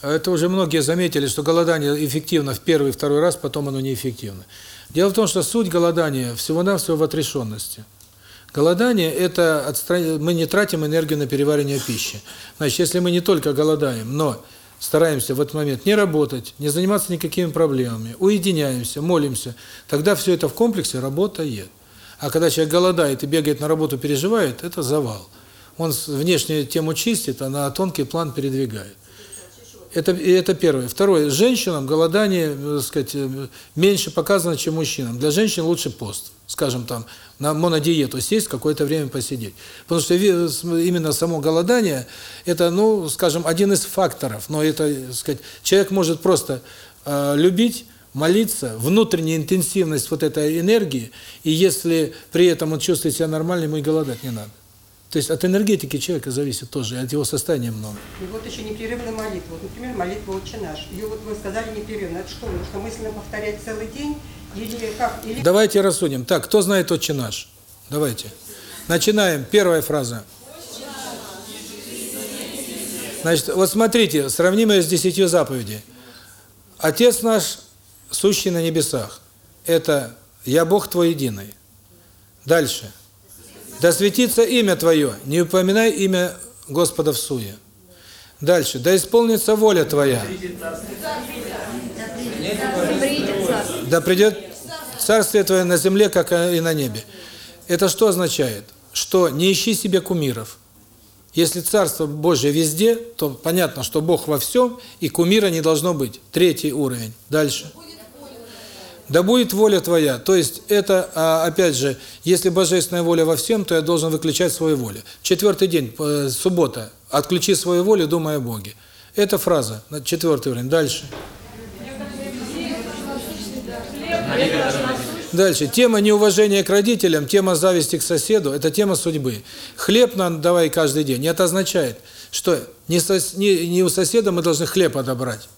Это уже многие заметили, что голодание эффективно в первый и второй раз, потом оно неэффективно. Дело в том, что суть голодания всего-навсего в отрешенности. Голодание – это отстра- мы не тратим энергию на переваривание пищи. Значит, если мы не только голодаем, но стараемся в этот момент не работать, не заниматься никакими проблемами, уединяемся, молимся, тогда все это в комплексе работает. А когда человек голодает и бегает на работу, переживает, это завал. Он внешнюю тему чистит, а на тонкий план передвигает. Это, это первое. Второе. Женщинам голодание, э, так сказать, э, меньше показано, чем мужчинам. Для женщин лучше пост. Скажем, там, на монодиету сесть, какое-то время посидеть. Потому что именно само голодание, это, ну, скажем, один из факторов. Но это, так сказать, человек может просто э, любить, молиться, внутренняя интенсивность вот этой энергии, и если при этом он чувствует себя нормально, ему и голодать не надо. То есть от энергетики человека зависит тоже, от его состояния много. И вот еще непрерывная молитва. Вот, например, молитва «Отче наш». Ее вот вы сказали непрерывно. Это что, нужно мысленно повторять целый день? Или как? Или Давайте рассудим. Так, кто знает «Отче наш»? Давайте. Начинаем. Первая фраза. Значит, вот смотрите, сравним ее с десятью заповедей. Отец наш, сущий на небесах. Это «Я Бог твой единый». Дальше. «Да светится имя Твое, не упоминай имя Господа в суе». Дальше. «Да исполнится воля Твоя». Да придет царствие Твое на земле, как и на небе. Это что означает? Что не ищи себе кумиров. Если Царство Божье везде, то понятно, что Бог во всем, и кумира не должно быть. Третий уровень. Дальше. Да будет воля Твоя. То есть это, а, опять же, если божественная воля во всем, то я должен выключать свою волю. Четвертый день, э, суббота. Отключи свою волю, думай о Боге. Это фраза, четвертый уровень. Дальше. Дальше. Тема неуважения к родителям, тема зависти к соседу – это тема судьбы. Хлеб нам давай каждый день. Это означает, что не, не у соседа мы должны хлеб отобрать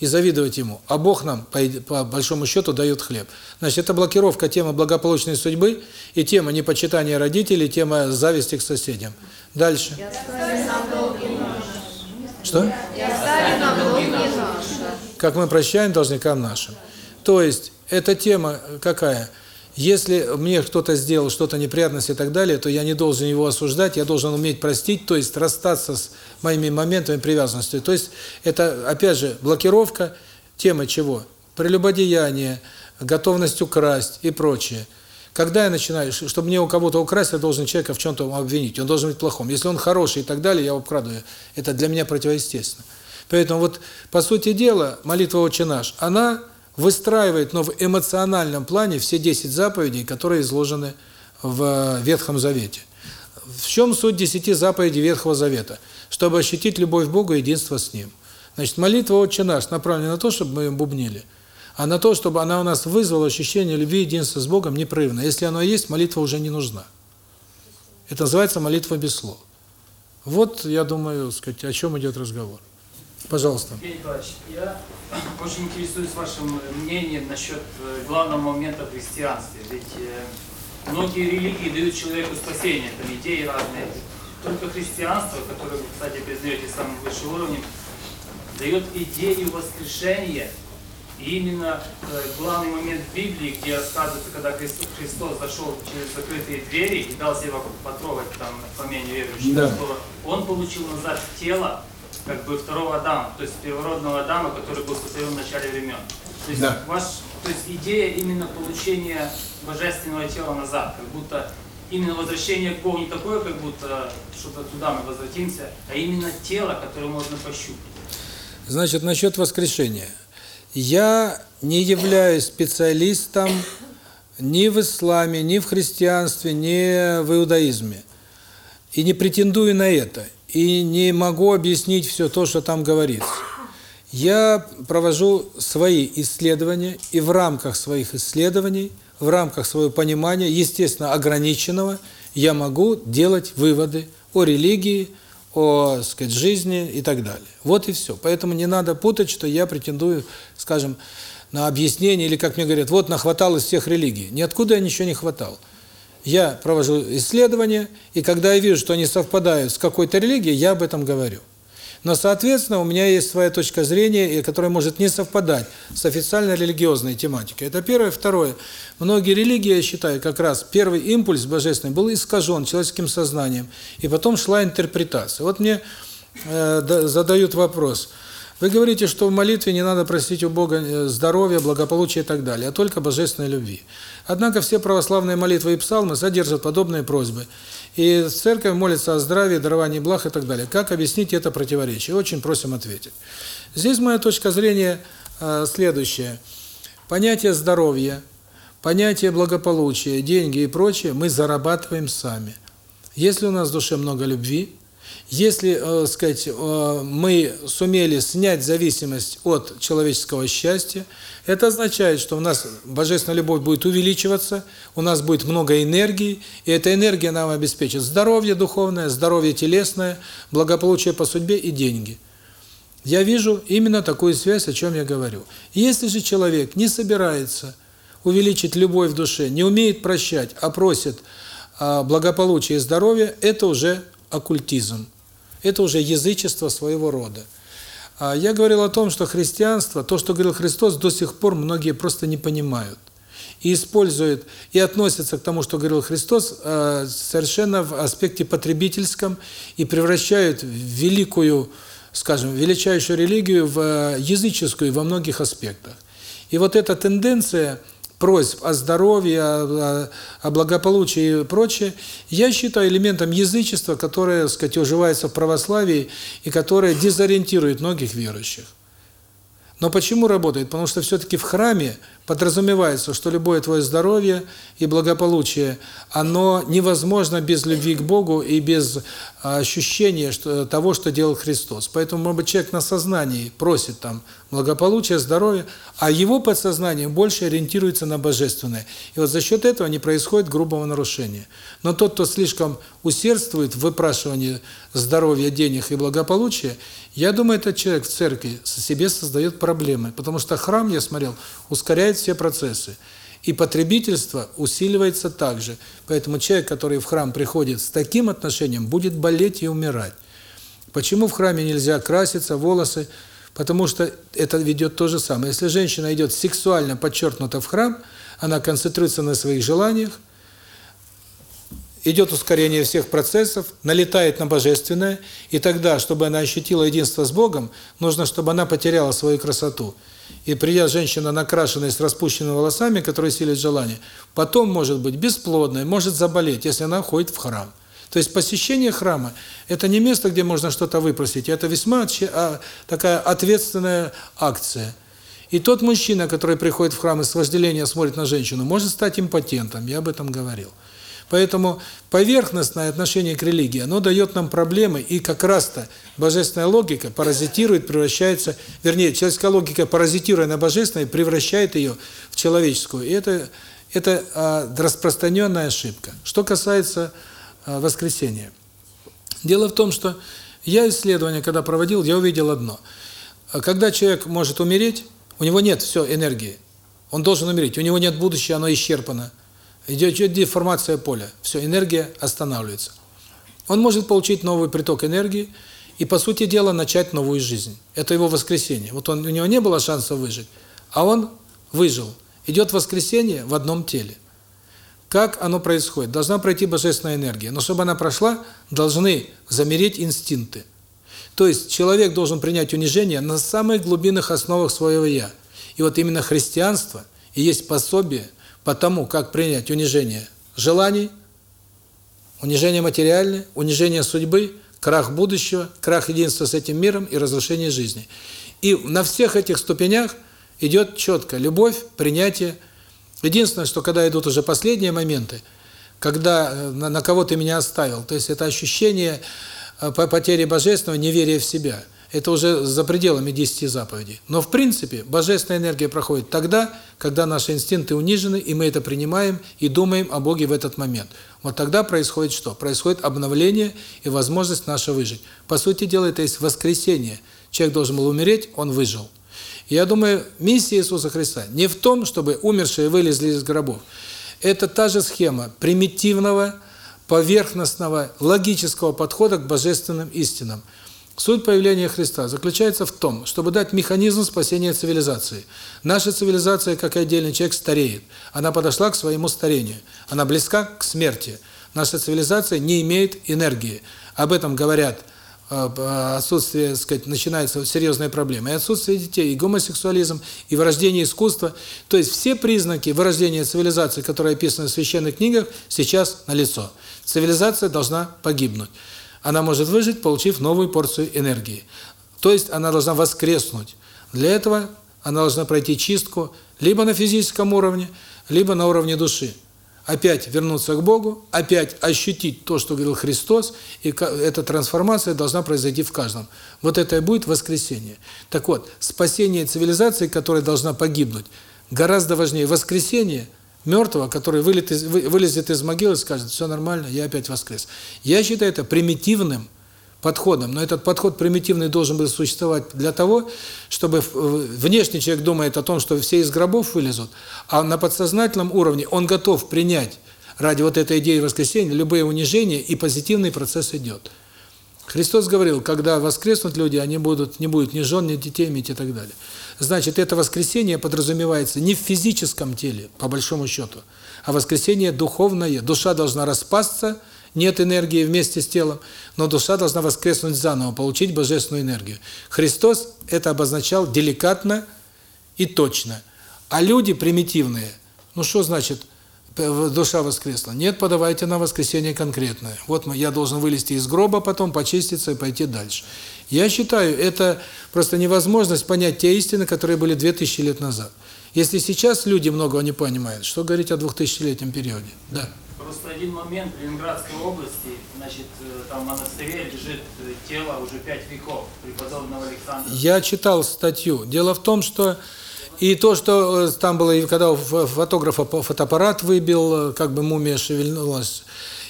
и завидовать ему, а Бог нам, по, по большому счету, дает хлеб. Значит, это блокировка темы благополучной судьбы и тема непочитания родителей, тема зависти к соседям. Дальше. Что? Как мы прощаем должникам нашим. То есть, эта тема какая? Если мне кто-то сделал что-то неприятность и так далее, то я не должен его осуждать, я должен уметь простить, то есть расстаться с моими моментами привязанности. То есть, это, опять же, блокировка темы чего? Прелюбодеяние, готовность украсть и прочее. Когда я начинаю, чтобы мне у кого-то украсть, я должен человека в чем-то обвинить, он должен быть плохом. Если он хороший и так далее, я его обкрадываю. Это для меня противоестественно. Поэтому вот, по сути дела, молитва «Отче наш», она выстраивает, но в эмоциональном плане все 10 заповедей, которые изложены в Ветхом Завете. В чем суть 10 заповедей Ветхого Завета? Чтобы ощутить любовь к Богу и единство с Ним. Значит, молитва «Отче наш» направлена на то, чтобы мы ее бубнили, а на то, чтобы она у нас вызвала ощущение любви и единства с Богом непрерывно. Если оно есть, молитва уже не нужна. Это называется молитва без слов. Вот, я думаю, сказать, о чем идет разговор. Пожалуйста. Евгений Николаевич, я очень интересуюсь вашим мнением насчет э, главного момента в христианстве. Ведь э, многие религии дают человеку спасение, там идеи разные. Только христианство, которое вы, кстати, признаете самым высшим уровнем, дает идею воскрешения. И именно э, главный момент в Библии, где рассказывается, когда Христос, Христос зашел через закрытые двери и дал себя потрогать там помене верующих, Да. что он получил назад тело, как бы второго Адама, то есть первородного Адама, который был сотворен в начале времен. То есть, Да. ваш, то есть идея именно получения божественного тела назад, как будто именно возвращение к Богу не такое, как будто что-то туда мы возвратимся, а именно тело, которое можно пощупать. Значит, насчет воскрешения. Я не являюсь специалистом ни в исламе, ни в христианстве, ни в иудаизме. И не претендую на это. И не могу объяснить все то, что там говорится. Я провожу свои исследования, и в рамках своих исследований, в рамках своего понимания, естественно, ограниченного, я могу делать выводы о религии, о, сказать, жизни и так далее. Вот и все. Поэтому не надо путать, что я претендую, скажем, на объяснение, или, как мне говорят, вот нахватал из всех религий. Ниоткуда я ничего не хватал. Я провожу исследования, и когда я вижу, что они совпадают с какой-то религией, я об этом говорю. Но, соответственно, у меня есть своя точка зрения, которая может не совпадать с официальной религиозной тематикой. Это первое. Второе. Многие религии, я считаю, как раз первый импульс божественный был искажен человеческим сознанием, и потом шла интерпретация. Вот мне э, да- задают вопрос. Вы говорите, что в молитве не надо просить у Бога э, здоровья, благополучия и так далее, а только божественной любви. Однако все православные молитвы и псалмы содержат подобные просьбы. И церковь молится о здравии, даровании благ и так далее. Как объяснить это противоречие? Очень просим ответить. Здесь моя точка зрения э, следующая. Понятие здоровья, понятие благополучия, деньги и прочее мы зарабатываем сами. Если у нас в душе много любви, если, э, сказать, э, мы сумели снять зависимость от человеческого счастья, это означает, что у нас божественная любовь будет увеличиваться, у нас будет много энергии, и эта энергия нам обеспечит здоровье духовное, здоровье телесное, благополучие по судьбе и деньги. Я вижу именно такую связь, о чем я говорю. Если же человек не собирается увеличить любовь в душе, не умеет прощать, а просит а, благополучия и здоровья, это уже оккультизм. Это уже язычество своего рода. А Я говорил о том, что христианство, то, что говорил Христос, до сих пор многие просто не понимают. И используют, и относятся к тому, что говорил Христос, э, совершенно в аспекте потребительском, и превращают великую, скажем, величайшую религию в э, языческую во многих аспектах. И вот эта тенденция просьб о здоровье, о, о, благополучии и прочее, я считаю элементом язычества, которое, так сказать, уживается в православии и которое дезориентирует многих верующих. Но почему работает? Потому что все-таки в храме подразумевается, что любое твое здоровье и благополучие, оно невозможно без любви к Богу и без ощущения что, того, что делал Христос. Поэтому, может быть, человек на сознании просит там благополучия, здоровья, а его подсознание больше ориентируется на божественное. И вот за счет этого не происходит грубого нарушения. Но тот, кто слишком усердствует в выпрашивании здоровья, денег и благополучия, я думаю, этот человек в церкви себе создает проблемы, потому что храм, я смотрел, ускоряет все процессы. И потребительство усиливается также. Поэтому человек, который в храм приходит с таким отношением, будет болеть и умирать. Почему в храме нельзя краситься, волосы? Потому что это ведет то же самое. Если женщина идет сексуально подчеркнуто в храм, она концентрируется на своих желаниях, идет ускорение всех процессов, налетает на божественное, и тогда, чтобы она ощутила единство с Богом, нужно, чтобы она потеряла свою красоту. И придя женщина, накрашенная с распущенными волосами, которая силит желание, потом может быть бесплодной, может заболеть, если она ходит в храм. То есть посещение храма – это не место, где можно что-то выпросить, это весьма такая ответственная акция. И тот мужчина, который приходит в храм и с вожделения смотрит на женщину, может стать импотентом, я об этом говорил. Поэтому поверхностное отношение к религии, оно дает нам проблемы, и как раз-то божественная логика паразитирует, превращается, вернее, человеческая логика, паразитируя на божественной, превращает ее в человеческую. И это, это а, распространенная ошибка. Что касается а, воскресения. Дело в том, что я исследование, когда проводил, я увидел одно. Когда человек может умереть, у него нет все энергии, он должен умереть, у него нет будущего, оно исчерпано. Идет деформация поля, все, энергия останавливается. Он может получить новый приток энергии и, по сути дела, начать новую жизнь. Это его воскресенье. Вот он, у него не было шанса выжить, а он выжил. Идет воскресенье в одном теле. Как оно происходит? Должна пройти божественная энергия. Но чтобы она прошла, должны замереть инстинкты. То есть человек должен принять унижение на самых глубинных основах своего «я». И вот именно христианство и есть пособие по тому, как принять унижение желаний, унижение материальное, унижение судьбы, крах будущего, крах единства с этим миром и разрушение жизни. И на всех этих ступенях идет четко любовь, принятие. Единственное, что когда идут уже последние моменты, когда на, на кого ты меня оставил, то есть это ощущение потери божественного, неверия в себя – это уже за пределами 10 заповедей. Но в принципе божественная энергия проходит тогда, когда наши инстинкты унижены, и мы это принимаем и думаем о Боге в этот момент. Вот тогда происходит что? Происходит обновление и возможность наша выжить. По сути дела, это есть воскресение. Человек должен был умереть, он выжил. Я думаю, миссия Иисуса Христа не в том, чтобы умершие вылезли из гробов. Это та же схема примитивного, поверхностного, логического подхода к божественным истинам. Суть появления Христа заключается в том, чтобы дать механизм спасения цивилизации. Наша цивилизация, как и отдельный человек, стареет. Она подошла к своему старению. Она близка к смерти. Наша цивилизация не имеет энергии. Об этом говорят э, отсутствие, так сказать, начинаются серьезные проблемы. И отсутствие детей, и гомосексуализм, и вырождение искусства. То есть все признаки вырождения цивилизации, которые описаны в священных книгах, сейчас налицо. Цивилизация должна погибнуть. Она может выжить, получив новую порцию энергии. То есть она должна воскреснуть. Для этого она должна пройти чистку либо на физическом уровне, либо на уровне души. Опять вернуться к Богу, опять ощутить то, что говорил Христос, и эта трансформация должна произойти в каждом. Вот это и будет воскресение. Так вот, спасение цивилизации, которая должна погибнуть, гораздо важнее воскресение – мертвого, который вылет из, вылезет из могилы и скажет, все нормально, я опять воскрес. Я считаю это примитивным подходом, но этот подход примитивный должен был существовать для того, чтобы внешний человек думает о том, что все из гробов вылезут, а на подсознательном уровне он готов принять ради вот этой идеи воскресения любые унижения, и позитивный процесс идет. Христос говорил, когда воскреснут люди, они будут не будет ни жен, ни детей иметь и так далее. Значит, это воскресение подразумевается не в физическом теле, по большому счету, а воскресение духовное. Душа должна распасться, нет энергии вместе с телом, но душа должна воскреснуть заново, получить божественную энергию. Христос это обозначал деликатно и точно. А люди примитивные, ну что значит душа воскресла? Нет, подавайте на воскресение конкретное. Вот я должен вылезти из гроба, потом почиститься и пойти дальше. Я считаю, это просто невозможность понять те истины, которые были 2000 лет назад. Если сейчас люди многого не понимают, что говорить о 2000-летнем периоде? Да. Просто один момент в Ленинградской области, значит, э, там в монастыре лежит э, тело уже пять веков преподобного Александра. Я читал статью. Дело в том, что и то, что э, там было, когда фотографа фотоаппарат выбил, как бы мумия шевельнулась,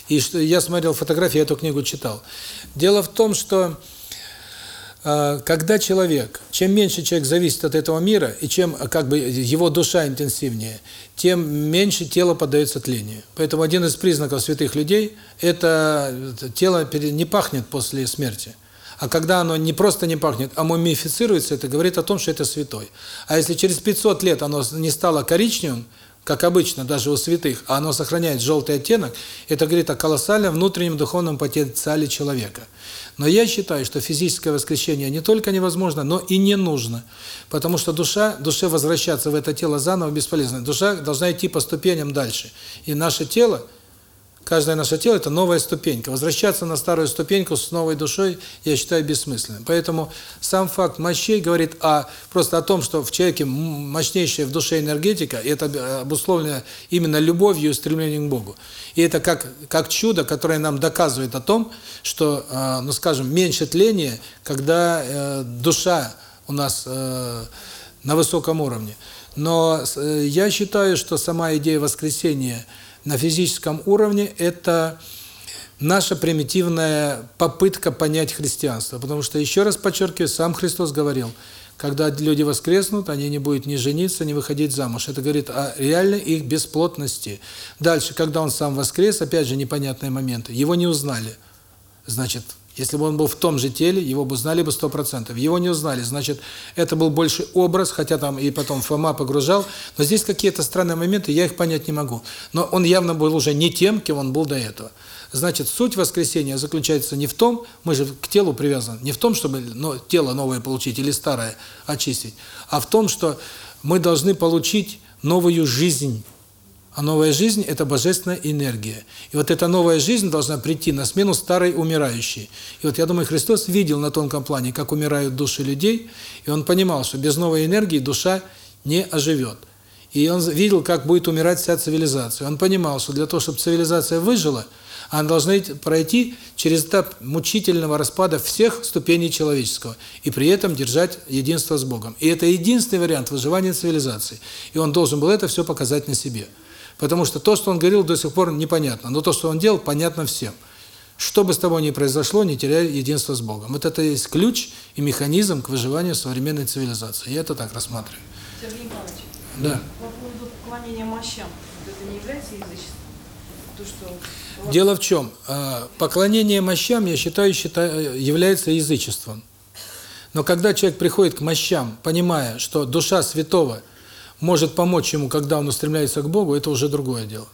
и я смотрел фотографии, я эту книгу читал. Дело в том, что а, когда человек, чем меньше человек зависит от этого мира, и чем как бы его душа интенсивнее, тем меньше тело поддается тлению. Поэтому один из признаков святых людей – это тело не пахнет после смерти. А когда оно не просто не пахнет, а мумифицируется, это говорит о том, что это святой. А если через 500 лет оно не стало коричневым, как обычно, даже у святых, а оно сохраняет желтый оттенок, это говорит о колоссальном внутреннем духовном потенциале человека. Но я считаю, что физическое воскрешение не только невозможно, но и не нужно. Потому что душа, душе возвращаться в это тело заново бесполезно. Душа должна идти по ступеням дальше. И наше тело, каждое наше тело – это новая ступенька. Возвращаться на старую ступеньку с новой душой, я считаю, бессмысленным. Поэтому сам факт мощей говорит о, просто о том, что в человеке мощнейшая в душе энергетика, и это обусловлено именно любовью и стремлением к Богу. И это как, как чудо, которое нам доказывает о том, что, э, ну скажем, меньше тления, когда э, душа у нас э, на высоком уровне. Но я считаю, что сама идея воскресения на физическом уровне – это наша примитивная попытка понять христианство. Потому что, еще раз подчеркиваю, сам Христос говорил – когда люди воскреснут, они не будут ни жениться, ни выходить замуж. Это говорит о реальной их бесплотности. Дальше, когда он сам воскрес, опять же непонятные моменты, его не узнали. Значит, если бы он был в том же теле, его бы узнали бы сто процентов. Его не узнали, значит, это был больше образ, хотя там и потом Фома погружал. Но здесь какие-то странные моменты, я их понять не могу. Но он явно был уже не тем, кем он был до этого. Значит, суть воскресения заключается не в том, мы же к телу привязаны, не в том, чтобы тело новое получить или старое очистить, а в том, что мы должны получить новую жизнь. А новая жизнь – это божественная энергия. И вот эта новая жизнь должна прийти на смену старой умирающей. И вот я думаю, Христос видел на тонком плане, как умирают души людей, и Он понимал, что без новой энергии душа не оживет. И Он видел, как будет умирать вся цивилизация. Он понимал, что для того, чтобы цивилизация выжила – она должна пройти через этап мучительного распада всех ступеней человеческого и при этом держать единство с Богом. И это единственный вариант выживания цивилизации. И он должен был это все показать на себе. Потому что то, что он говорил, до сих пор непонятно, но то, что он делал, понятно всем. Что бы с тобой ни произошло, не теряй единство с Богом. Вот это есть ключ и механизм к выживанию современной цивилизации. Я это так рассматриваю. Сергей Иванович, да. по поводу поклонения мощам, это не является язычеством? То, что... Дело в чем? а, Поклонение мощам, я считаю, считаю, является язычеством. Но когда человек приходит к мощам, понимая, что душа святого может помочь ему, когда он устремляется к Богу, это уже другое дело.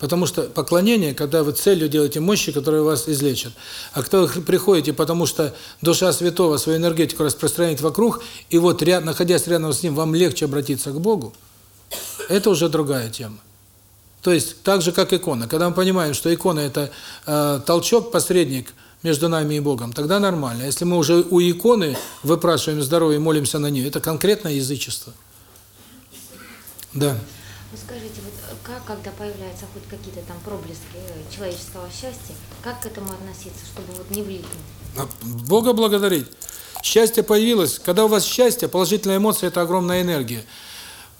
Потому что поклонение, когда вы целью делаете мощи, которые вас излечат. А когда вы приходите, потому что душа святого свою энергетику распространяет вокруг, и вот, ряд, находясь рядом с ним, вам легче обратиться к Богу, это уже другая тема. То есть, так же, как икона. Когда мы понимаем, что икона – это э, толчок, посредник между нами и Богом, тогда нормально. Если мы уже у иконы выпрашиваем здоровье и молимся на нее, это конкретное язычество. Да. Вы скажите, вот э, как, когда появляются хоть какие-то там проблески э, человеческого счастья, как к этому относиться, чтобы вот не влипнуть? А Бога благодарить. Счастье появилось. Когда у вас счастье, положительная эмоция – это огромная энергия.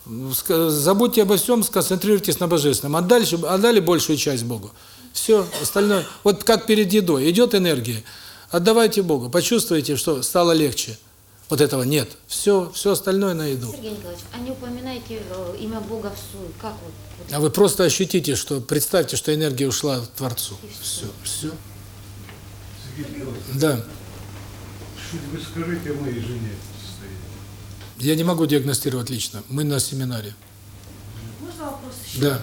Забудьте обо всем, сконцентрируйтесь на Божественном. Отдали, отдали большую часть Богу. Все, остальное. Вот как перед едой. Идет энергия. Отдавайте Богу. Почувствуете, что стало легче. Вот этого нет. Все, все остальное на еду. Сергей Николаевич, а не упоминайте э, имя Бога в суе. Как вот? вот А вы просто ощутите, что представьте, что энергия ушла к Творцу. Все, все. Да. Вы скажите о моей жене состояние. Я не могу диагностировать лично. Мы на семинаре. Можно вопрос еще? Да.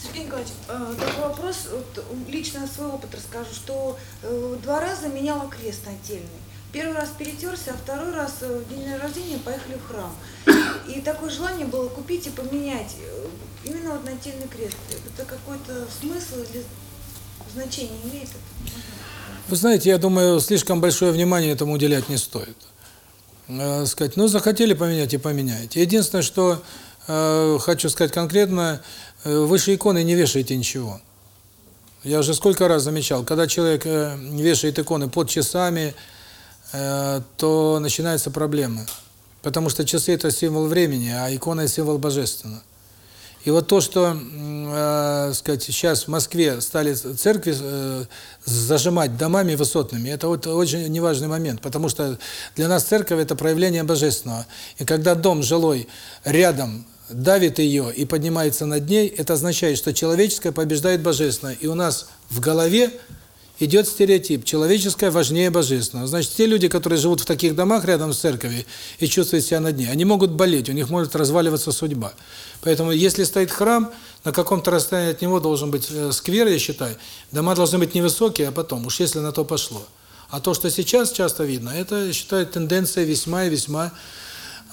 Сергей Николаевич, э, такой вопрос, вот, лично свой опыт расскажу, что э, два раза меняла крест нательный. Первый раз перетерся, а второй раз э, в день рождения поехали в храм. И такое желание было купить и поменять э, именно вот нательный крест. Это какой-то смысл или значение имеет это? Вы знаете, я думаю, слишком большое внимание этому уделять не стоит. Э, сказать, ну, захотели поменять и поменяйте. Единственное, что э, хочу сказать конкретно, выше иконы не вешайте ничего. Я уже сколько раз замечал, когда человек э, вешает иконы под часами, то начинаются проблемы. Потому что часы – это символ времени, а икона – символ божественного. И вот то, что, э, сказать, сейчас в Москве стали церкви э, зажимать домами высотными, это вот очень неважный момент, потому что для нас церковь – это проявление божественного. И когда дом жилой рядом давит ее и поднимается над ней, это означает, что человеческое побеждает божественное. И у нас в голове идет стереотип человеческое важнее божественного. Значит, те люди, которые живут в таких домах рядом с церковью и чувствуют себя на дне, они могут болеть, у них может разваливаться судьба. Поэтому если стоит храм, на каком-то расстоянии от него должен быть э, сквер, я считаю. Дома должны быть невысокие, а потом, уж если на то пошло. А то, что сейчас часто видно, это, я считаю, тенденция весьма и весьма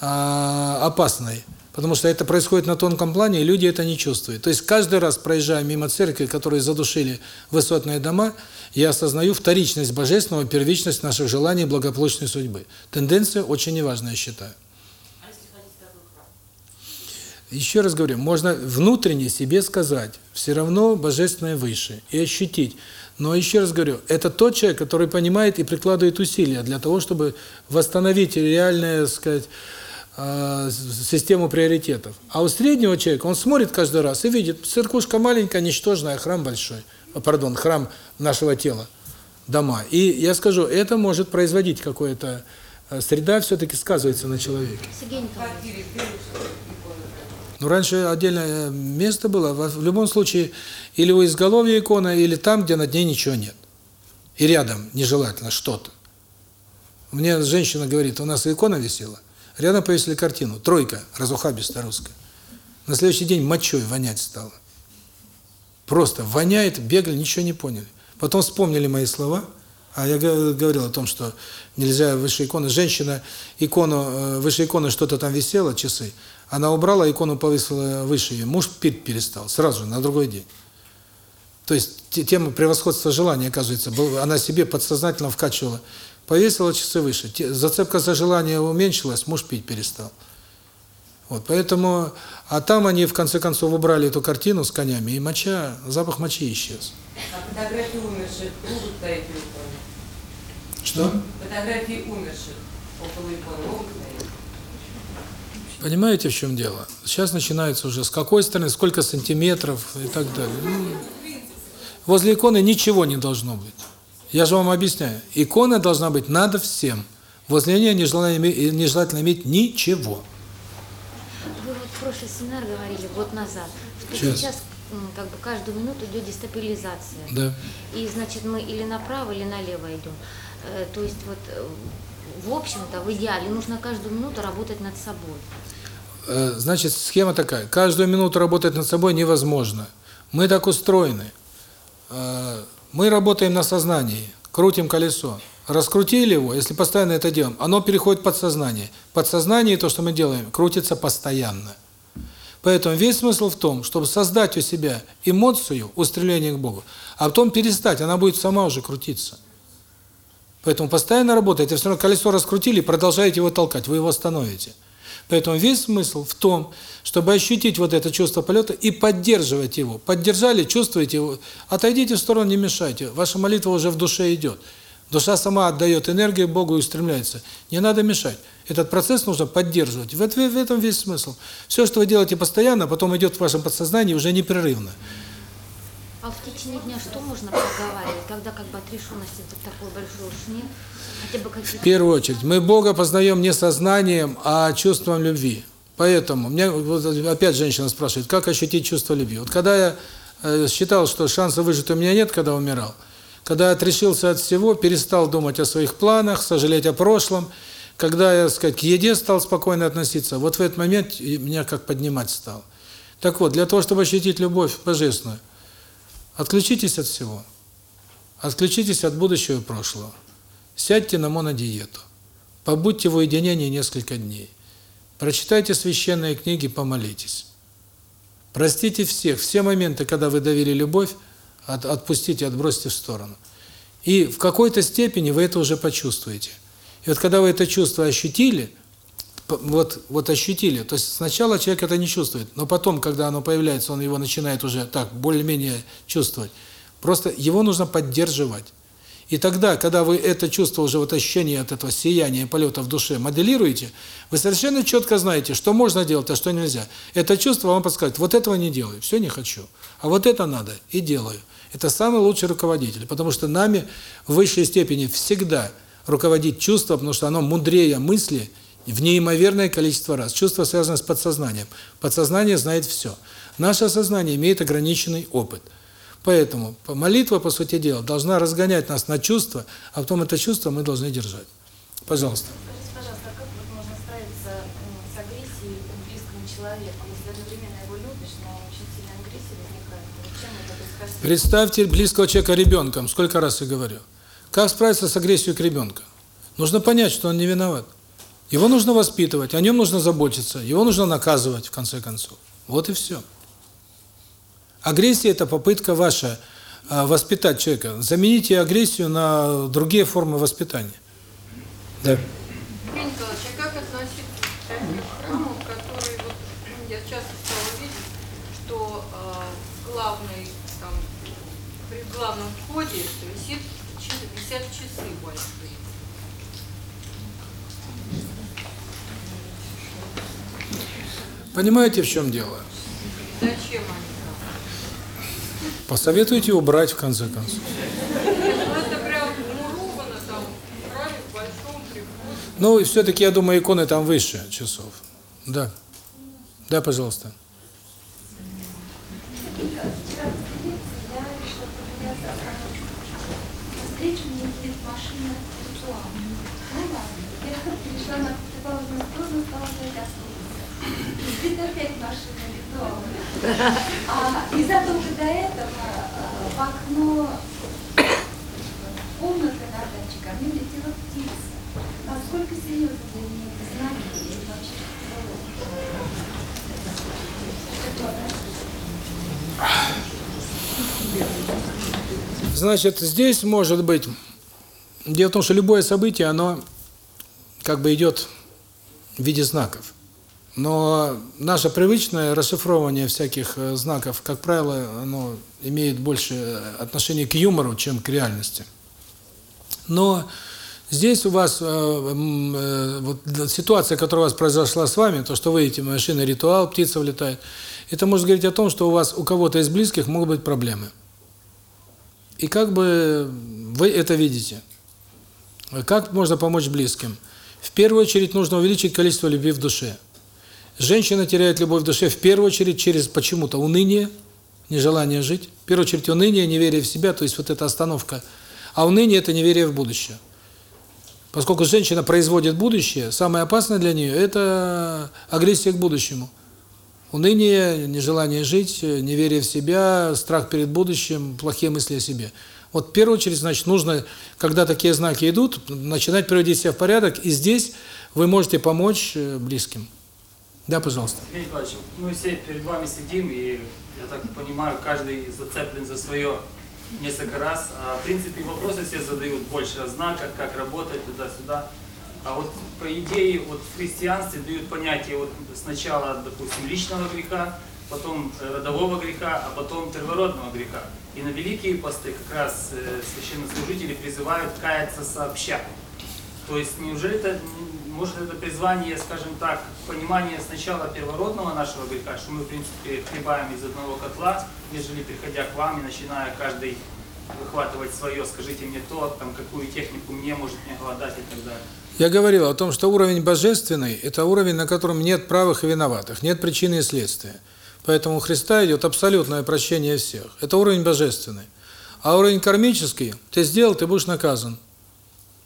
а, опасной. Потому что это происходит на тонком плане, и люди это не чувствуют. То есть каждый раз, проезжая мимо церкви, которые задушили высотные дома, я осознаю вторичность божественного, первичность наших желаний благополучной судьбы. Тенденция очень неважная, я считаю. Еще раз говорю, можно внутренне себе сказать, все равно божественное выше, и ощутить. Но еще раз говорю, это тот человек, который понимает и прикладывает усилия для того, чтобы восстановить реальную, так сказать, э, систему приоритетов. А у среднего человека, он смотрит каждый раз и видит, церквушка маленькая, ничтожная, храм большой. Э, Пардон, храм нашего тела, дома. И я скажу, это может производить какое-то... э, Среда все-таки сказывается на человеке. Ну, раньше отдельное место было. В любом случае, или у изголовья икона, или там, где над ней ничего нет. И рядом нежелательно что-то. Мне женщина говорит, у нас икона висела, рядом повесили картину, тройка, разухабистая русская. На следующий день мочой вонять стало. Просто воняет, бегали, ничего не поняли. Потом вспомнили мои слова, а я говорил о том, что нельзя выше иконы. Женщина, икону, э, выше иконы что-то там висело, часы, она убрала, икону повесила выше ее. Муж пить перестал, сразу, на другой день. То есть те- тема превосходства желания, оказывается, был- она себе подсознательно вкачивала. Повесила часы выше, зацепка за желание уменьшилась, муж пить перестал. Вот, поэтому, а там они в конце концов убрали эту картину с конями, и моча, запах мочи исчез. А фотографии умерших могут стоять у? Что? Фотографии умерших около иконы могут? Понимаете, в чем дело? Сейчас начинается уже с какой стороны, сколько сантиметров и так далее. Ну, Возле иконы ничего не должно быть. Я же вам объясняю. Икона должна быть надо всем. Возле нее нежелательно нежелательно иметь ничего. вы вот в прошлый семинар говорили год назад, что Сейчас. сейчас как бы каждую минуту идет дестабилизация. Да. И значит мы или направо, или налево идем. Э, То есть вот э, в общем-то в идеале нужно каждую минуту работать над собой. Э, Значит, схема такая. Каждую минуту работать над собой невозможно. Мы так устроены. Мы работаем на сознании, крутим колесо. Раскрутили его, если постоянно это делаем, оно переходит в подсознание. Подсознание, то, что мы делаем, крутится постоянно. Поэтому весь смысл в том, чтобы создать у себя эмоцию, устремление к Богу, а потом перестать, она будет сама уже крутиться. Поэтому постоянно работаете, все равно колесо раскрутили, продолжаете его толкать, вы его остановите. Поэтому весь смысл в том, чтобы ощутить вот это чувство полета и поддерживать его. Поддержали, чувствуете его, отойдите в сторону, не мешайте. Ваша молитва уже в душе идет. Душа сама отдает энергию Богу и устремляется. Не надо мешать. Этот процесс нужно поддерживать. В это- в этом весь смысл. Все, что вы делаете постоянно, потом идет в вашем подсознании уже непрерывно. А в течение дня что можно проговаривать, когда как бы отрешенности такой большой уж нет? В первую очередь, мы Бога познаем не сознанием, а чувством любви. Поэтому, меня вот опять женщина спрашивает, как ощутить чувство любви. Вот когда я э, считал, что шанса выжить у меня нет, когда умирал, когда я отрешился от всего, перестал думать о своих планах, сожалеть о прошлом, когда я, так сказать, к еде стал спокойно относиться, вот в этот момент меня как поднимать стал. Так вот, для того, чтобы ощутить любовь божественную, отключитесь от всего. Отключитесь от будущего и прошлого. Сядьте на монодиету. Побудьте в уединении несколько дней. Прочитайте священные книги, помолитесь. Простите всех, все моменты, когда вы давили любовь, от, отпустите, отбросьте в сторону. И в какой-то степени вы это уже почувствуете. И вот когда вы это чувство ощутили, вот, вот ощутили, то есть сначала человек это не чувствует, но потом, когда оно появляется, он его начинает уже так, более-менее чувствовать. Просто его нужно поддерживать. И тогда, когда вы это чувство, уже вот ощущение от этого сияния, полета в душе моделируете, вы совершенно четко знаете, что можно делать, а что нельзя. Это чувство вам подскажет, вот этого не делаю, все не хочу, а вот это надо и делаю. Это самый лучший руководитель, потому что нами в высшей степени всегда руководит чувство, потому что оно мудрее мысли в неимоверное количество раз. Чувство связано с подсознанием. Подсознание знает все. Наше сознание имеет ограниченный опыт. Поэтому молитва, по сути дела, должна разгонять нас на чувства, а потом это чувство мы должны держать. Пожалуйста. Скажите, пожалуйста, а как вот можно справиться с агрессией к близкому человеку, если одновременно его любишь, но очень сильная агрессия возникает? Вот чем это происходит? Представьте близкого человека ребенком, сколько раз я говорю. Как справиться с агрессией к ребенку? Нужно понять, что он не виноват. Его нужно воспитывать, о нем нужно заботиться, его нужно наказывать, в конце концов. Вот и все. Агрессия – это попытка ваша а, воспитать человека. Замените агрессию на другие формы воспитания. Да. Евгений Николаевич, а как относиться к таким храмам, которые, вот, ну, я часто стала видеть, что э, главный, там, при главном входе висит, чи- висят часы большие. Понимаете, в чем дело? Зачем они? Посоветуйте убрать, в конце концов. Ну. Ну, и все-таки, я думаю, иконы там выше часов. Да. Да, пожалуйста. Машина ритуал. Ну ладно, я *laughs* пришла на противоположную сторону, стала опять машина ритуал. А, и задолго до этого а, в окно комнаты на даче ко мне летела птица. Насколько серьезно для меня это знание и вообще Значит, здесь может быть... Дело в том, что любое событие, оно как бы идет в виде знаков. Но наше привычное расшифровывание всяких э, знаков, как правило, оно имеет больше отношение к юмору, чем к реальности. Но здесь у вас э, э, вот ситуация, которая у вас произошла с вами, то, что вы эти машины, ритуал, птица влетает, это может говорить о том, что у вас, у кого-то из близких могут быть проблемы. И как бы вы это видите? Как можно помочь близким? В первую очередь нужно увеличить количество любви в душе. Женщина теряет любовь в душе в первую очередь через почему-то уныние, нежелание жить. В первую очередь уныние, неверие в себя, то есть вот эта остановка. А уныние – это неверие в будущее. Поскольку женщина производит будущее, самое опасное для нее – это агрессия к будущему. Уныние, нежелание жить, неверие в себя, страх перед будущим, плохие мысли о себе. Вот в первую очередь, значит, нужно, когда такие знаки идут, начинать приводить себя в порядок, и здесь вы можете помочь э, близким. Да, пожалуйста. Евгений Николаевич, мы все перед вами сидим, и я так понимаю, каждый зацеплен за свое несколько раз. А, в принципе, вопросы все задают больше о знаках, как работать туда-сюда. А вот по идее, вот в христианстве дают понятие вот сначала, допустим, личного греха, потом э, родового греха, а потом первородного греха. И на великие посты как раз э, священнослужители призывают каяться сообща. То есть неужели это, может это призвание, скажем так, понимание сначала первородного нашего греха, что мы в принципе хлебаем из одного котла, нежели приходя к вам и начиная каждый выхватывать свое, скажите мне то, там какую технику мне может не голодать и так далее. Я говорил о том, что уровень божественный – это уровень, на котором нет правых и виноватых, нет причины и следствия. Поэтому у Христа идет абсолютное прощение всех. Это уровень божественный. А уровень кармический – ты сделал, ты будешь наказан.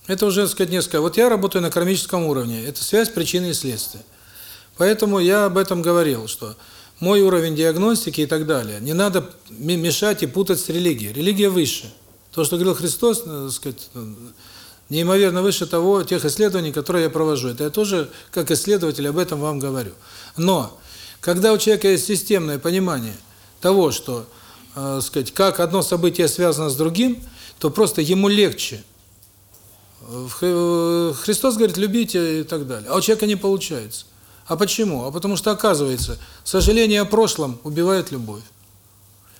Это уже, так сказать, несколько. Вот я работаю на кармическом уровне. Это связь причины и следствия. Поэтому я об этом говорил, что мой уровень диагностики и так далее. Не надо мешать и путать с религией. Религия выше. То, что говорил Христос, так сказать, неимоверно выше того, тех исследований, которые я провожу. Это я тоже, как исследователь, об этом вам говорю. Но, когда у человека есть системное понимание того, что, э, сказать, как одно событие связано с другим, то просто ему легче. Христос говорит, любите и так далее. А у человека не получается. А почему? А потому что, оказывается, сожаление о прошлом убивает любовь.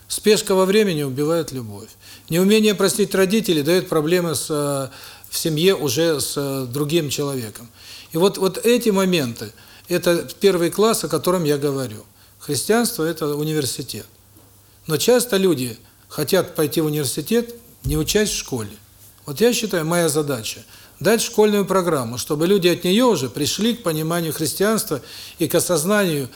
Спешка во времени убивает любовь. Неумение простить родителей дает проблемы с в семье уже с другим человеком. И вот вот эти моменты это первый класс, о котором я говорю. Христианство это университет. Но часто люди хотят пойти в университет, не учась в школе. Вот я считаю, моя задача дать школьную программу, чтобы люди от нее уже пришли к пониманию христианства и к осознанию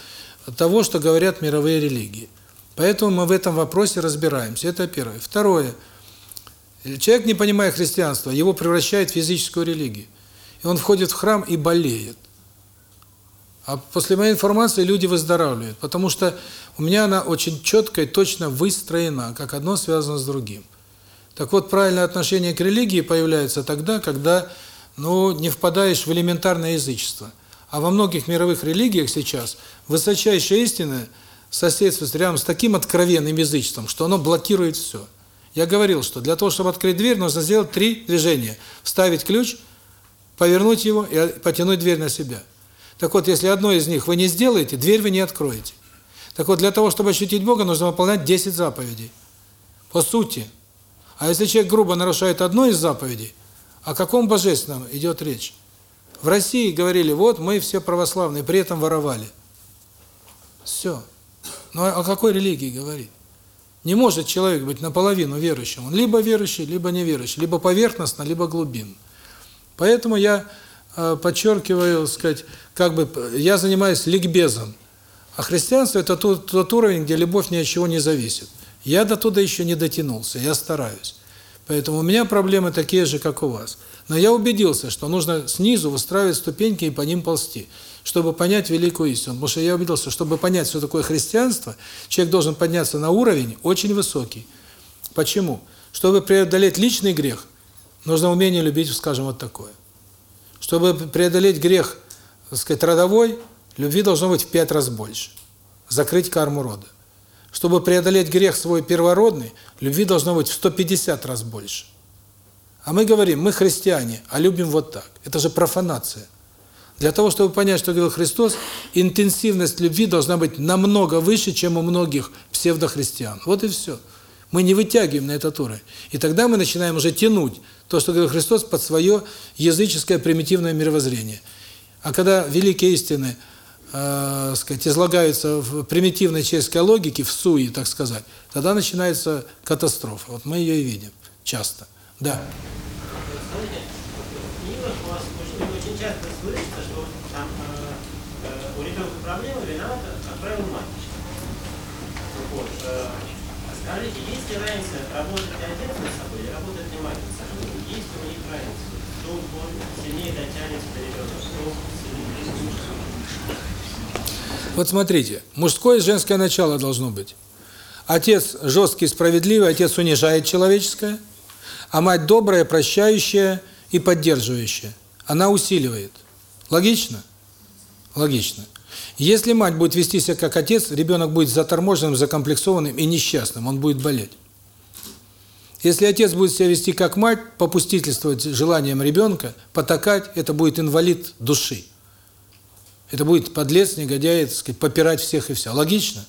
того, что говорят мировые религии. Поэтому мы в этом вопросе разбираемся. Это первое. Второе. Человек, не понимая христианства, его превращает в физическую религию. И он входит в храм и болеет. А после моей информации люди выздоравливают, потому что у меня она очень четко и точно выстроена, как одно связано с другим. Так вот, правильное отношение к религии появляется тогда, когда ну, не впадаешь в элементарное язычество. А во многих мировых религиях сейчас высочайшая истина соседствует рядом с таким откровенным язычеством, что оно блокирует все. Я говорил, что для того, чтобы открыть дверь, нужно сделать три движения. Вставить ключ, повернуть его и потянуть дверь на себя. Так вот, если одно из них вы не сделаете, дверь вы не откроете. Так вот, для того, чтобы ощутить Бога, нужно выполнять 10 заповедей. По сути. А если человек грубо нарушает одну из заповедей, о каком божественном идет речь? В России говорили, вот мы все православные, при этом воровали. Все. Но о какой религии говорить? Не может человек быть наполовину верующим. Он либо верующий, либо неверующий, либо поверхностно, либо глубинно. Поэтому я э, подчеркиваю, сказать, как бы я занимаюсь ликбезом. А христианство это тот, тот уровень, где любовь ни от чего не зависит. Я до туда еще не дотянулся, я стараюсь. Поэтому у меня проблемы такие же, как у вас. Но я убедился, что нужно снизу выстраивать ступеньки и по ним ползти чтобы понять великую истину. Потому что я убедился, чтобы понять, что такое христианство, человек должен подняться на уровень очень высокий. Почему? Чтобы преодолеть личный грех, нужно умение любить, скажем, вот такое. Чтобы преодолеть грех, так сказать, родовой, любви должно быть в пять раз больше. Закрыть карму рода. Чтобы преодолеть грех свой первородный, любви должно быть в 150 раз больше. А мы говорим, мы христиане, а любим вот так. Это же профанация. Для того, чтобы понять, что говорил Христос, интенсивность любви должна быть намного выше, чем у многих псевдохристиан. Вот и все. Мы не вытягиваем на этот уровень. И тогда мы начинаем уже тянуть то, что говорил Христос, под свое языческое примитивное мировоззрение. А когда великие истины, э, сказать, излагаются в примитивной человеческой логике, в суе, так сказать, тогда начинается катастрофа. Вот мы ее и видим часто. Да. работает ли отец над собой работает ли мать над собой? Есть ли у них разница? Кто сильнее дотянется до ребенка, Вот смотрите, мужское и женское начало должно быть. Отец жесткий, справедливый, отец унижает человеческое, а мать добрая, прощающая и поддерживающая. Она усиливает. Логично? Логично. Если мать будет вести себя как отец, ребенок будет заторможенным, закомплексованным и несчастным, он будет болеть. Если отец будет себя вести как мать, попустительствовать желаниям ребенка, потакать, это будет инвалид души. Это будет подлец, негодяй, так сказать, попирать всех и вся. Логично?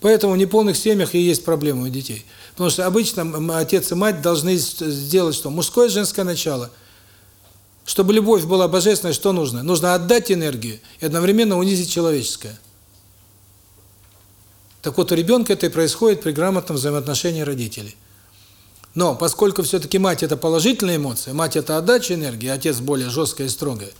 Поэтому в неполных семьях и есть проблемы у детей. Потому что обычно отец и мать должны сделать что? Мужское и женское начало. Чтобы любовь была божественной, что нужно? Нужно отдать энергию и одновременно унизить человеческое. Так вот, у ребенка это и происходит при грамотном взаимоотношении родителей. Но поскольку все-таки мать – это положительная эмоция, мать – это отдача энергии, а отец более жесткая и строгая,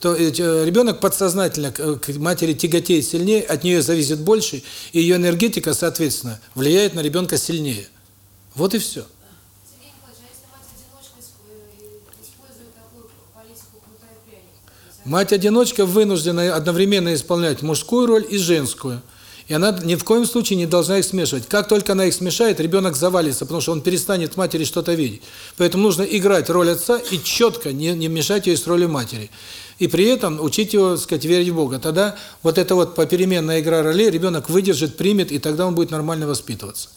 то э, э, ребенок подсознательно к к матери тяготеет сильнее, от нее зависит больше, и ее энергетика, соответственно, влияет на ребенка сильнее. Вот и все. Мать-одиночка вынуждена одновременно исполнять мужскую роль и женскую. И она ни в коем случае не должна их смешивать. Как только она их смешает, ребенок завалится, потому что он перестанет матери что-то видеть. Поэтому нужно играть роль отца и четко не, не мешать ее с ролью матери. И при этом учить его, так сказать, верить в Бога. Тогда вот эта вот попеременная игра ролей ребенок выдержит, примет, и тогда он будет нормально воспитываться.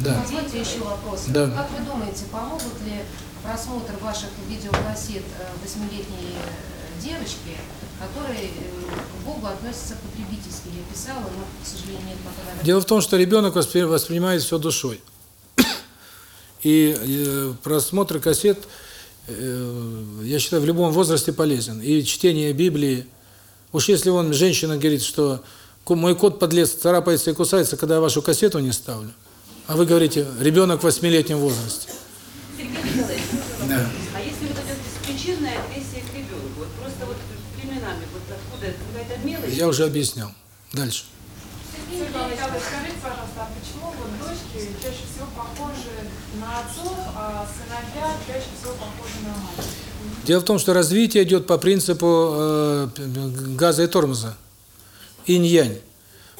Да. Позвольте еще вопрос. Да. Как вы думаете, помогут ли просмотр ваших видеокассет э, восьмилетней э, девочки, которая э, к Богу относится потребительски? Я писала, но, к сожалению, нет пока. Дело в том, что ребенок воспри- воспринимает все душой. И просмотр кассет, я считаю, в любом возрасте полезен. И чтение Библии. Уж если он, женщина говорит, что «Ку- мой кот подлец царапается и кусается, когда я вашу кассету не ставлю. А вы говорите, ребенок в восьмилетнем возрасте. Сергей Николаевич, Да. а если вот эта беспричинная агрессия к ребенку, вот просто вот временами, вот откуда это какая-то мелочь? Я уже объяснял. Дальше. Сергей Николаевич, скажите, пожалуйста, а почему вот дочки чаще всего похожи а? Дело в том, что развитие идет по принципу э, газа и тормоза. Инь-янь.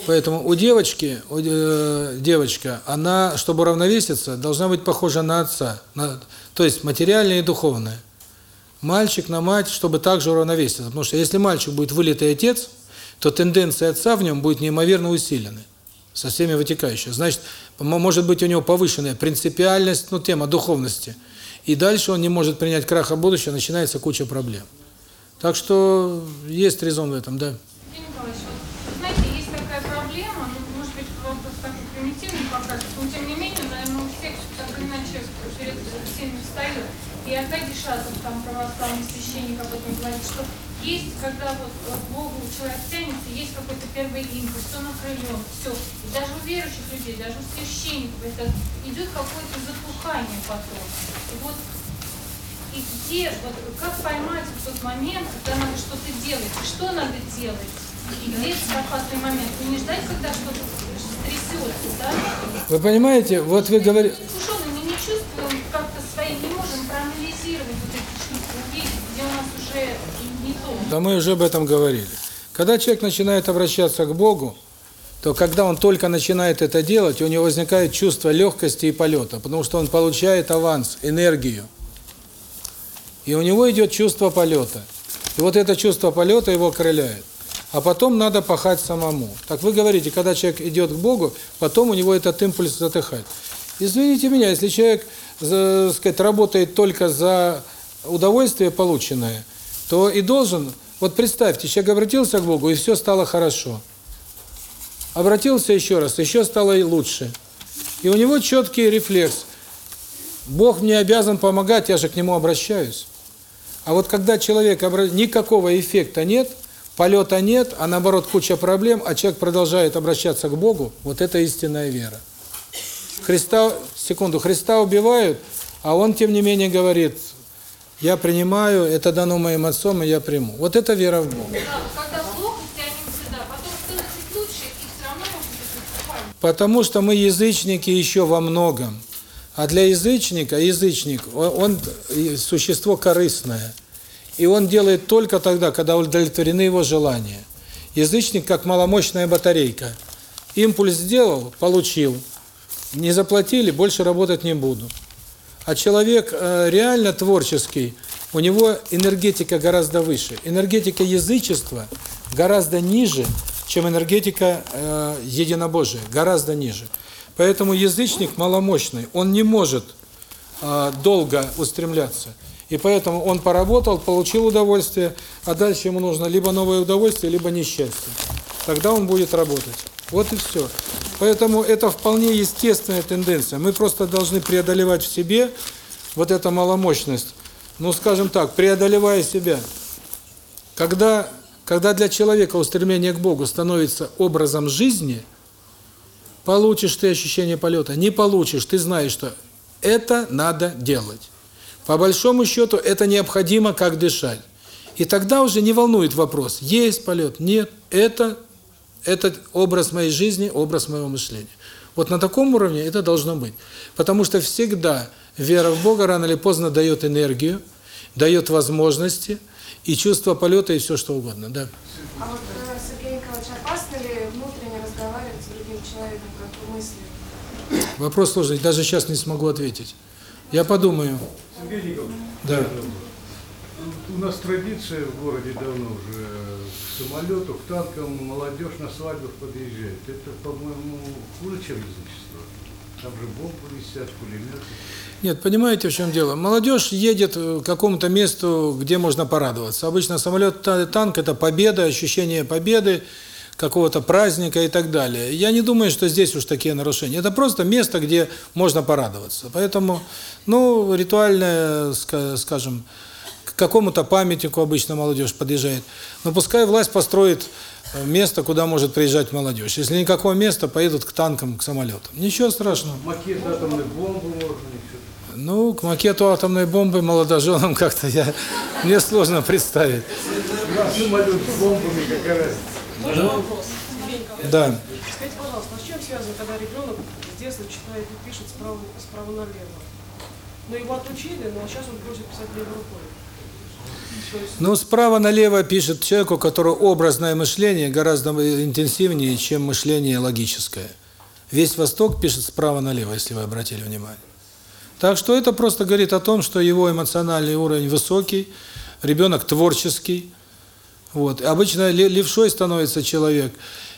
Поэтому у девочки, у, э, девочка, она, чтобы уравновеситься, должна быть похожа на отца, на, то есть материальное и духовное. Мальчик на мать, чтобы также уравновеситься. Потому что если мальчик будет вылитый отец, то тенденция отца в нем будет неимоверно усилены, со всеми вытекающими. Значит, может быть у него повышенная принципиальность, ну, тема духовности. И дальше он не может принять краха будущего, начинается куча проблем. Так что есть резон в этом, да. И Аркадий Шатов, там православный священник об этом говорит, что есть, когда вот к Богу человек тянется, есть какой-то первый импульс, он окрылен, все. И даже у верующих людей, даже у священников, это идет какое-то затухание потом. И вот и где, вот как поймать в тот момент, когда надо что-то делать, и что надо делать, и где этот опасный момент, и не ждать, когда что-то трясется, да? Вы понимаете, вот вы говорите... Искушенные, мы не чувствуем как-то свои, не можем проанализировать вот эти чувства, увидеть, где у нас уже. Да мы уже об этом говорили. Когда человек начинает обращаться к Богу, то когда он только начинает это делать, у него возникает чувство легкости и полета, потому что он получает аванс, энергию. И у него идет чувство полета. И вот это чувство полета его окрыляет. А потом надо пахать самому. Так вы говорите, когда человек идет к Богу, потом у него этот импульс затыхает. Извините меня, если человек, так сказать, работает только за удовольствие полученное, то и должен... Вот представьте, человек обратился к Богу, и все стало хорошо. Обратился еще раз, еще стало лучше. И у него четкий рефлекс. Бог мне обязан помогать, я же к Нему обращаюсь. А вот когда человек, никакого эффекта нет, полета нет, а наоборот куча проблем, а человек продолжает обращаться к Богу, вот это истинная вера. Христа, секунду, Христа убивают, а он тем не менее говорит, я принимаю, это дано моим отцом, и я приму. Вот это вера в Бога. Потому что мы язычники еще во многом. А для язычника, язычник, он, он существо корыстное. И он делает только тогда, когда удовлетворены его желания. Язычник как маломощная батарейка. Импульс сделал, получил. Не заплатили, больше работать не буду. А человек э, реально творческий, у него энергетика гораздо выше. Энергетика язычества гораздо ниже, чем энергетика э, единобожия, гораздо ниже. Поэтому язычник маломощный, он не может э, долго устремляться. И поэтому он поработал, получил удовольствие, а дальше ему нужно либо новое удовольствие, либо несчастье. Тогда он будет работать. Вот и все. Поэтому это вполне естественная тенденция. Мы просто должны преодолевать в себе вот эту маломощность. Ну, скажем так, преодолевая себя. Когда, когда для человека устремление к Богу становится образом жизни, получишь ты ощущение полета, не получишь, ты знаешь, что это надо делать. По большому счету, это необходимо, как дышать. И тогда уже не волнует вопрос, есть полет, нет, это это образ моей жизни, образ моего мышления. Вот на таком уровне это должно быть. Потому что всегда вера в Бога рано или поздно дает энергию, дает возможности и чувство полета и все что угодно. Да. А вот, э, Сергей Николаевич, опасно ли внутренне разговаривать с другим человеком, как вы мысли? Вопрос сложный, даже сейчас не смогу ответить. Я подумаю. Сергей Николаевич, Да. у нас традиция в городе давно уже самолету, к танкам молодежь на свадьбах подъезжает. Это, по-моему, хуже, чем язычество. Там же бомбы висят, пулеметы. Нет, понимаете, в чем дело? Молодежь едет к какому-то месту, где можно порадоваться. Обычно самолет, та- танк – это победа, ощущение победы, какого-то праздника и так далее. Я не думаю, что здесь уж такие нарушения. Это просто место, где можно порадоваться. Поэтому, ну, ритуальное, ска- скажем, какому-то памятнику обычно молодежь подъезжает. Но пускай власть построит э, место, куда может приезжать молодежь. Если никакого места, поедут к танкам, к самолетам. Ничего страшного. Макет атомной бомбы можно. Ну, к макету атомной бомбы молодоженам *laughs* как-то я мне сложно представить. Да, самолет с бомбами, какая разница. Можно Да. вопрос? Скажите, пожалуйста, с чем связано, когда ребенок с детства читает и пишет справа, справа налево? Ну, его отучили, но сейчас он просит писать левой рукой. Ну, справа налево пишет человек, у которого образное мышление гораздо интенсивнее, чем мышление логическое. Весь Восток пишет справа налево, если вы обратили внимание. Так что это просто говорит о том, что его эмоциональный уровень высокий, ребенок творческий. Вот. Обычно ле- левшой становится человек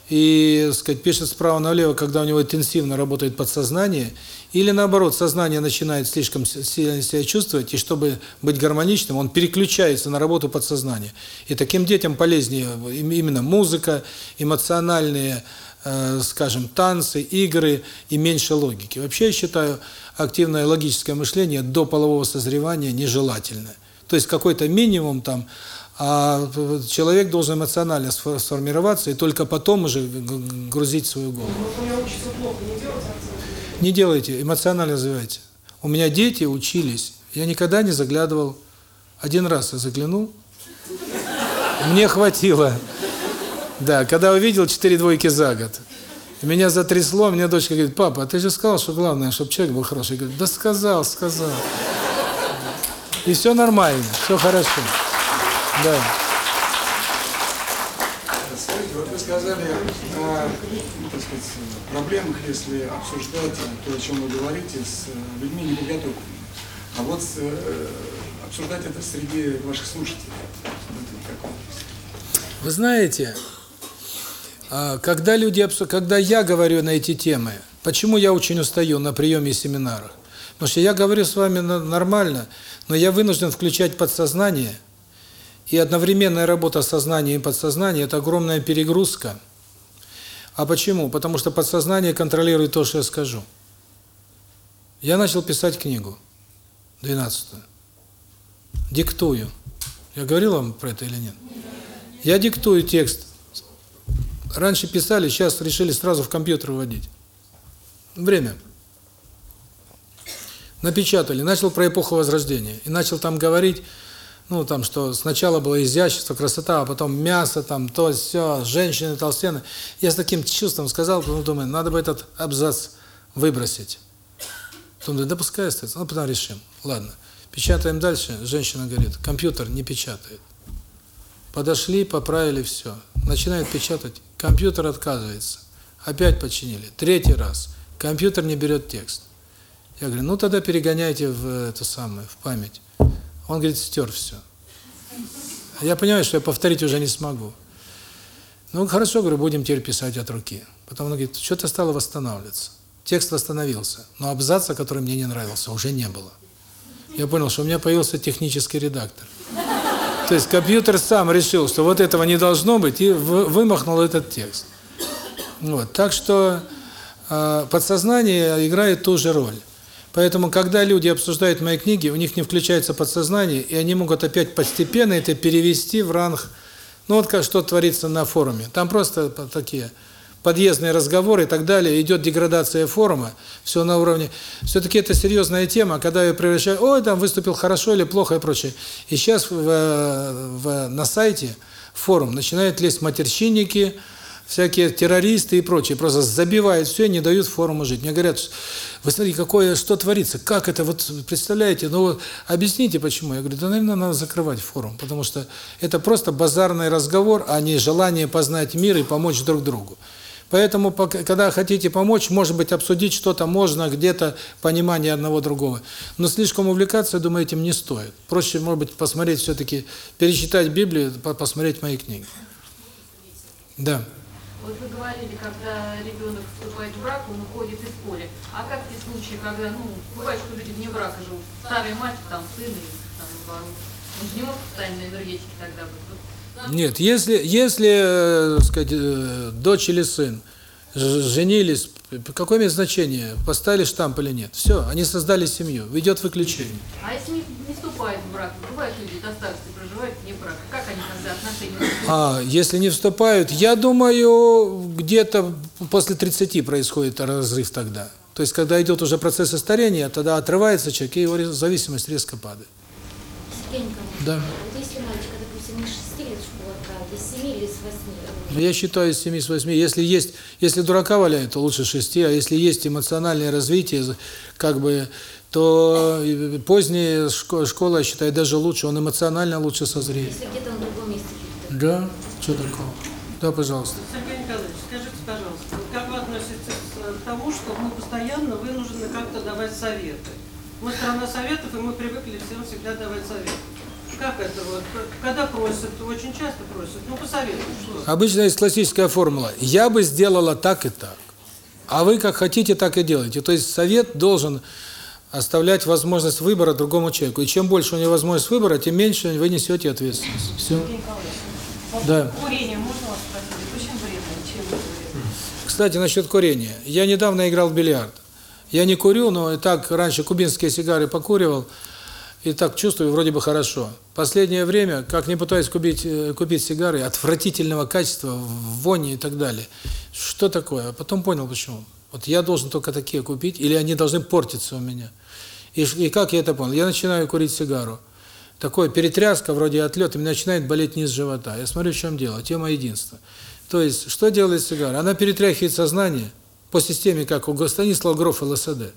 и, сказать, пишет справа налево, когда у него интенсивно работает подсознание, или наоборот, сознание начинает слишком сильно себя чувствовать, и чтобы быть гармоничным, он переключается на работу подсознания. И таким детям полезнее им- именно музыка, эмоциональные, э, скажем, танцы, игры и меньше логики. Вообще я считаю, активное логическое мышление до полового созревания нежелательно. То есть какой-то минимум там, а человек должен эмоционально сфо- сформироваться и только потом уже грузить свою голову. вот у меня учится плохо, не делайте, эмоционально развивайте. У меня дети учились, я никогда не заглядывал. Один раз я заглянул, мне хватило. Да, когда увидел четыре двойки за год. Меня затрясло, мне дочка говорит, папа, а ты же сказал, что главное, чтобы человек был хороший. Я говорю, да сказал, сказал. И все нормально, все хорошо. Да. Скажите, вот вы сказали сказать, проблемах, если обсуждать то, о чем вы говорите, с э, людьми неподготовленными. А вот э, обсуждать это среди ваших слушателей. Вы знаете, а, когда люди, когда я говорю на эти темы, почему я очень устаю на приеме и семинарах? Потому что я говорю с вами нормально, но я вынужден включать подсознание, и одновременная работа сознания и подсознания – это огромная перегрузка. А почему? Потому что подсознание контролирует то, что я скажу. Я начал писать книгу, 12-ю. Диктую. Я говорил вам про это или нет? Я диктую текст. Раньше писали, сейчас решили сразу в компьютер вводить. Время. Напечатали. Начал про эпоху Возрождения. И начал там говорить ну, там, что сначала было изящество, красота, а потом мясо, там, то, все, женщины, толстены. Я с таким чувством сказал, ну, думаю, надо бы этот абзац выбросить. Думаю, да пускай остается, ну, потом решим. Ладно. Печатаем дальше, женщина говорит, компьютер не печатает. Подошли, поправили все. Начинает печатать, компьютер отказывается. Опять починили. Третий раз. Компьютер не берет текст. Я говорю, ну тогда перегоняйте в это самое, в память. Он говорит, стер все. Я понимаю, что я повторить уже не смогу. Ну, хорошо, говорю, будем теперь писать от руки. Потом он говорит, что-то стало восстанавливаться. Текст восстановился, но абзаца, который мне не нравился, уже не было. Я понял, что у меня появился технический редактор. То есть компьютер сам решил, что вот этого не должно быть, и вымахнул этот текст. Вот. Так что э, подсознание играет ту же роль. Поэтому, когда люди обсуждают мои книги, у них не включается подсознание, и они могут опять постепенно это перевести в ранг, ну вот как что творится на форуме. Там просто такие подъездные разговоры и так далее, идет деградация форума, все на уровне. Все-таки это серьезная тема, когда я превращаю, ой, там выступил хорошо или плохо и прочее. И сейчас в, в, на сайте форум начинают лезть матерщинники, всякие террористы и прочие, просто забивают все, не дают форуму жить. Мне говорят, вы смотрите, какое, что творится, как это, вот представляете, ну объясните почему. Я говорю, да, наверное, надо закрывать форум, потому что это просто базарный разговор, а не желание познать мир и помочь друг другу. Поэтому, когда хотите помочь, может быть, обсудить что-то можно, где-то понимание одного другого. Но слишком увлекаться, думаю, этим не стоит. Проще, может быть, посмотреть все-таки, перечитать Библию, посмотреть мои книги. Да. Вот вы говорили, когда ребенок вступает в брак, он уходит из поля. А как те случаи, когда, ну, бывает, что люди вне брака живут, старая мать, там, сын и там, ворон. Он же не может постоянно энергетики тогда быть. Нет, если, если, э, сказать, э, дочь или сын женились, какое имеет значение, поставили штамп или нет? Все, они создали семью, идет выключение. А если не, не вступает в брак, бывают люди до старости проживают вне брака, как они тогда отношения? А, если не вступают, я думаю, где-то после 30 происходит разрыв тогда. То есть, когда идет уже процесс старения, тогда отрывается человек, и его зависимость резко падает. Сергей Да. Вот если мальчик, допустим, не 6 лет школу отправить, из 7 или с 8? Я считаю, из 7 с 8. Если есть, если дурака валяет, то лучше 6, а если есть эмоциональное развитие, как бы, то поздняя школа, я считаю, даже лучше, он эмоционально лучше созреет. Если где-то другом месте. Да, что такого? Да, пожалуйста. Сергей Николаевич, скажите, пожалуйста, как вы относитесь к тому, что мы постоянно вынуждены как-то давать советы? Мы страна советов, и мы привыкли всем всегда давать советы. Как это вот? Когда просят, очень часто просят, ну посоветуй, что? Обычно есть классическая формула. Я бы сделала так и так. А вы как хотите, так и делайте. То есть совет должен оставлять возможность выбора другому человеку. И чем больше у него возможность выбора, тем меньше вы несете ответственность. Все. Да. Курение можно вас спросить? Очень вредно, чем вредно? Кстати, насчет курения. Я недавно играл в бильярд. Я не курю, но и так раньше кубинские сигары покуривал, и так чувствую, вроде бы хорошо. Последнее время, как не пытаюсь купить, купить сигары, отвратительного качества, вони и так далее. Что такое? А потом понял, почему. Вот я должен только такие купить, или они должны портиться у меня. И, и как я это понял? Я начинаю курить сигару. Такое перетряска, вроде отлет, и мне начинает болеть низ живота. Я смотрю, в чем дело. Тема единства. То есть, что делает сигара? Она перетряхивает сознание по системе, как у Станислава Грофа ЛСД.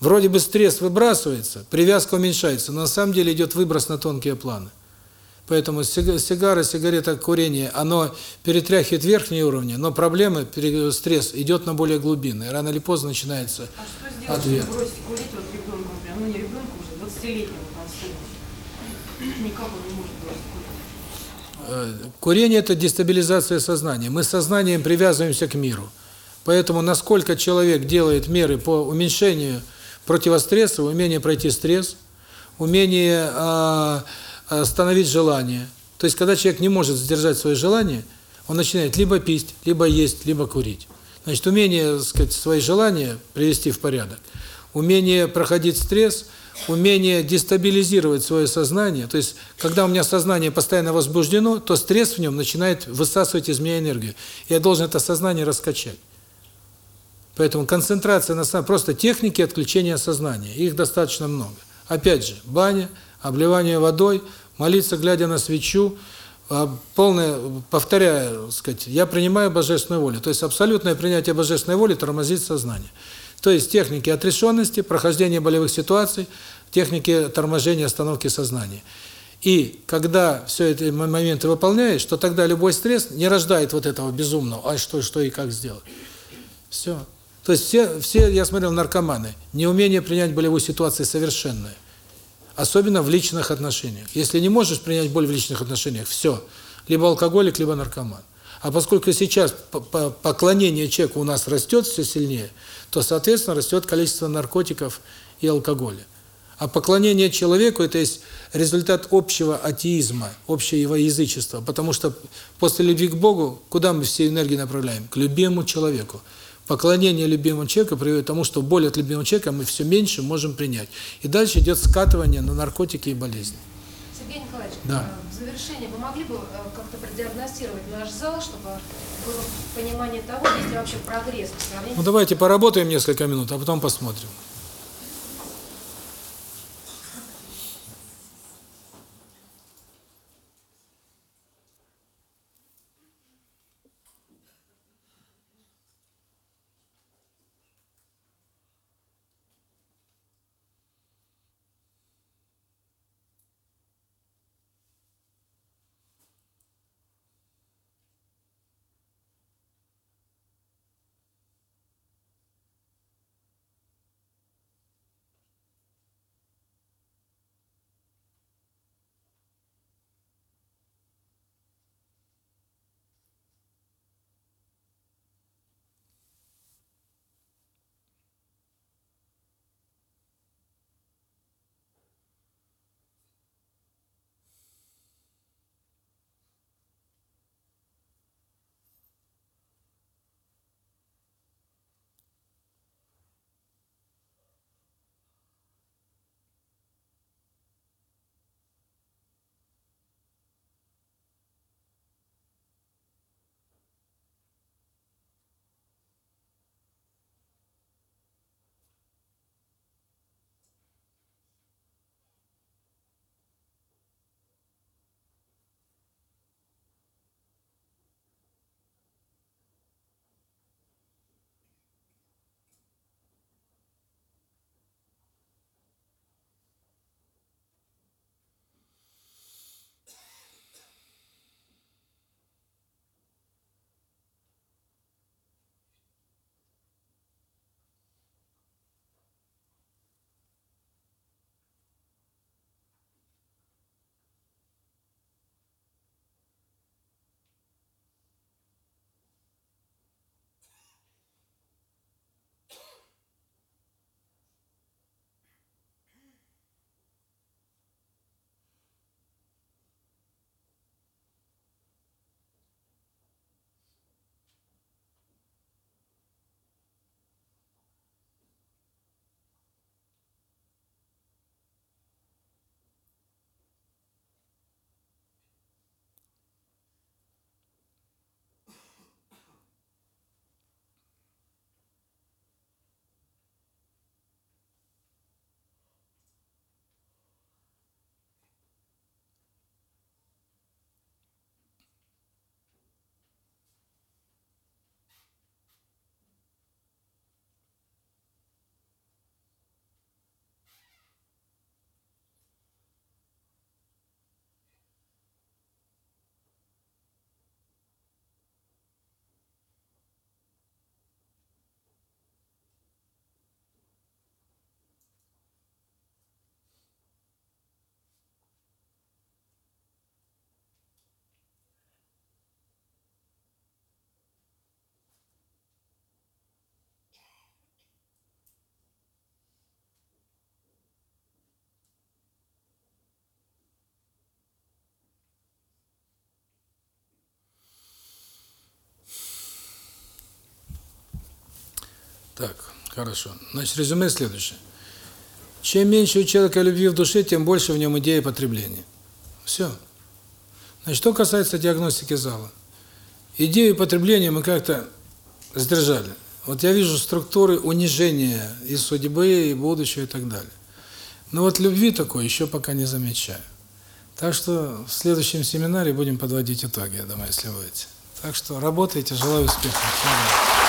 Вроде бы стресс выбрасывается, привязка уменьшается, но на самом деле идет выброс на тонкие планы. Поэтому сигара, сигарета, курение, оно перетряхивает верхние уровни, но проблемы, стресс идет на более глубинные. Рано или поздно начинается а что сделать, ответ. бросить курить вот ребенку, например, ну не ребенку уже, 20-летнему там сыну? Никак он не может бросить курить. Курение – это дестабилизация сознания. Мы сознанием привязываемся к миру. Поэтому насколько человек делает меры по уменьшению противостресса, умение пройти стресс, умение э, остановить желание. То есть, когда человек не может сдержать свои желания, он начинает либо пить, либо есть, либо курить. Значит, умение, так сказать, свои желания привести в порядок, умение проходить стресс, умение дестабилизировать свое сознание. То есть, когда у меня сознание постоянно возбуждено, то стресс в нем начинает высасывать из меня энергию. Я должен это сознание раскачать. Поэтому концентрация на самом просто техники отключения сознания. Их достаточно много. Опять же, баня, обливание водой, молиться, глядя на свечу, а, полное, повторяя, сказать, я принимаю божественную волю. То есть абсолютное принятие божественной воли тормозит сознание. То есть техники отрешенности, прохождения болевых ситуаций, техники торможения, остановки сознания. И когда все эти моменты выполняешь, то тогда любой стресс не рождает вот этого безумного, а что, что и как сделать. Все. То есть все, все, я смотрел, наркоманы, неумение принять болевую ситуацию совершенное. Особенно в личных отношениях. Если не можешь принять боль в личных отношениях, все. Либо алкоголик, либо наркоман. А поскольку сейчас поклонение человеку у нас растет все сильнее, то, соответственно, растет количество наркотиков и алкоголя. А поклонение человеку – это есть результат общего атеизма, общего язычества. Потому что после любви к Богу, куда мы все энергии направляем? К любимому человеку. Поклонение любимому человеку приводит к тому, что боль от любимого человека мы все меньше можем принять. И дальше идет скатывание на наркотики и болезни. Сергей Николаевич, Да. э, в завершение вы могли бы э, как-то продиагностировать наш зал, чтобы было понимание того, есть ли вообще прогресс по сравнению Ну давайте поработаем несколько минут, а потом посмотрим. Так, хорошо. Значит, резюме следующее. Чем меньше у человека любви в душе, тем больше в нем идеи потребления. Все. Значит, что касается диагностики зала. Идею потребления мы как-то сдержали. Вот я вижу структуры унижения и судьбы, и будущего, и так далее. Но вот любви такой еще пока не замечаю. Так что в следующем семинаре будем подводить итоги, я думаю, если будете. Так что работайте, желаю успехов.